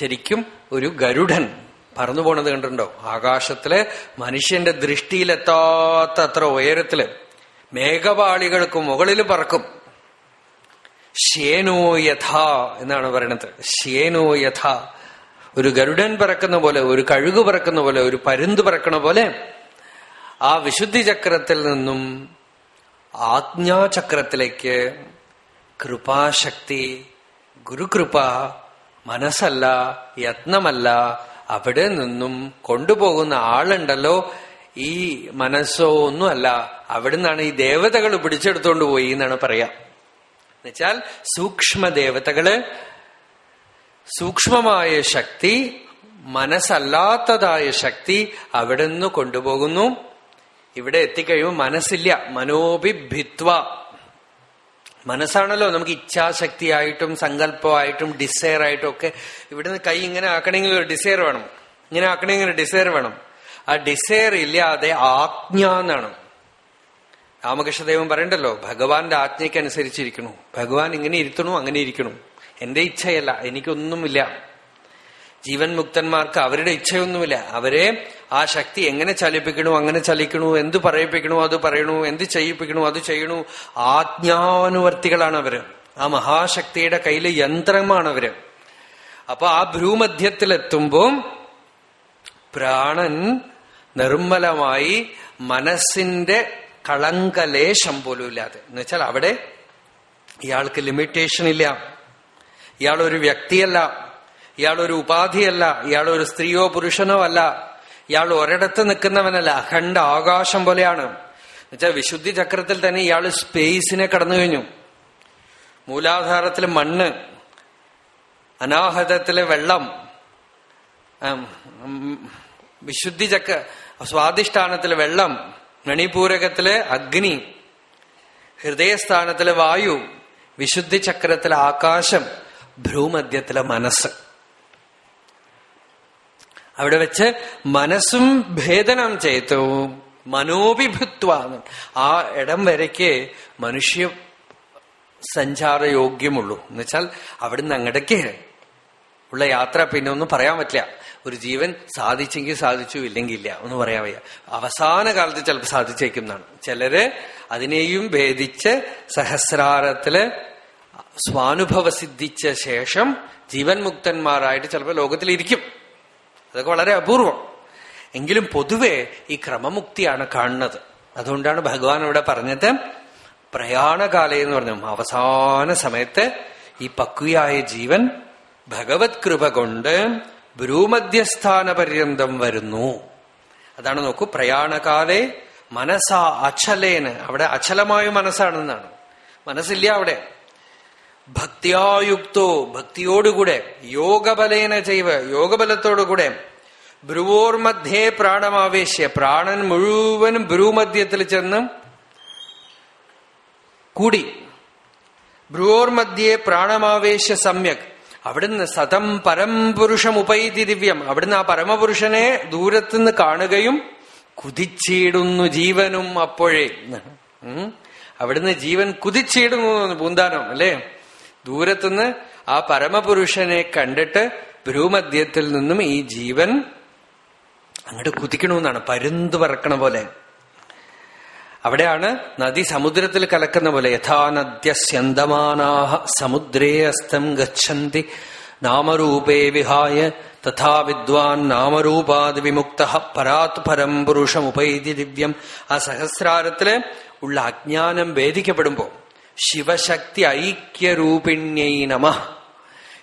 A: ശരിക്കും ഒരു ഗരുഡൻ പറന്നു പോണത് കണ്ടിട്ടുണ്ടോ? ആകാശത്തിൽ മനുഷ്യന്റെ ദൃഷ്ടിയിലെത്താത്ത അത്ര ഉയരത്തിൽ മേഘപാളികൾക്ക് മുകളിൽ പറക്കും. ശ്യേനോ യഥ എന്നാണ് പറയണത്. ശ്യേനോ യഥ. ഒരു ഗരുഡൻ പറക്കുന്ന പോലെ ഒരു കഴുകു പറക്കുന്ന പോലെ ഒരു പരുന്ത് പറക്കണ പോലെ ആ വിശുദ്ധി ചക്രത്തിൽ നിന്നും ആജ്ഞാചക്രത്തിലേക്ക് കൃപാശക്തി ഗുരുകൃപ മനസ്സല്ല യത്നമല്ല അവിടെ നിന്നും കൊണ്ടുപോകുന്ന ആളുണ്ടല്ലോ. ഈ മനസ്സോ ഒന്നുമല്ല അവിടുന്നാണ് ഈ ദേവതകൾ പിടിച്ചെടുത്തോണ്ട് പോയി എന്നാണ് പറയാ. എന്നുവെച്ചാൽ സൂക്ഷ്മ ദേവതകൾ സൂക്ഷ്മമായ ശക്തി മനസ്സല്ലാത്തതായ ശക്തി അവിടെ നിന്ന് കൊണ്ടുപോകുന്നു. ഇവിടെ എത്തിക്കഴിയുമ്പോൾ മനസ്സില്ല. മനോഭിഭിത്വ. മനസ്സാണല്ലോ നമുക്ക് ഇച്ഛാശക്തിയായിട്ടും സങ്കല്പമായിട്ടും ഡിസയർ ആയിട്ടും ഒക്കെ ഇവിടുന്ന് കൈ ഇങ്ങനെ ആക്കണമെങ്കിൽ ഒരു ഡിസയർ വേണം. ഇങ്ങനെ ആക്കണമെങ്കിൽ ഒരു ഡിസയർ വേണം. ആ ഡിസയർ ഇല്ലാതെ ആജ്ഞ എന്നാണ്. രാമകൃഷ്ണദേവൻ പറയണ്ടല്ലോ ഭഗവാന്റെ ആജ്ഞയ്ക്ക് അനുസരിച്ചിരിക്കണു ഭഗവാൻ ഇങ്ങനെ ഇരുത്തണു അങ്ങനെ ഇരിക്കണു. എന്റെ ഇച്ഛയല്ല എനിക്കൊന്നുമില്ല. ജീവൻ മുക്തന്മാർക്ക് അവരുടെ ഇച്ഛയൊന്നുമില്ല. അവരെ ആ ശക്തി എങ്ങനെ ചലിപ്പിക്കണു അങ്ങനെ ചലിക്കണു എന്ത് പറയിപ്പിക്കണു അത് പറയണു എന്ത് ചെയ്യിപ്പിക്കണു അത് ചെയ്യണു ആജ്ഞാനുവർത്തികളാണ് അവർ ആ മഹാശക്തിയുടെ കയ്യിലെ യന്ത്രമാണ് അവർ അപ്പൊ ആ ഭ്രൂമധ്യത്തിലെത്തുമ്പോ പ്രാണൻ നിർമ്മലമായി മനസ്സിന്റെ കളങ്കലേശം പോലും ഇല്ലാതെ എന്നുവെച്ചാൽ അവിടെ ഇയാൾക്ക് ലിമിറ്റേഷൻ ഇല്ല. ഇയാൾ ഒരു വ്യക്തിയല്ല. ഇയാളൊരു ഉപാധിയല്ല ഇയാളൊരു സ്ത്രീയോ പുരുഷനോ അല്ല. ഇയാൾ ഒരിടത്ത് നിൽക്കുന്നവനല്ല അഖണ്ഡ ആകാശം പോലെയാണ്. എന്നുവെച്ചാൽ വിശുദ്ധി ചക്രത്തിൽ തന്നെ ഇയാൾ സ്പേസിനെ കടന്നു കഴിഞ്ഞു. മൂലാധാരത്തിലെ മണ്ണ് അനാഹതത്തിലെ വെള്ളം വിശുദ്ധി ചക്ര സ്വാധിഷ്ഠാനത്തിലെ വെള്ളം മണിപൂരകത്തിലെ അഗ്നി ഹൃദയസ്ഥാനത്തിലെ വായു വിശുദ്ധി ചക്രത്തിലെ ആകാശം ഭ്രൂമധ്യത്തിലെ മനസ്സ്. അവിടെ വെച്ച് മനസ്സും ഭേദനം ചെയ്തു. മനോവിഭുത്വ ആ ഇടം വരയ്ക്ക് മനുഷ്യ സഞ്ചാരയോഗ്യമുള്ളൂ. എന്നുവെച്ചാൽ അവിടുന്ന് അങ്ങടയ്ക്ക് ഉള്ള യാത്ര പിന്നെ ഒന്നും പറയാൻ പറ്റില്ല. ഒരു ജീവൻ സാധിച്ചെങ്കിൽ സാധിച്ചു ഇല്ലെങ്കിൽ ഇല്ല ഒന്ന് പറയാൻ വയ്യ. അവസാന കാലത്ത് ചിലപ്പോൾ സാധിച്ചേക്കുന്നതാണ്. ചിലര് അതിനെയും ഭേദിച്ച് സഹസ്രാരത്തിൽ സ്വാനുഭവ സിദ്ധിച്ച ശേഷം ജീവൻ മുക്തന്മാരായിട്ട് ചിലപ്പോൾ ലോകത്തിലിരിക്കും. അതൊക്കെ വളരെ അപൂർവം. എങ്കിലും പൊതുവെ ഈ ക്രമമുക്തിയാണ് കാണുന്നത്. അതുകൊണ്ടാണ് ഭഗവാൻ ഇവിടെ പറഞ്ഞത് പ്രയാണകാലം എന്ന് പറഞ്ഞു. അവസാന സമയത്ത് ഈ പക്വിയായ ജീവൻ ഭഗവത് കൃപ കൊണ്ട് ഭ്രൂമധ്യസ്ഥാന പര്യന്തം വരുന്നു. അതാണ് നോക്കൂ പ്രയാണകാലേ മനസ്സാ അച്ഛലേന് അവിടെ അച്ഛലമായ മനസ്സാണെന്നാണ്. മനസ്സില്ല അവിടെ. ഭക്തിയായുക്തോ ഭക്തിയോടുകൂടെ യോഗബലേന ചെയ്വ യോഗബലത്തോടുകൂടെ ഭ്രുവോർ മധ്യേ പ്രാണമാവേശ്യ പ്രാണൻ മുഴുവനും ഭ്രൂമധ്യത്തിൽ ചെന്ന് കൂടി. ഭ്രുവോർ മധ്യേ പ്രാണമാവേശ്യ സമ്യക്. അവിടുന്ന് സതം പരംപുരുഷമുപൈതി ദിവ്യം. അവിടുന്ന് ആ പരമപുരുഷനെ ദൂരത്തുനിന്ന് കാണുകയും കുതിച്ചിടുന്നു ജീവനും അപ്പോഴേ. അവിടുന്ന് ജീവൻ കുതിച്ചിടുന്നു പൂന്താനം അല്ലേ? ദൂരത്തുനിന്ന് ആ പരമപുരുഷനെ കണ്ടിട്ട് ഭ്രൂമധ്യത്തിൽ നിന്നും ഈ ജീവൻ അങ്ങോട്ട് കുതിക്കണമെന്നാണ്. പരുന്ത് പറക്കണ പോലെ. അവിടെയാണ് നദി സമുദ്രത്തിൽ കലക്കുന്ന പോലെ. യഥാനദ്യസ്യന്തമാനാഹ സമുദ്രേ അസ്തം ഗച്ഛന്തി നാമരൂപേ വിഹായ തഥാ വിദ്വാൻ നാമരൂപാത് വിമുക്ത പരാത് പരം പുരുഷമുപൈതി ദിവ്യം. ആ സഹസ്രാരത്തിൽ ഉള്ള അജ്ഞാനം ഭേദിക്കപ്പെടുമ്പോ ശിവശക്തി ഐക്യരൂപിണ്യൈ നമ.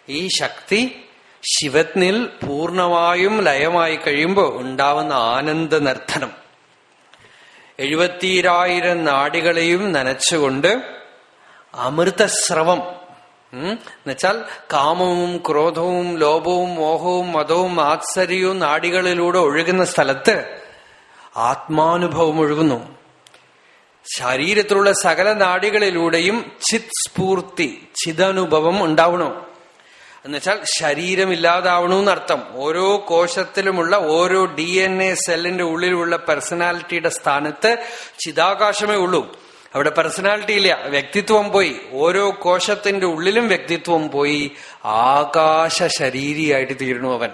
A: ഈ ശക്തി ശിവത്തിൽ പൂർണമായും ലയമായി കഴിയുമ്പോൾ ഉണ്ടാവുന്ന ആനന്ദ നർത്തനം എഴുപത്തിരായിരം നാടികളെയും നനച്ചുകൊണ്ട് അമൃതസ്രവം എന്നുവെച്ചാൽ കാമവും ക്രോധവും ലോഭവും മോഹവും മതവും ആത്സര്യവും നാടികളിലൂടെ ഒഴുകുന്ന സ്ഥലത്ത് ആത്മാനുഭവം ഒഴുകുന്നു. ശരീരത്തിലുള്ള സകല നാടികളിലൂടെയും ചിത് സ്ഫൂർത്തി ചിതനുഭവം ഉണ്ടാവണോ? എന്നുവെച്ചാൽ ശരീരം ഇല്ലാതാവണമെന്നർത്ഥം ഓരോ കോശത്തിലുമുള്ള ഓരോ ഡി എൻ എ സെല്ലിന്റെ ഉള്ളിലുള്ള പേഴ്സണാലിറ്റിയുടെ സ്ഥാനത്ത് ചിതാകാശമേ ഉള്ളൂ. അവിടെ പേഴ്സണാലിറ്റി ഇല്ല. വ്യക്തിത്വം പോയി. ഓരോ കോശത്തിന്റെ ഉള്ളിലും വ്യക്തിത്വം പോയി. ആകാശ ശരീരിയായിട്ട് തീരണു അവൻ.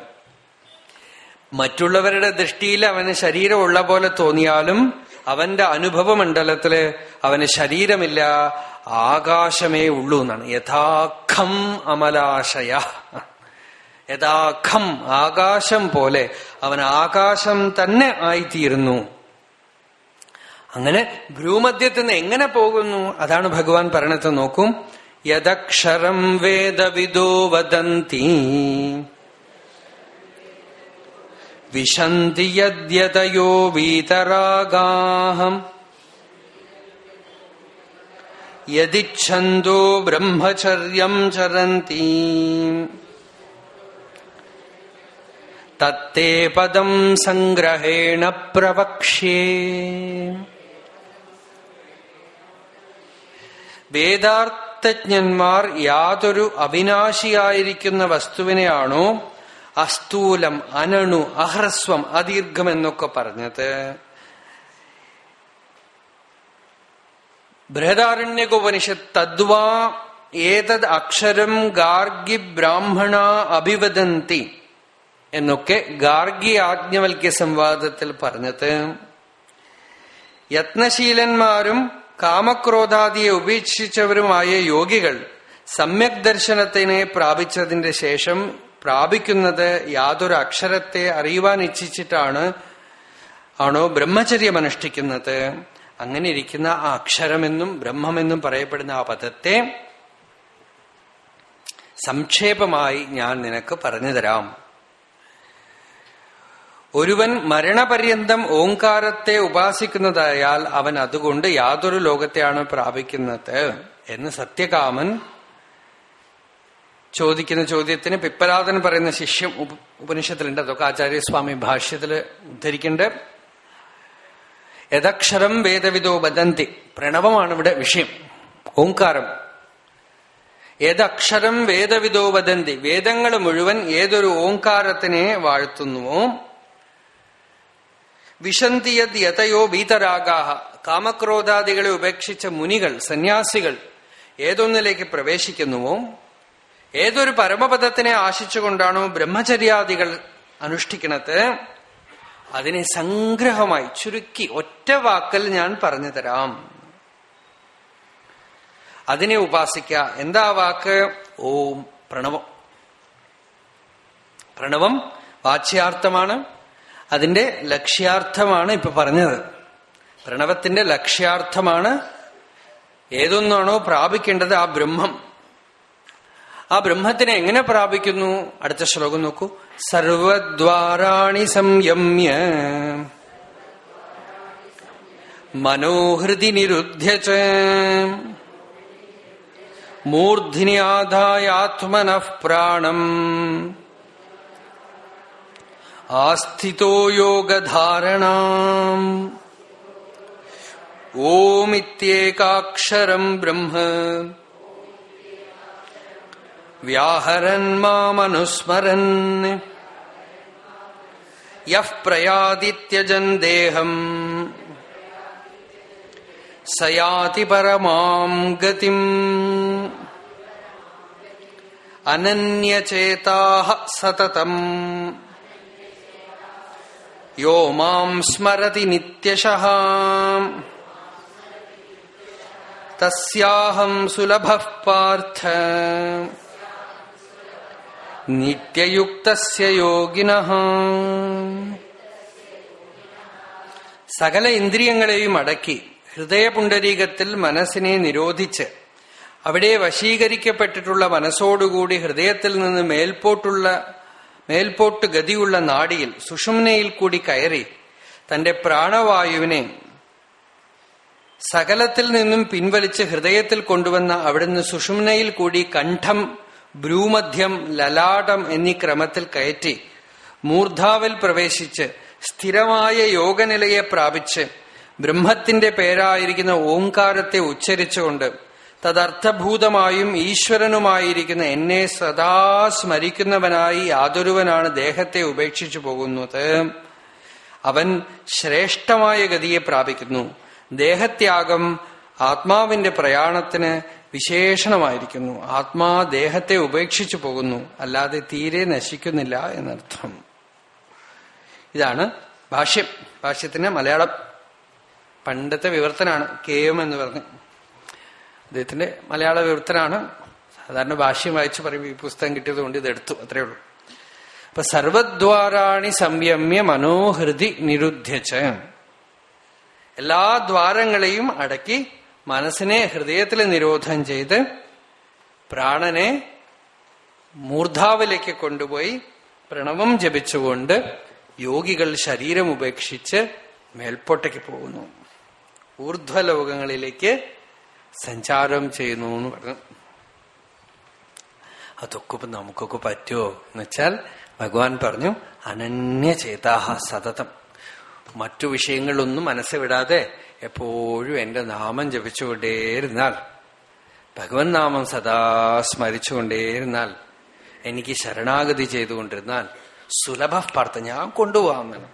A: മറ്റുള്ളവരുടെ ദൃഷ്ടിയിൽ അവന് ശരീരമുള്ള പോലെ തോന്നിയാലും അവന്റെ അനുഭവ മണ്ഡലത്തിൽ അവന് ശരീരമില്ല ആകാശമേ ഉള്ളൂ എന്നാണ്. യഥാഖം അമലാശയ. യഥാഖം ആകാശം പോലെ അവൻ ആകാശം തന്നെ ആയിത്തീരുന്നു. അങ്ങനെ ഭ്രൂമധ്യത്തിൽ നിന്ന് എങ്ങനെ പോകുന്നു? അതാണ് ഭഗവാൻ പറയണത്. നോക്കും. യദക്ഷരം വേദവിദോ വദന്തി. വിശന്തി യദ്യതയോ വീതരാഗാഹം. യതിഛന്തോ ബ്രഹ്മചര്യം ചരന്തി. തത്തേ പദം സംഗ്രഹേണ പ്രവക്ഷ്യേ. വേദാർത്ഥജ്ഞന്മാർ യാതൊരു അവിനാശിയായിരിക്കുന്ന വസ്തുവിനെയാണോ അസ്ഥൂലം അനണു അഹ്രസ്വം അദീർഘം എന്നൊക്കെ പറഞ്ഞത്. ബൃഹദാരണ്യകോപനിഷത്ത് തദ്വാ ഏതത് അക്ഷരം ഗാർഗി ബ്രാഹ്മണ അഭിവദന്തി എന്നൊക്കെ ഗാർഗി ആജ്ഞവൽക്യ സംവാദത്തിൽ പറഞ്ഞത്. യത്നശീലന്മാരും കാമക്രോധാദിയെ ഉപേക്ഷിച്ചവരുമായ യോഗികൾ സമ്യക് ദർശനത്തിനെ പ്രാപിച്ചതിന്റെ ശേഷം പ്രാപിക്കുന്നത് യാതൊരു അക്ഷരത്തെ അറിയുവാൻ ഇച്ഛിച്ചിട്ടാണ്. ആണോ? ബ്രഹ്മചര്യം അനുഷ്ഠിക്കുന്നത്. അങ്ങനെ ഇരിക്കുന്ന ആ അക്ഷരമെന്നും ബ്രഹ്മമെന്നും പറയപ്പെടുന്ന ആ പദത്തെ സംക്ഷേപമായി ഞാൻ നിനക്ക് പറഞ്ഞു തരാം. ഒരുവൻ മരണപര്യന്തം ഓങ്കാരത്തെ ഉപാസിക്കുന്നതായാൽ അവൻ അതുകൊണ്ട് യാതൊരു ലോകത്തെയാണ് പ്രാപിക്കുന്നത് എന്ന് സത്യകാമൻ ചോദിക്കുന്ന ചോദ്യത്തിന് പിപ്പലാദൻ പറയുന്ന ശിഷ്യം ഉപ- ഉപനിഷത്തിലുണ്ട്. അതൊക്കെ ആചാര്യസ്വാമി ഭാഷ്യത്തിൽ ഉദ്ധരിക്കുന്നുണ്ട്. യഥക്ഷരം വേദവിദോ വദന്തി. പ്രണവമാണ് ഇവിടെ വിഷയം. ഓംകാരം. ഏതക്ഷരം വേദവിദോ വദന്തി. വേദങ്ങൾ മുഴുവൻ ഏതൊരു ഓങ്കാരത്തിനെ വാഴ്ത്തുന്നുവോ വിശന്തിയത് യതയോ വീതരാഗാഹ കാമക്രോധാദികളെ ഉപേക്ഷിച്ച മുനികൾ സന്യാസികൾ ഏതൊന്നിലേക്ക് പ്രവേശിക്കുന്നുവോ ഏതൊരു പരമപദത്തിനെ ആശിച്ചുകൊണ്ടാണോ ബ്രഹ്മചര്യാദികൾ അനുഷ്ഠിക്കണത് അതിനെ സംഗ്രഹമായി ചുരുക്കി ഒറ്റ വാക്കൽ ഞാൻ പറഞ്ഞു തരാം. അതിനെ ഉപാസിക്ക എന്താ വാക്ക്? ഓം പ്രണവം. പ്രണവം വാച്യാർത്ഥമാണ്. അതിന്റെ ലക്ഷ്യാർത്ഥമാണ് ഇപ്പൊ പറഞ്ഞത്. പ്രണവത്തിന്റെ ലക്ഷ്യാർത്ഥമാണ്. ഏതൊന്നാണോ പ്രാപിക്കേണ്ടത് ആ ബ്രഹ്മം. ആ ബ്രഹ്മത്തിനെ എങ്ങനെ പ്രാപിക്കുന്നു? അടുത്ത ശ്ലോകം നോക്കൂ. സർവദ്വാരാണി സംയമ്യ. മനോഹൃതി നിരുദ്ധ്യ മൂർധിനി ആധായാത്മനഃപ്രാണം ആസ്ഥിതോ യോഗധാരണ. ഓമിത്യേകാക്ഷരം ബ്രഹ്മ. വ്യാഹരൻ മാമനുസ്മരൻ യഃ പ്രയാദിത്യജൻ ദേഹം. സയാതി പരമാം ഗതിം. അനന്യചേതാ സതതം. യോ മാം സ്മരതി നിത്യശഃ. തസ്യാഹം സുലഭ പാർത്ഥ. നിത്യയുക്തസ്യ യോഗിനഃ. സകല ഇന്ദ്രിയങ്ങളെയും അടക്കി ഹൃദയപുണ്ടരീകത്തിൽ മനസ്സിനെ നിരോധിച്ച് അവിടെ വശീകരിക്കപ്പെട്ടിട്ടുള്ള മനസ്സോടുകൂടി ഹൃദയത്തിൽ നിന്ന് മേൽപോട്ടുള്ള മേൽപോട്ട് ഗതിയുള്ള നാടിയിൽ സുഷുമ്നയിൽ കൂടി കയറി തന്റെ പ്രാണവായുവിനെ സകലത്തിൽ നിന്നും പിൻവലിച്ച് ഹൃദയത്തിൽ കൊണ്ടുവന്ന അവിടുന്ന് സുഷുമ്നയിൽ കൂടി കണ്ഠം ഭ്രൂമധ്യം ലലാടം എന്നീ ക്രമത്തിൽ കയറ്റി മൂർധാവിൽ പ്രവേശിച്ച് സ്ഥിരമായ യോഗനിലയെ പ്രാപിച്ച് ബ്രഹ്മത്തിന്റെ പേരായിരിക്കുന്ന ഓംകാരത്തെ ഉച്ചരിച്ചുകൊണ്ട് തദർത്ഥഭൂതമായും ഈശ്വരനുമായിരിക്കുന്ന എന്നെ സദാ സ്മരിക്കുന്നവനായി യാതൊരുവനാണ് ദേഹത്തെ ഉപേക്ഷിച്ചു പോകുന്നത്. അവൻ ശ്രേഷ്ഠമായ ഗതിയെ പ്രാപിക്കുന്നു. ദേഹത്യാഗം ആത്മാവിന്റെ പ്രയാണത്തിന് വിശേഷണമായിരിക്കുന്നു. ആത്മാ ദേഹത്തെ ഉപേക്ഷിച്ചു പോകുന്നു. അല്ലാതെ തീരെ നശിക്കുന്നില്ല എന്നർത്ഥം. ഇതാണ് ഭാഷ്യം. ഭാഷ്യത്തിന് മലയാളം പണ്ടത്തെ വിവർത്തനാണ്. കെ എം എന്ന് പറഞ്ഞു. അദ്ദേഹത്തിന്റെ മലയാള വിവർത്തനാണ്. സാധാരണ ഭാഷ്യം വായിച്ചു പറയും ഈ പുസ്തകം കിട്ടിയത് കൊണ്ട് ഇത് എടുത്തു അത്രേ ഉള്ളൂ. അപ്പൊ സർവദ്വാരാണി സംയമ്യ മനോഹൃതി നിരുദ്ധ്യച്ച്. എല്ലാ ദ്വാരങ്ങളെയും അടക്കി മനസ്സിനെ ഹൃദയത്തിൽ നിരോധം ചെയ്ത് പ്രാണനെ മൂർധാവിലേക്ക് കൊണ്ടുപോയി പ്രണവം ജപിച്ചുകൊണ്ട് യോഗികൾ ശരീരം ഉപേക്ഷിച്ച് മേൽപോട്ടേക്ക് പോകുന്നു. ഊർധ്വലോകങ്ങളിലേക്ക് സഞ്ചാരം ചെയ്യുന്നു എന്ന് പറഞ്ഞു. അതൊക്കെ ഇപ്പൊ നമുക്കൊക്കെ പറ്റുമോ എന്ന് വെച്ചാൽ ഭഗവാൻ പറഞ്ഞു അനന്യ ചേതാഹ സതതം. മറ്റു വിഷയങ്ങളൊന്നും മനസ്സ് വിടാതെ എപ്പോഴും എന്റെ നാമം ജപിച്ചുകൊണ്ടേയിരുന്നാൽ ഭഗവൻ നാമം സദാ സ്മരിച്ചുകൊണ്ടേയിരുന്നാൽ എനിക്ക് ശരണാഗതി ചെയ്തുകൊണ്ടിരുന്നാൽ സുലഭ പാർത്ത ഞാൻ കൊണ്ടുപോകാമെന്ന്.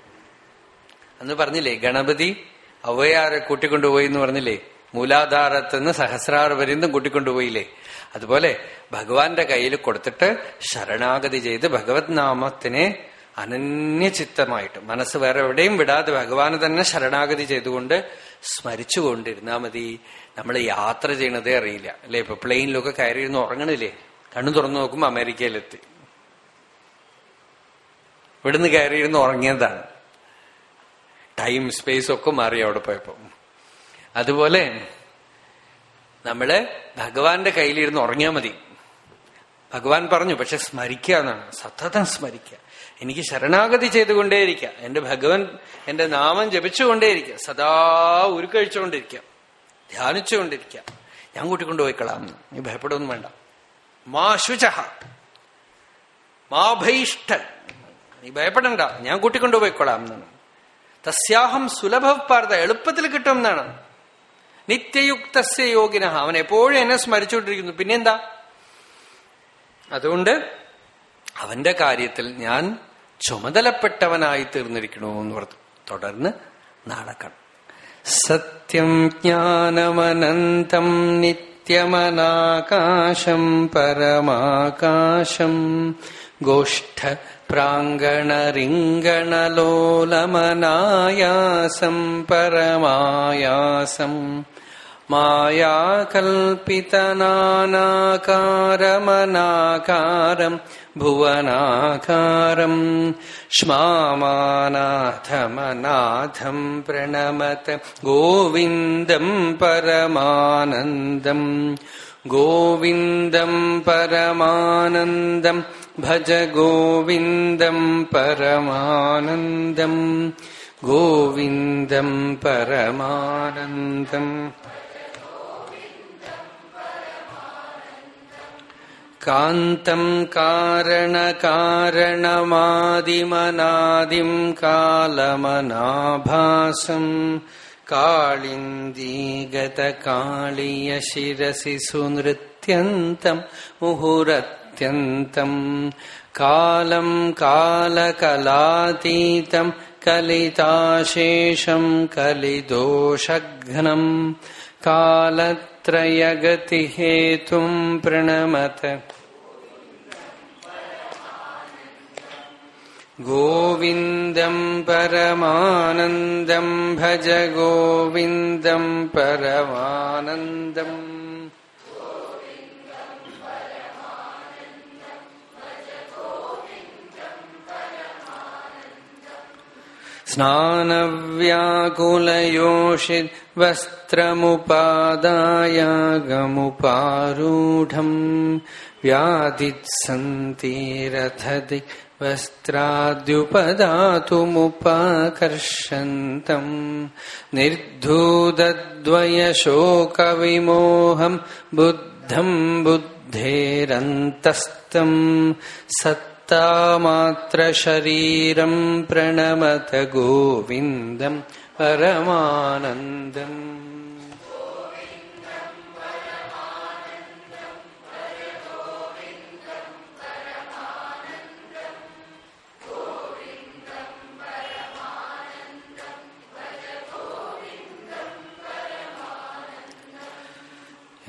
A: അന്ന് പറഞ്ഞില്ലേ ഗണപതി അവയാരെ കൂട്ടിക്കൊണ്ടുപോയി എന്ന് പറഞ്ഞില്ലേ മൂലാധാരത്തുനിന്ന് സഹസ്രാർ പര്യന്തം കൂട്ടിക്കൊണ്ടുപോയില്ലേ. അതുപോലെ ഭഗവാന്റെ കയ്യിൽ കൊടുത്തിട്ട് ശരണാഗതി ചെയ്ത് ഭഗവത് നാമത്തിനെ അനന്യചിത്തമായിട്ട് മനസ്സ് വേറെ എവിടെയും വിടാതെ ഭഗവാന് തന്നെ ശരണാഗതി ചെയ്തുകൊണ്ട് സ്മരിച്ചുകൊണ്ടിരുന്നാ മതി. നമ്മൾ യാത്ര ചെയ്യണതേ അറിയില്ല. അല്ലെ? ഇപ്പൊ പ്ലെയിനിലൊക്കെ കയറിയിരുന്ന് ഉറങ്ങണില്ലേ? കണ്ണു തുറന്നു നോക്കുമ്പോ അമേരിക്കയിലെത്തി. ഇവിടുന്ന് കയറിയിരുന്ന് ഉറങ്ങിയതാണ്. ടൈം സ്പേസ് ഒക്കെ മാറി അവിടെ പോയപ്പോ. അതുപോലെ നമ്മൾ ഭഗവാന്റെ കയ്യിലിരുന്ന് ഉറങ്ങിയാൽ മതി. ഭഗവാൻ പറഞ്ഞു പക്ഷെ സ്മരിക്കുക എന്നാണ് സതതം സ്മരിക്കുക എനിക്ക് ശരണാഗതി ചെയ്തുകൊണ്ടേയിരിക്കുക എന്റെ ഭഗവൻ എന്റെ നാമം ജപിച്ചുകൊണ്ടേയിരിക്കുക സദാ ഉരുക്കഴിച്ചുകൊണ്ടിരിക്കുക ധ്യാനിച്ചുകൊണ്ടിരിക്കുക ഞാൻ കൂട്ടിക്കൊണ്ടുപോയിക്കളാം. നീ ഭയപ്പെടൊന്നും വേണ്ട. മാ ശുച. മാ ഭൈഷ്ഠ. നീ ഭയപ്പെടണ്ട. ഞാൻ കൂട്ടിക്കൊണ്ടുപോയിക്കൊള്ളാം എന്നാണ്. തസ്യാഹം സുലഭപ്പാർത്ത എളുപ്പത്തിൽ കിട്ടും എന്നാണ്. നിത്യയുക്തസ്യ യോഗിന അവൻ എപ്പോഴും എന്നെ സ്മരിച്ചുകൊണ്ടിരിക്കുന്നു. പിന്നെന്താ? അതുകൊണ്ട് അവന്റെ കാര്യത്തിൽ ഞാൻ ചുമതലപ്പെട്ടവനായി തീർന്നിരിക്കണോ എന്ന് പറഞ്ഞു. തുടർന്ന് നാടക്കണം സത്യം ജ്ഞാനമനന്തം നിത്യമനാകാശം പരമാകാശം ഗോഷ്ഠ പ്രാങ്കണരിംഗണലോലമനായാസം പരമായാസം
B: മായാകൽപ്പിതനാനാകാരമനാകാരം भुवनाकारम् श्मामानाथमनाथम् प्रणमत गोविन्दम् परमानन्दम् गोविन्दम् परमानन्दम् भज गोविन्दम् परमानन्दम् गोविन्दम् परमानन्दम् कान्तम् कारणकारणमादिमनादिम् कालमनाभासम् काळिन्दीगतकाळीयशिरसि सुनृत्यन्तम् मुहुरत्यन्तम् कालम् कालकलातीतम् कलिताशेषम् कलिदोषघ्नम् कालत्रयगतिहेतुम् प्रणमत गोविन्दम् परमानन्दम् भज गोविन्दम् परमानन्दम् स्नानव्याकुलयोषिद्वस्त्रमुपादायागमुपारूढम्। व्याधित्सन्तिरथदि वस्त्राद्युपदातुमुपाकर्षन्तम् निर्धूतद्वयशोकविमोहम् बुद्धम् बुद्धेरन्तस्तम् सत्तामात्रशरीरम् प्रणमत गोविन्दम् परमानन्दम्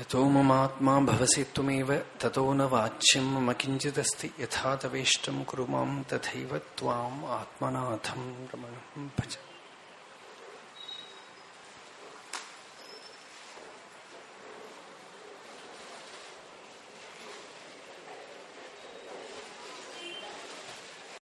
B: यतो ममात्मा भवसि त्वमेव ततो न वाच्यं मम किञ्चिदस्ति यथा तवेष्टं कुरु मां तथैव त्वाम् आत्मनाथं रमणं भज